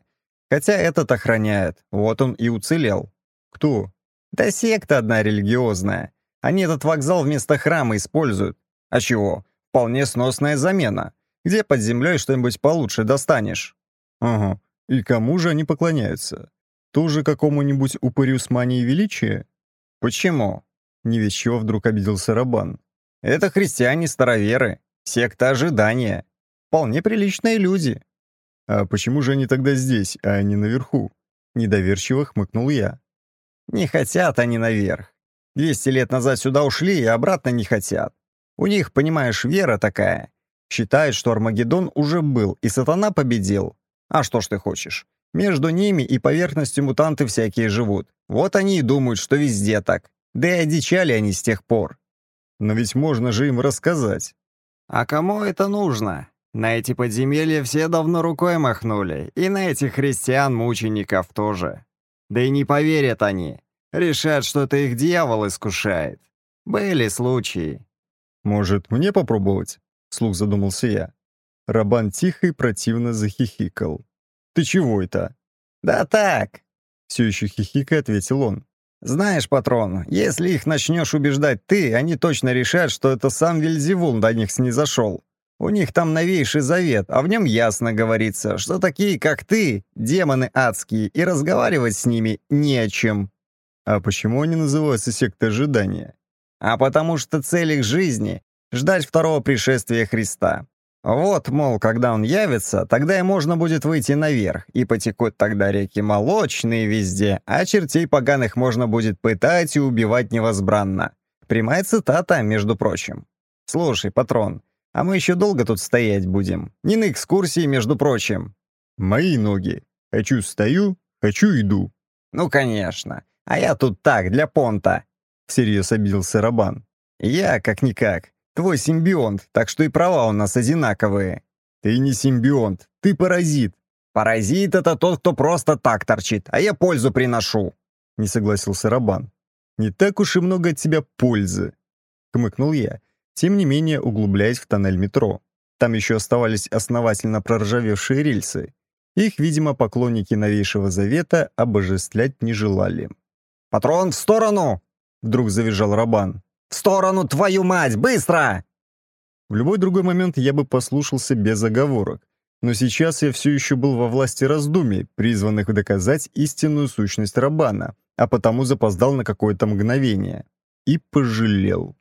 Хотя этот охраняет, вот он и уцелел. Кто? Да секта одна религиозная. Они этот вокзал вместо храма используют. А чего? Вполне сносная замена. Где под землей что-нибудь получше достанешь? Ага. И кому же они поклоняются? Тоже какому-нибудь упырю с манией величия? Почему? Невещего вдруг обиделся Рабан. Это христиане-староверы. Секта ожидания. Вполне приличные люди. А почему же они тогда здесь, а не наверху? Недоверчиво хмыкнул я. Не хотят они наверх. 200 лет назад сюда ушли и обратно не хотят. У них, понимаешь, вера такая. Считают, что Армагеддон уже был, и сатана победил. А что ж ты хочешь? Между ними и поверхностью мутанты всякие живут. Вот они и думают, что везде так. Да и одичали они с тех пор. Но ведь можно же им рассказать. А кому это нужно? На эти подземелья все давно рукой махнули, и на этих христиан-мучеников тоже. Да и не поверят они. Решат, что это их дьявол искушает. Были случаи». «Может, мне попробовать?» — вслух задумался я. Рабан тихо и противно захихикал. «Ты чего это?» «Да так!» — все еще хихикая ответил он. «Знаешь, патрон, если их начнешь убеждать ты, они точно решат, что это сам Вильзевун до них снизошел. У них там новейший завет, а в нем ясно говорится, что такие, как ты, демоны адские, и разговаривать с ними не о чем». А почему они называются сектой ожидания? А потому что цель их жизни — ждать второго пришествия Христа. Вот, мол, когда он явится, тогда и можно будет выйти наверх, и потекут тогда реки молочные везде, а чертей поганых можно будет пытать и убивать невозбранно. Прямая цитата, между прочим. Слушай, патрон, а мы еще долго тут стоять будем? Не на экскурсии, между прочим. Мои ноги. Хочу стою, хочу иду. Ну, конечно. А я тут так, для понта. Всерьез обиделся Рабан. Я, как-никак, твой симбионт, так что и права у нас одинаковые. Ты не симбионт, ты паразит. Паразит — это тот, кто просто так торчит, а я пользу приношу. Не согласился Рабан. Не так уж и много от тебя пользы. Кмыкнул я, тем не менее углубляясь в тоннель метро. Там еще оставались основательно проржавевшие рельсы. Их, видимо, поклонники новейшего завета обожествлять не желали. «Патрон в сторону!» — вдруг завизжал Рабан. «В сторону, твою мать! Быстро!» В любой другой момент я бы послушался без оговорок. Но сейчас я все еще был во власти раздумий, призванных доказать истинную сущность Рабана, а потому запоздал на какое-то мгновение. И пожалел.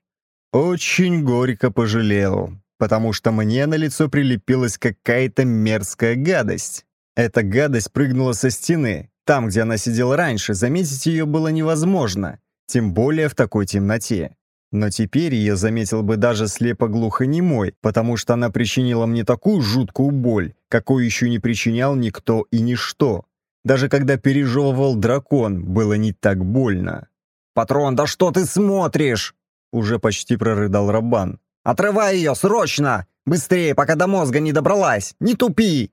Очень горько пожалел, потому что мне на лицо прилепилась какая-то мерзкая гадость. Эта гадость прыгнула со стены, там, где она сидела раньше, заметить ее было невозможно, тем более в такой темноте. Но теперь ее заметил бы даже слепо-глухонемой, потому что она причинила мне такую жуткую боль, какую еще не причинял никто и ничто. Даже когда пережевывал дракон, было не так больно. «Патрон, да что ты смотришь?» Уже почти прорыдал Рабан. «Отрывай ее, срочно! Быстрее, пока до мозга не добралась! Не тупи!»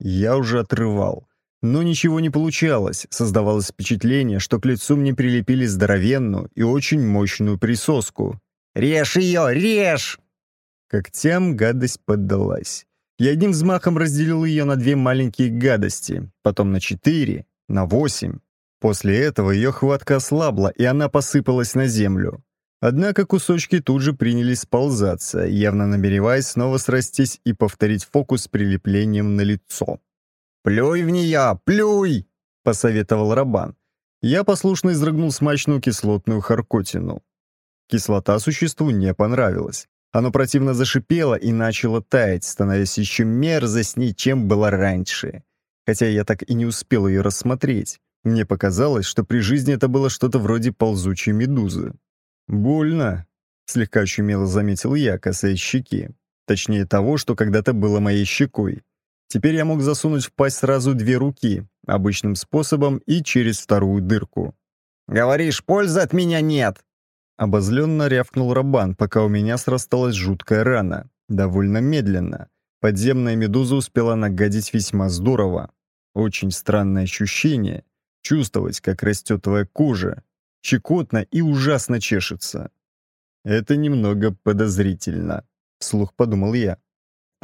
Я уже отрывал. Но ничего не получалось, создавалось впечатление, что к лицу мне прилепили здоровенную и очень мощную присоску. «Режь ее, режь!» Когтям гадость поддалась. Я одним взмахом разделил ее на две маленькие гадости, потом на четыре, на восемь. После этого ее хватка ослабла, и она посыпалась на землю. Однако кусочки тут же принялись сползаться, явно намереваясь снова срастись и повторить фокус с прилеплением на лицо. «Плюй в нее! Плюй!» — посоветовал Рабан. Я послушно изрыгнул смачную кислотную харкотину. Кислота существу не понравилась. Оно противно зашипело и начало таять, становясь еще мерзостней, чем было раньше. Хотя я так и не успел ее рассмотреть. Мне показалось, что при жизни это было что-то вроде ползучей медузы. «Больно», — слегка щумело заметил я, касаясь щеки. Точнее того, что когда-то было моей щекой. Теперь я мог засунуть в пасть сразу две руки, обычным способом и через вторую дырку. «Говоришь, пользы от меня нет!» Обозленно рявкнул Рабан, пока у меня срасталась жуткая рана. Довольно медленно. Подземная медуза успела нагадить весьма здорово. Очень странное ощущение. Чувствовать, как растет твоя кожа. Щекотно и ужасно чешется. «Это немного подозрительно», — вслух подумал я.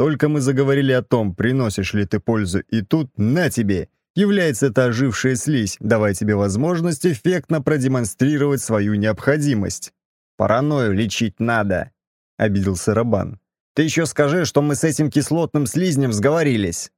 Только мы заговорили о том, приносишь ли ты пользу, и тут на тебе! Является та ожившая слизь, Давай тебе возможность эффектно продемонстрировать свою необходимость. «Паранойю лечить надо», — обиделся Рабан. «Ты еще скажи, что мы с этим кислотным слизнем сговорились».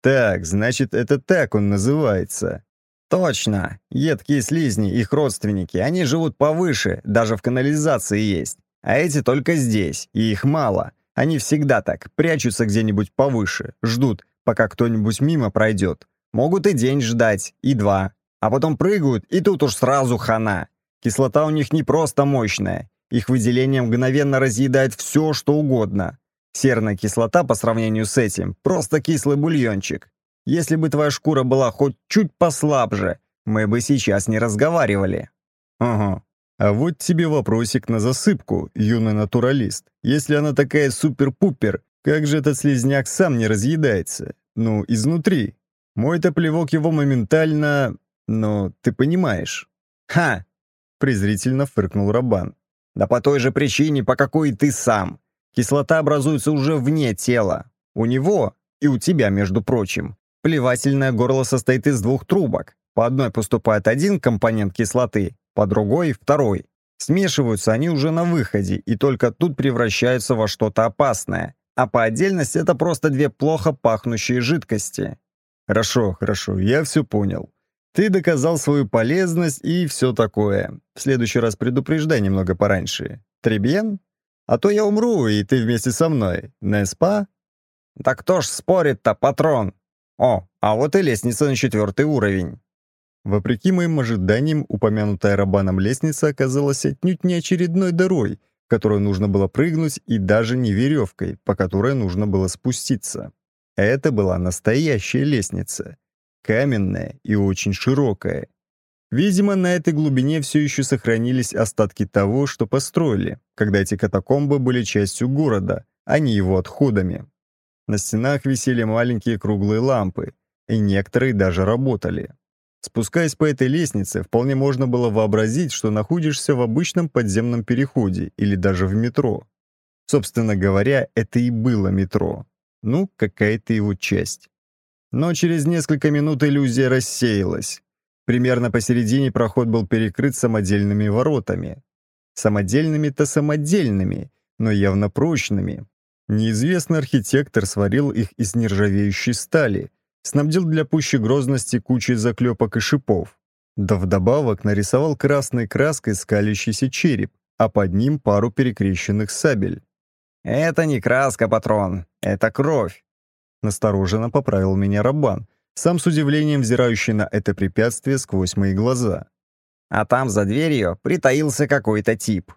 «Так, значит, это так он называется», «Точно! Едкие слизни, их родственники, они живут повыше, даже в канализации есть. А эти только здесь, и их мало. Они всегда так, прячутся где-нибудь повыше, ждут, пока кто-нибудь мимо пройдет. Могут и день ждать, и два. А потом прыгают, и тут уж сразу хана. Кислота у них не просто мощная. Их выделение мгновенно разъедает все, что угодно. Серная кислота по сравнению с этим – просто кислый бульончик. Если бы твоя шкура была хоть чуть послабже, мы бы сейчас не разговаривали. Угу. А вот тебе вопросик на засыпку, юный натуралист. Если она такая супер-пупер, как же этот слезняк сам не разъедается? Ну, изнутри. Мой-то плевок его моментально... Но ты понимаешь. «Ха!» — презрительно фыркнул Рабан. «Да по той же причине, по какой ты сам. Кислота образуется уже вне тела. У него и у тебя, между прочим. Плевательное горло состоит из двух трубок. По одной поступает один компонент кислоты, по другой — второй. Смешиваются они уже на выходе, и только тут превращаются во что-то опасное. А по отдельности это просто две плохо пахнущие жидкости. Хорошо, хорошо, я все понял. Ты доказал свою полезность и все такое. В следующий раз предупреждай немного пораньше. Требьен? А то я умру, и ты вместе со мной. Неспа? так кто ж спорит-то, патрон? О, а вот и лестница на четвертый уровень. Вопреки моим ожиданиям, упомянутая Рабаном лестница оказалась отнюдь не очередной дырой, которую нужно было прыгнуть, и даже не веревкой, по которой нужно было спуститься. Это была настоящая лестница. Каменная и очень широкая. Видимо, на этой глубине все еще сохранились остатки того, что построили, когда эти катакомбы были частью города, а не его отходами. На стенах висели маленькие круглые лампы, и некоторые даже работали. Спускаясь по этой лестнице, вполне можно было вообразить, что находишься в обычном подземном переходе или даже в метро. Собственно говоря, это и было метро. Ну, какая-то его часть. Но через несколько минут иллюзия рассеялась. Примерно посередине проход был перекрыт самодельными воротами. Самодельными-то самодельными, но явно прочными. Неизвестный архитектор сварил их из нержавеющей стали, снабдил для пущей грозности кучей заклепок и шипов. Да вдобавок нарисовал красной краской скалящийся череп, а под ним пару перекрещенных сабель. «Это не краска, патрон, это кровь», — настороженно поправил меня Рабан, сам с удивлением взирающий на это препятствие сквозь мои глаза. А там за дверью притаился какой-то тип.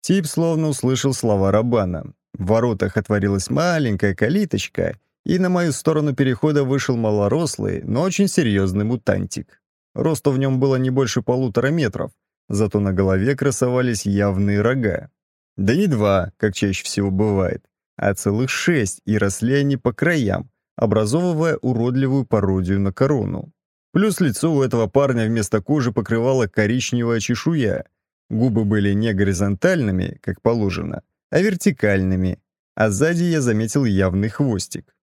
Тип словно услышал слова Рабана. В воротах отворилась маленькая калиточка — и на мою сторону перехода вышел малорослый, но очень серьезный мутантик. Росту в нем было не больше полутора метров, зато на голове красовались явные рога. Да не два, как чаще всего бывает, а целых шесть, и росли они по краям, образовывая уродливую пародию на корону. Плюс лицо у этого парня вместо кожи покрывала коричневая чешуя. Губы были не горизонтальными, как положено, а вертикальными, а сзади я заметил явный хвостик.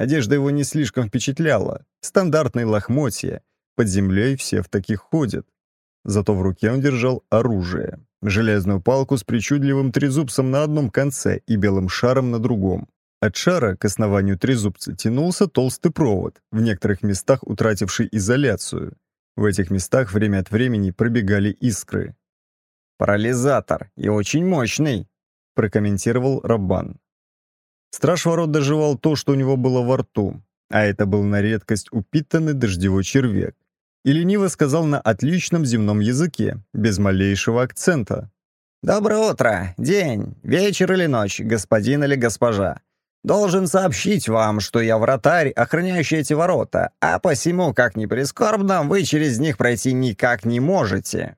Одежда его не слишком впечатляла. Стандартные лохмотья. Под землей все в таких ходят. Зато в руке он держал оружие. Железную палку с причудливым трезубцем на одном конце и белым шаром на другом. От шара к основанию трезубца тянулся толстый провод, в некоторых местах утративший изоляцию. В этих местах время от времени пробегали искры. «Парализатор и очень мощный», — прокомментировал Рабан. Страж ворот доживал то, что у него было во рту, а это был на редкость упитанный дождевой червяк. И лениво сказал на отличном земном языке, без малейшего акцента. «Доброе утро, день, вечер или ночь, господин или госпожа. Должен сообщить вам, что я вратарь, охраняющий эти ворота, а посему, как ни прискорбно, вы через них пройти никак не можете».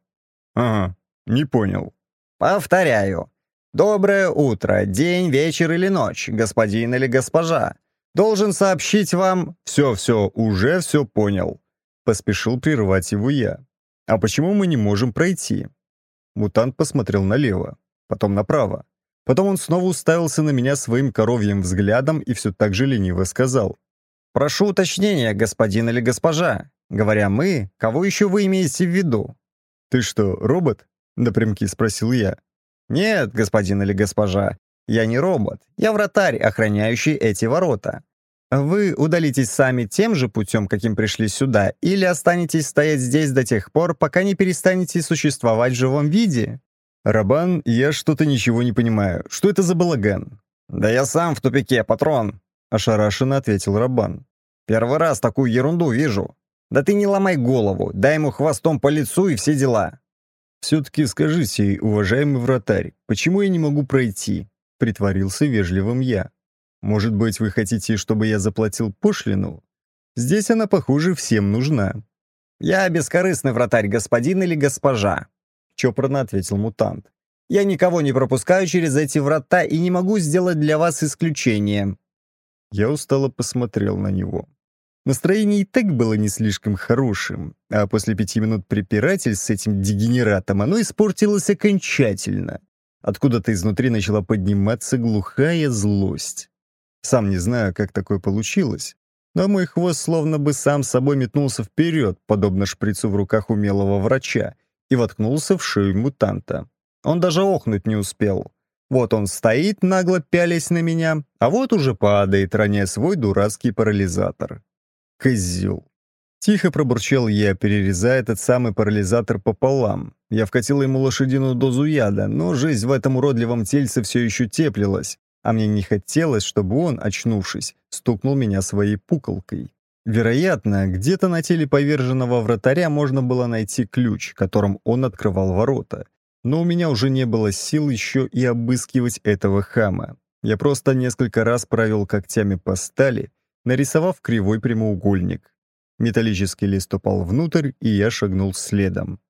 «Ага, не понял». «Повторяю, Доброе утро, день, вечер или ночь, господин или госпожа. Должен сообщить вам... Все-все, уже все понял. Поспешил прервать его я. А почему мы не можем пройти? Мутант посмотрел налево, потом направо. Потом он снова уставился на меня своим коровьим взглядом и все так же лениво сказал. «Прошу уточнения, господин или госпожа. Говоря «мы», кого еще вы имеете в виду?» «Ты что, робот?» — напрямки спросил я. «Нет, господин или госпожа, я не робот, я вратарь, охраняющий эти ворота. Вы удалитесь сами тем же путем, каким пришли сюда, или останетесь стоять здесь до тех пор, пока не перестанете существовать в живом виде?» «Рабан, я что-то ничего не понимаю. Что это за балаган?» «Да я сам в тупике, патрон!» — ошарашенно ответил Рабан. «Первый раз такую ерунду вижу. Да ты не ломай голову, дай ему хвостом по лицу и все дела. «Все-таки скажите, уважаемый вратарь, почему я не могу пройти?» — притворился вежливым я. «Может быть, вы хотите, чтобы я заплатил пошлину? Здесь она, похоже, всем нужна». «Я бескорыстный вратарь, господин или госпожа», — чопорно ответил мутант. «Я никого не пропускаю через эти врата и не могу сделать для вас исключение». Я устало посмотрел на него. Настроение и так было не слишком хорошим, а после пяти минут препиратель с этим дегенератом оно испортилось окончательно. Откуда-то изнутри начала подниматься глухая злость. Сам не знаю, как такое получилось, но мой хвост словно бы сам собой метнулся вперед, подобно шприцу в руках умелого врача, и воткнулся в шею мутанта. Он даже охнуть не успел. Вот он стоит, нагло пялясь на меня, а вот уже падает, роняя свой дурацкий парализатор. Козел. Тихо пробурчал я, перерезая этот самый парализатор пополам. Я вкатил ему лошадиную дозу яда, но жизнь в этом уродливом тельце все еще теплилась, а мне не хотелось, чтобы он, очнувшись, стукнул меня своей пуколкой. Вероятно, где-то на теле поверженного вратаря можно было найти ключ, которым он открывал ворота. Но у меня уже не было сил еще и обыскивать этого хама. Я просто несколько раз провел когтями по стали — нарисовав кривой прямоугольник. Металлический лист упал внутрь, и я шагнул следом.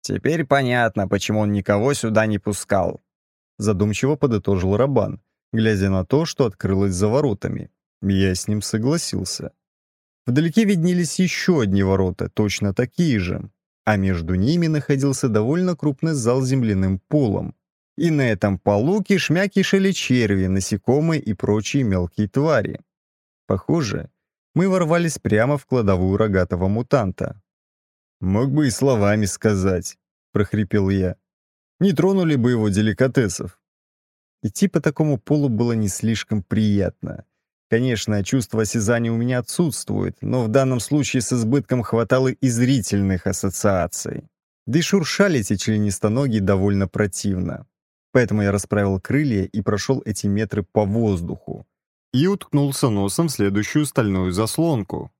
«Теперь понятно, почему он никого сюда не пускал», — задумчиво подытожил Рабан, глядя на то, что открылось за воротами. Я с ним согласился. Вдалеке виднелись еще одни ворота, точно такие же, а между ними находился довольно крупный зал с земляным полом. И на этом полу кишмя кишели черви, насекомые и прочие мелкие твари. Похоже, мы ворвались прямо в кладовую рогатого мутанта. «Мог бы и словами сказать», — прохрипел я. «Не тронули бы его деликатесов». Идти по такому полу было не слишком приятно. Конечно, чувство осязания у меня отсутствует, но в данном случае с избытком хватало и зрительных ассоциаций. Да и шуршали эти членистоногие довольно противно. Поэтому я расправил крылья и прошел эти метры по воздуху, и уткнулся носом в следующую стальную заслонку.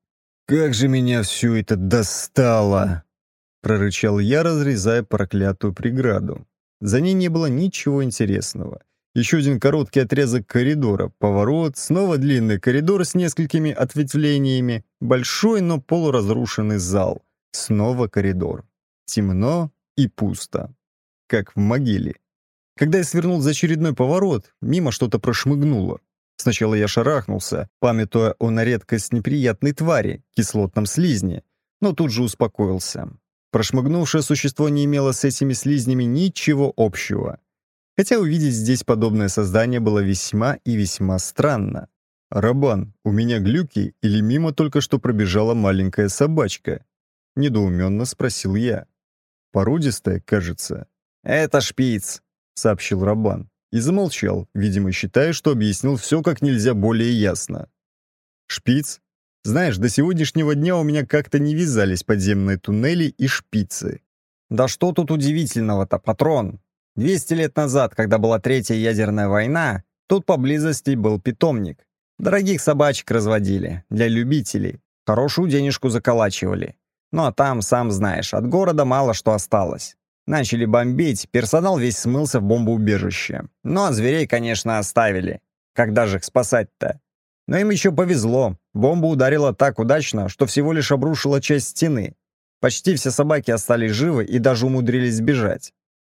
«Как же меня все это достало!» — прорычал я, разрезая проклятую преграду. За ней не было ничего интересного. Еще один короткий отрезок коридора, поворот, снова длинный коридор с несколькими ответвлениями, большой, но полуразрушенный зал, снова коридор. Темно и пусто, как в могиле. Когда я свернул за очередной поворот, мимо что-то прошмыгнуло. Сначала я шарахнулся, памятуя о на редкость неприятной твари, кислотном слизне, но тут же успокоился. Прошмыгнувшее существо не имело с этими слизнями ничего общего. Хотя увидеть здесь подобное создание было весьма и весьма странно. «Рабан, у меня глюки или мимо только что пробежала маленькая собачка?» — недоуменно спросил я. «Породистая, кажется». «Это шпиц», — сообщил Рабан и замолчал, видимо, считая, что объяснил все как нельзя более ясно. Шпиц? Знаешь, до сегодняшнего дня у меня как-то не вязались подземные туннели и шпицы. Да что тут удивительного-то, патрон? 200 лет назад, когда была третья ядерная война, тут поблизости был питомник. Дорогих собачек разводили, для любителей. Хорошую денежку заколачивали. Ну а там, сам знаешь, от города мало что осталось. Начали бомбить, персонал весь смылся в бомбоубежище. Ну а зверей, конечно, оставили. Когда же их спасать-то? Но им еще повезло. Бомба ударила так удачно, что всего лишь обрушила часть стены. Почти все собаки остались живы и даже умудрились сбежать.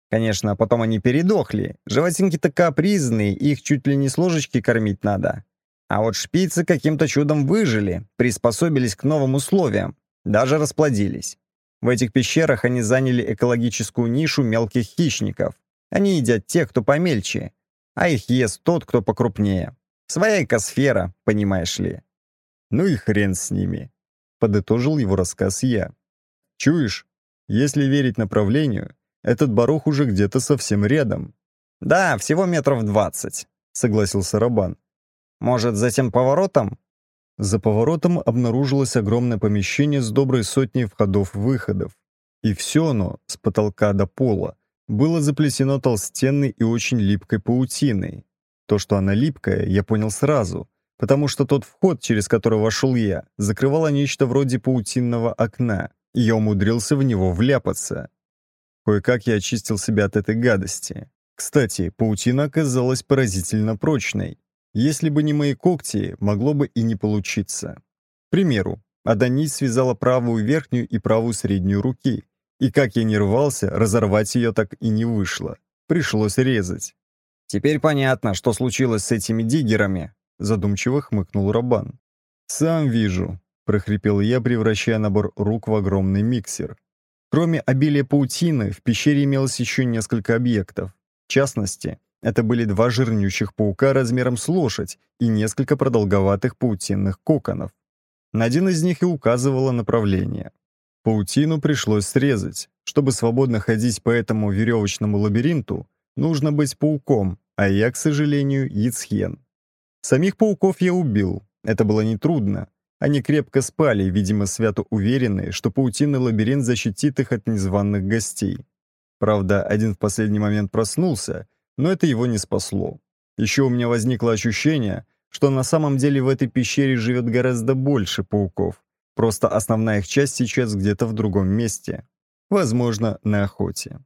Конечно, потом они передохли. Животинки-то капризные, их чуть ли не с ложечки кормить надо. А вот шпицы каким-то чудом выжили, приспособились к новым условиям, даже расплодились. В этих пещерах они заняли экологическую нишу мелких хищников. Они едят тех, кто помельче, а их ест тот, кто покрупнее. Своя экосфера, понимаешь ли. Ну и хрен с ними. Подытожил его рассказ я. Чуешь? Если верить направлению, этот барух уже где-то совсем рядом. Да, всего метров двадцать, согласился Рабан. Может, за тем поворотом? За поворотом обнаружилось огромное помещение с доброй сотней входов-выходов. И все оно, с потолка до пола, было заплетено толстенной и очень липкой паутиной. То, что она липкая, я понял сразу, потому что тот вход, через который вошел я, закрывало нечто вроде паутинного окна, и я умудрился в него вляпаться. Кое-как я очистил себя от этой гадости. Кстати, паутина оказалась поразительно прочной, если бы не мои когти, могло бы и не получиться. К примеру, Адонис связала правую верхнюю и правую среднюю руки, и как я не рвался, разорвать ее так и не вышло. Пришлось резать. «Теперь понятно, что случилось с этими диггерами», — задумчиво хмыкнул Рабан. «Сам вижу», — прохрипел я, превращая набор рук в огромный миксер. Кроме обилия паутины, в пещере имелось еще несколько объектов. В частности, это были два жирнющих паука размером с лошадь и несколько продолговатых паутинных коконов. На один из них и указывало направление. Паутину пришлось срезать. Чтобы свободно ходить по этому веревочному лабиринту, нужно быть пауком, а я, к сожалению, яцхен. Самих пауков я убил. Это было нетрудно. Они крепко спали, видимо, свято уверенные, что паутинный лабиринт защитит их от незваных гостей. Правда, один в последний момент проснулся — но это его не спасло. Еще у меня возникло ощущение, что на самом деле в этой пещере живет гораздо больше пауков. Просто основная их часть сейчас где-то в другом месте. Возможно, на охоте.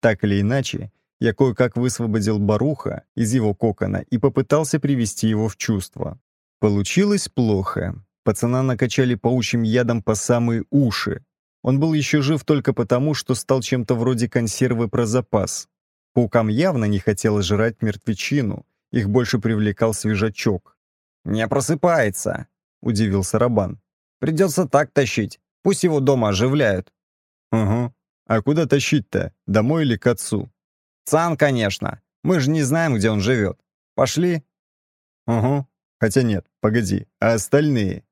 Так или иначе, я кое-как высвободил Баруха из его кокона и попытался привести его в чувство. Получилось плохо. Пацана накачали паучьим ядом по самые уши. Он был еще жив только потому, что стал чем-то вроде консервы про запас. Паукам явно не хотелось жрать мертвечину, их больше привлекал свежачок. «Не просыпается», — удивился Рабан. «Придется так тащить, пусть его дома оживляют». «Угу. А куда тащить-то? Домой или к отцу?» «Цан, конечно. Мы же не знаем, где он живет. Пошли?» «Угу. Хотя нет, погоди. А остальные?»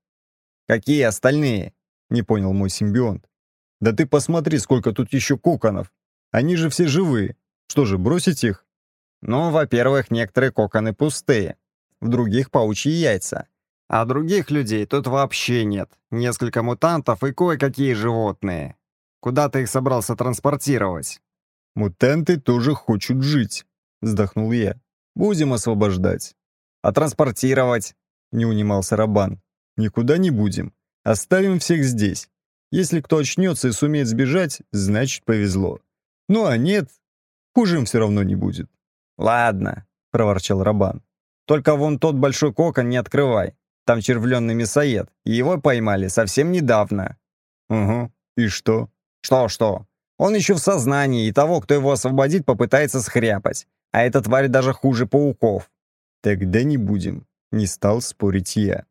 «Какие остальные?» — не понял мой симбионт. «Да ты посмотри, сколько тут еще коконов. Они же все живые. Что же, бросить их? Ну, во-первых, некоторые коконы пустые, в других паучьи яйца. А других людей тут вообще нет. Несколько мутантов и кое-какие животные. Куда ты их собрался транспортировать? Мутанты тоже хочут жить, вздохнул я. Будем освобождать. А транспортировать? Не унимался Рабан. Никуда не будем. Оставим всех здесь. Если кто очнется и сумеет сбежать, значит повезло. Ну а нет, Хуже им все равно не будет». «Ладно», — проворчал Рабан. «Только вон тот большой кокон не открывай. Там червленный мясоед, и его поймали совсем недавно». «Угу, и что?» «Что-что? Он еще в сознании, и того, кто его освободит, попытается схряпать. А эта тварь даже хуже пауков». «Тогда не будем», — не стал спорить я.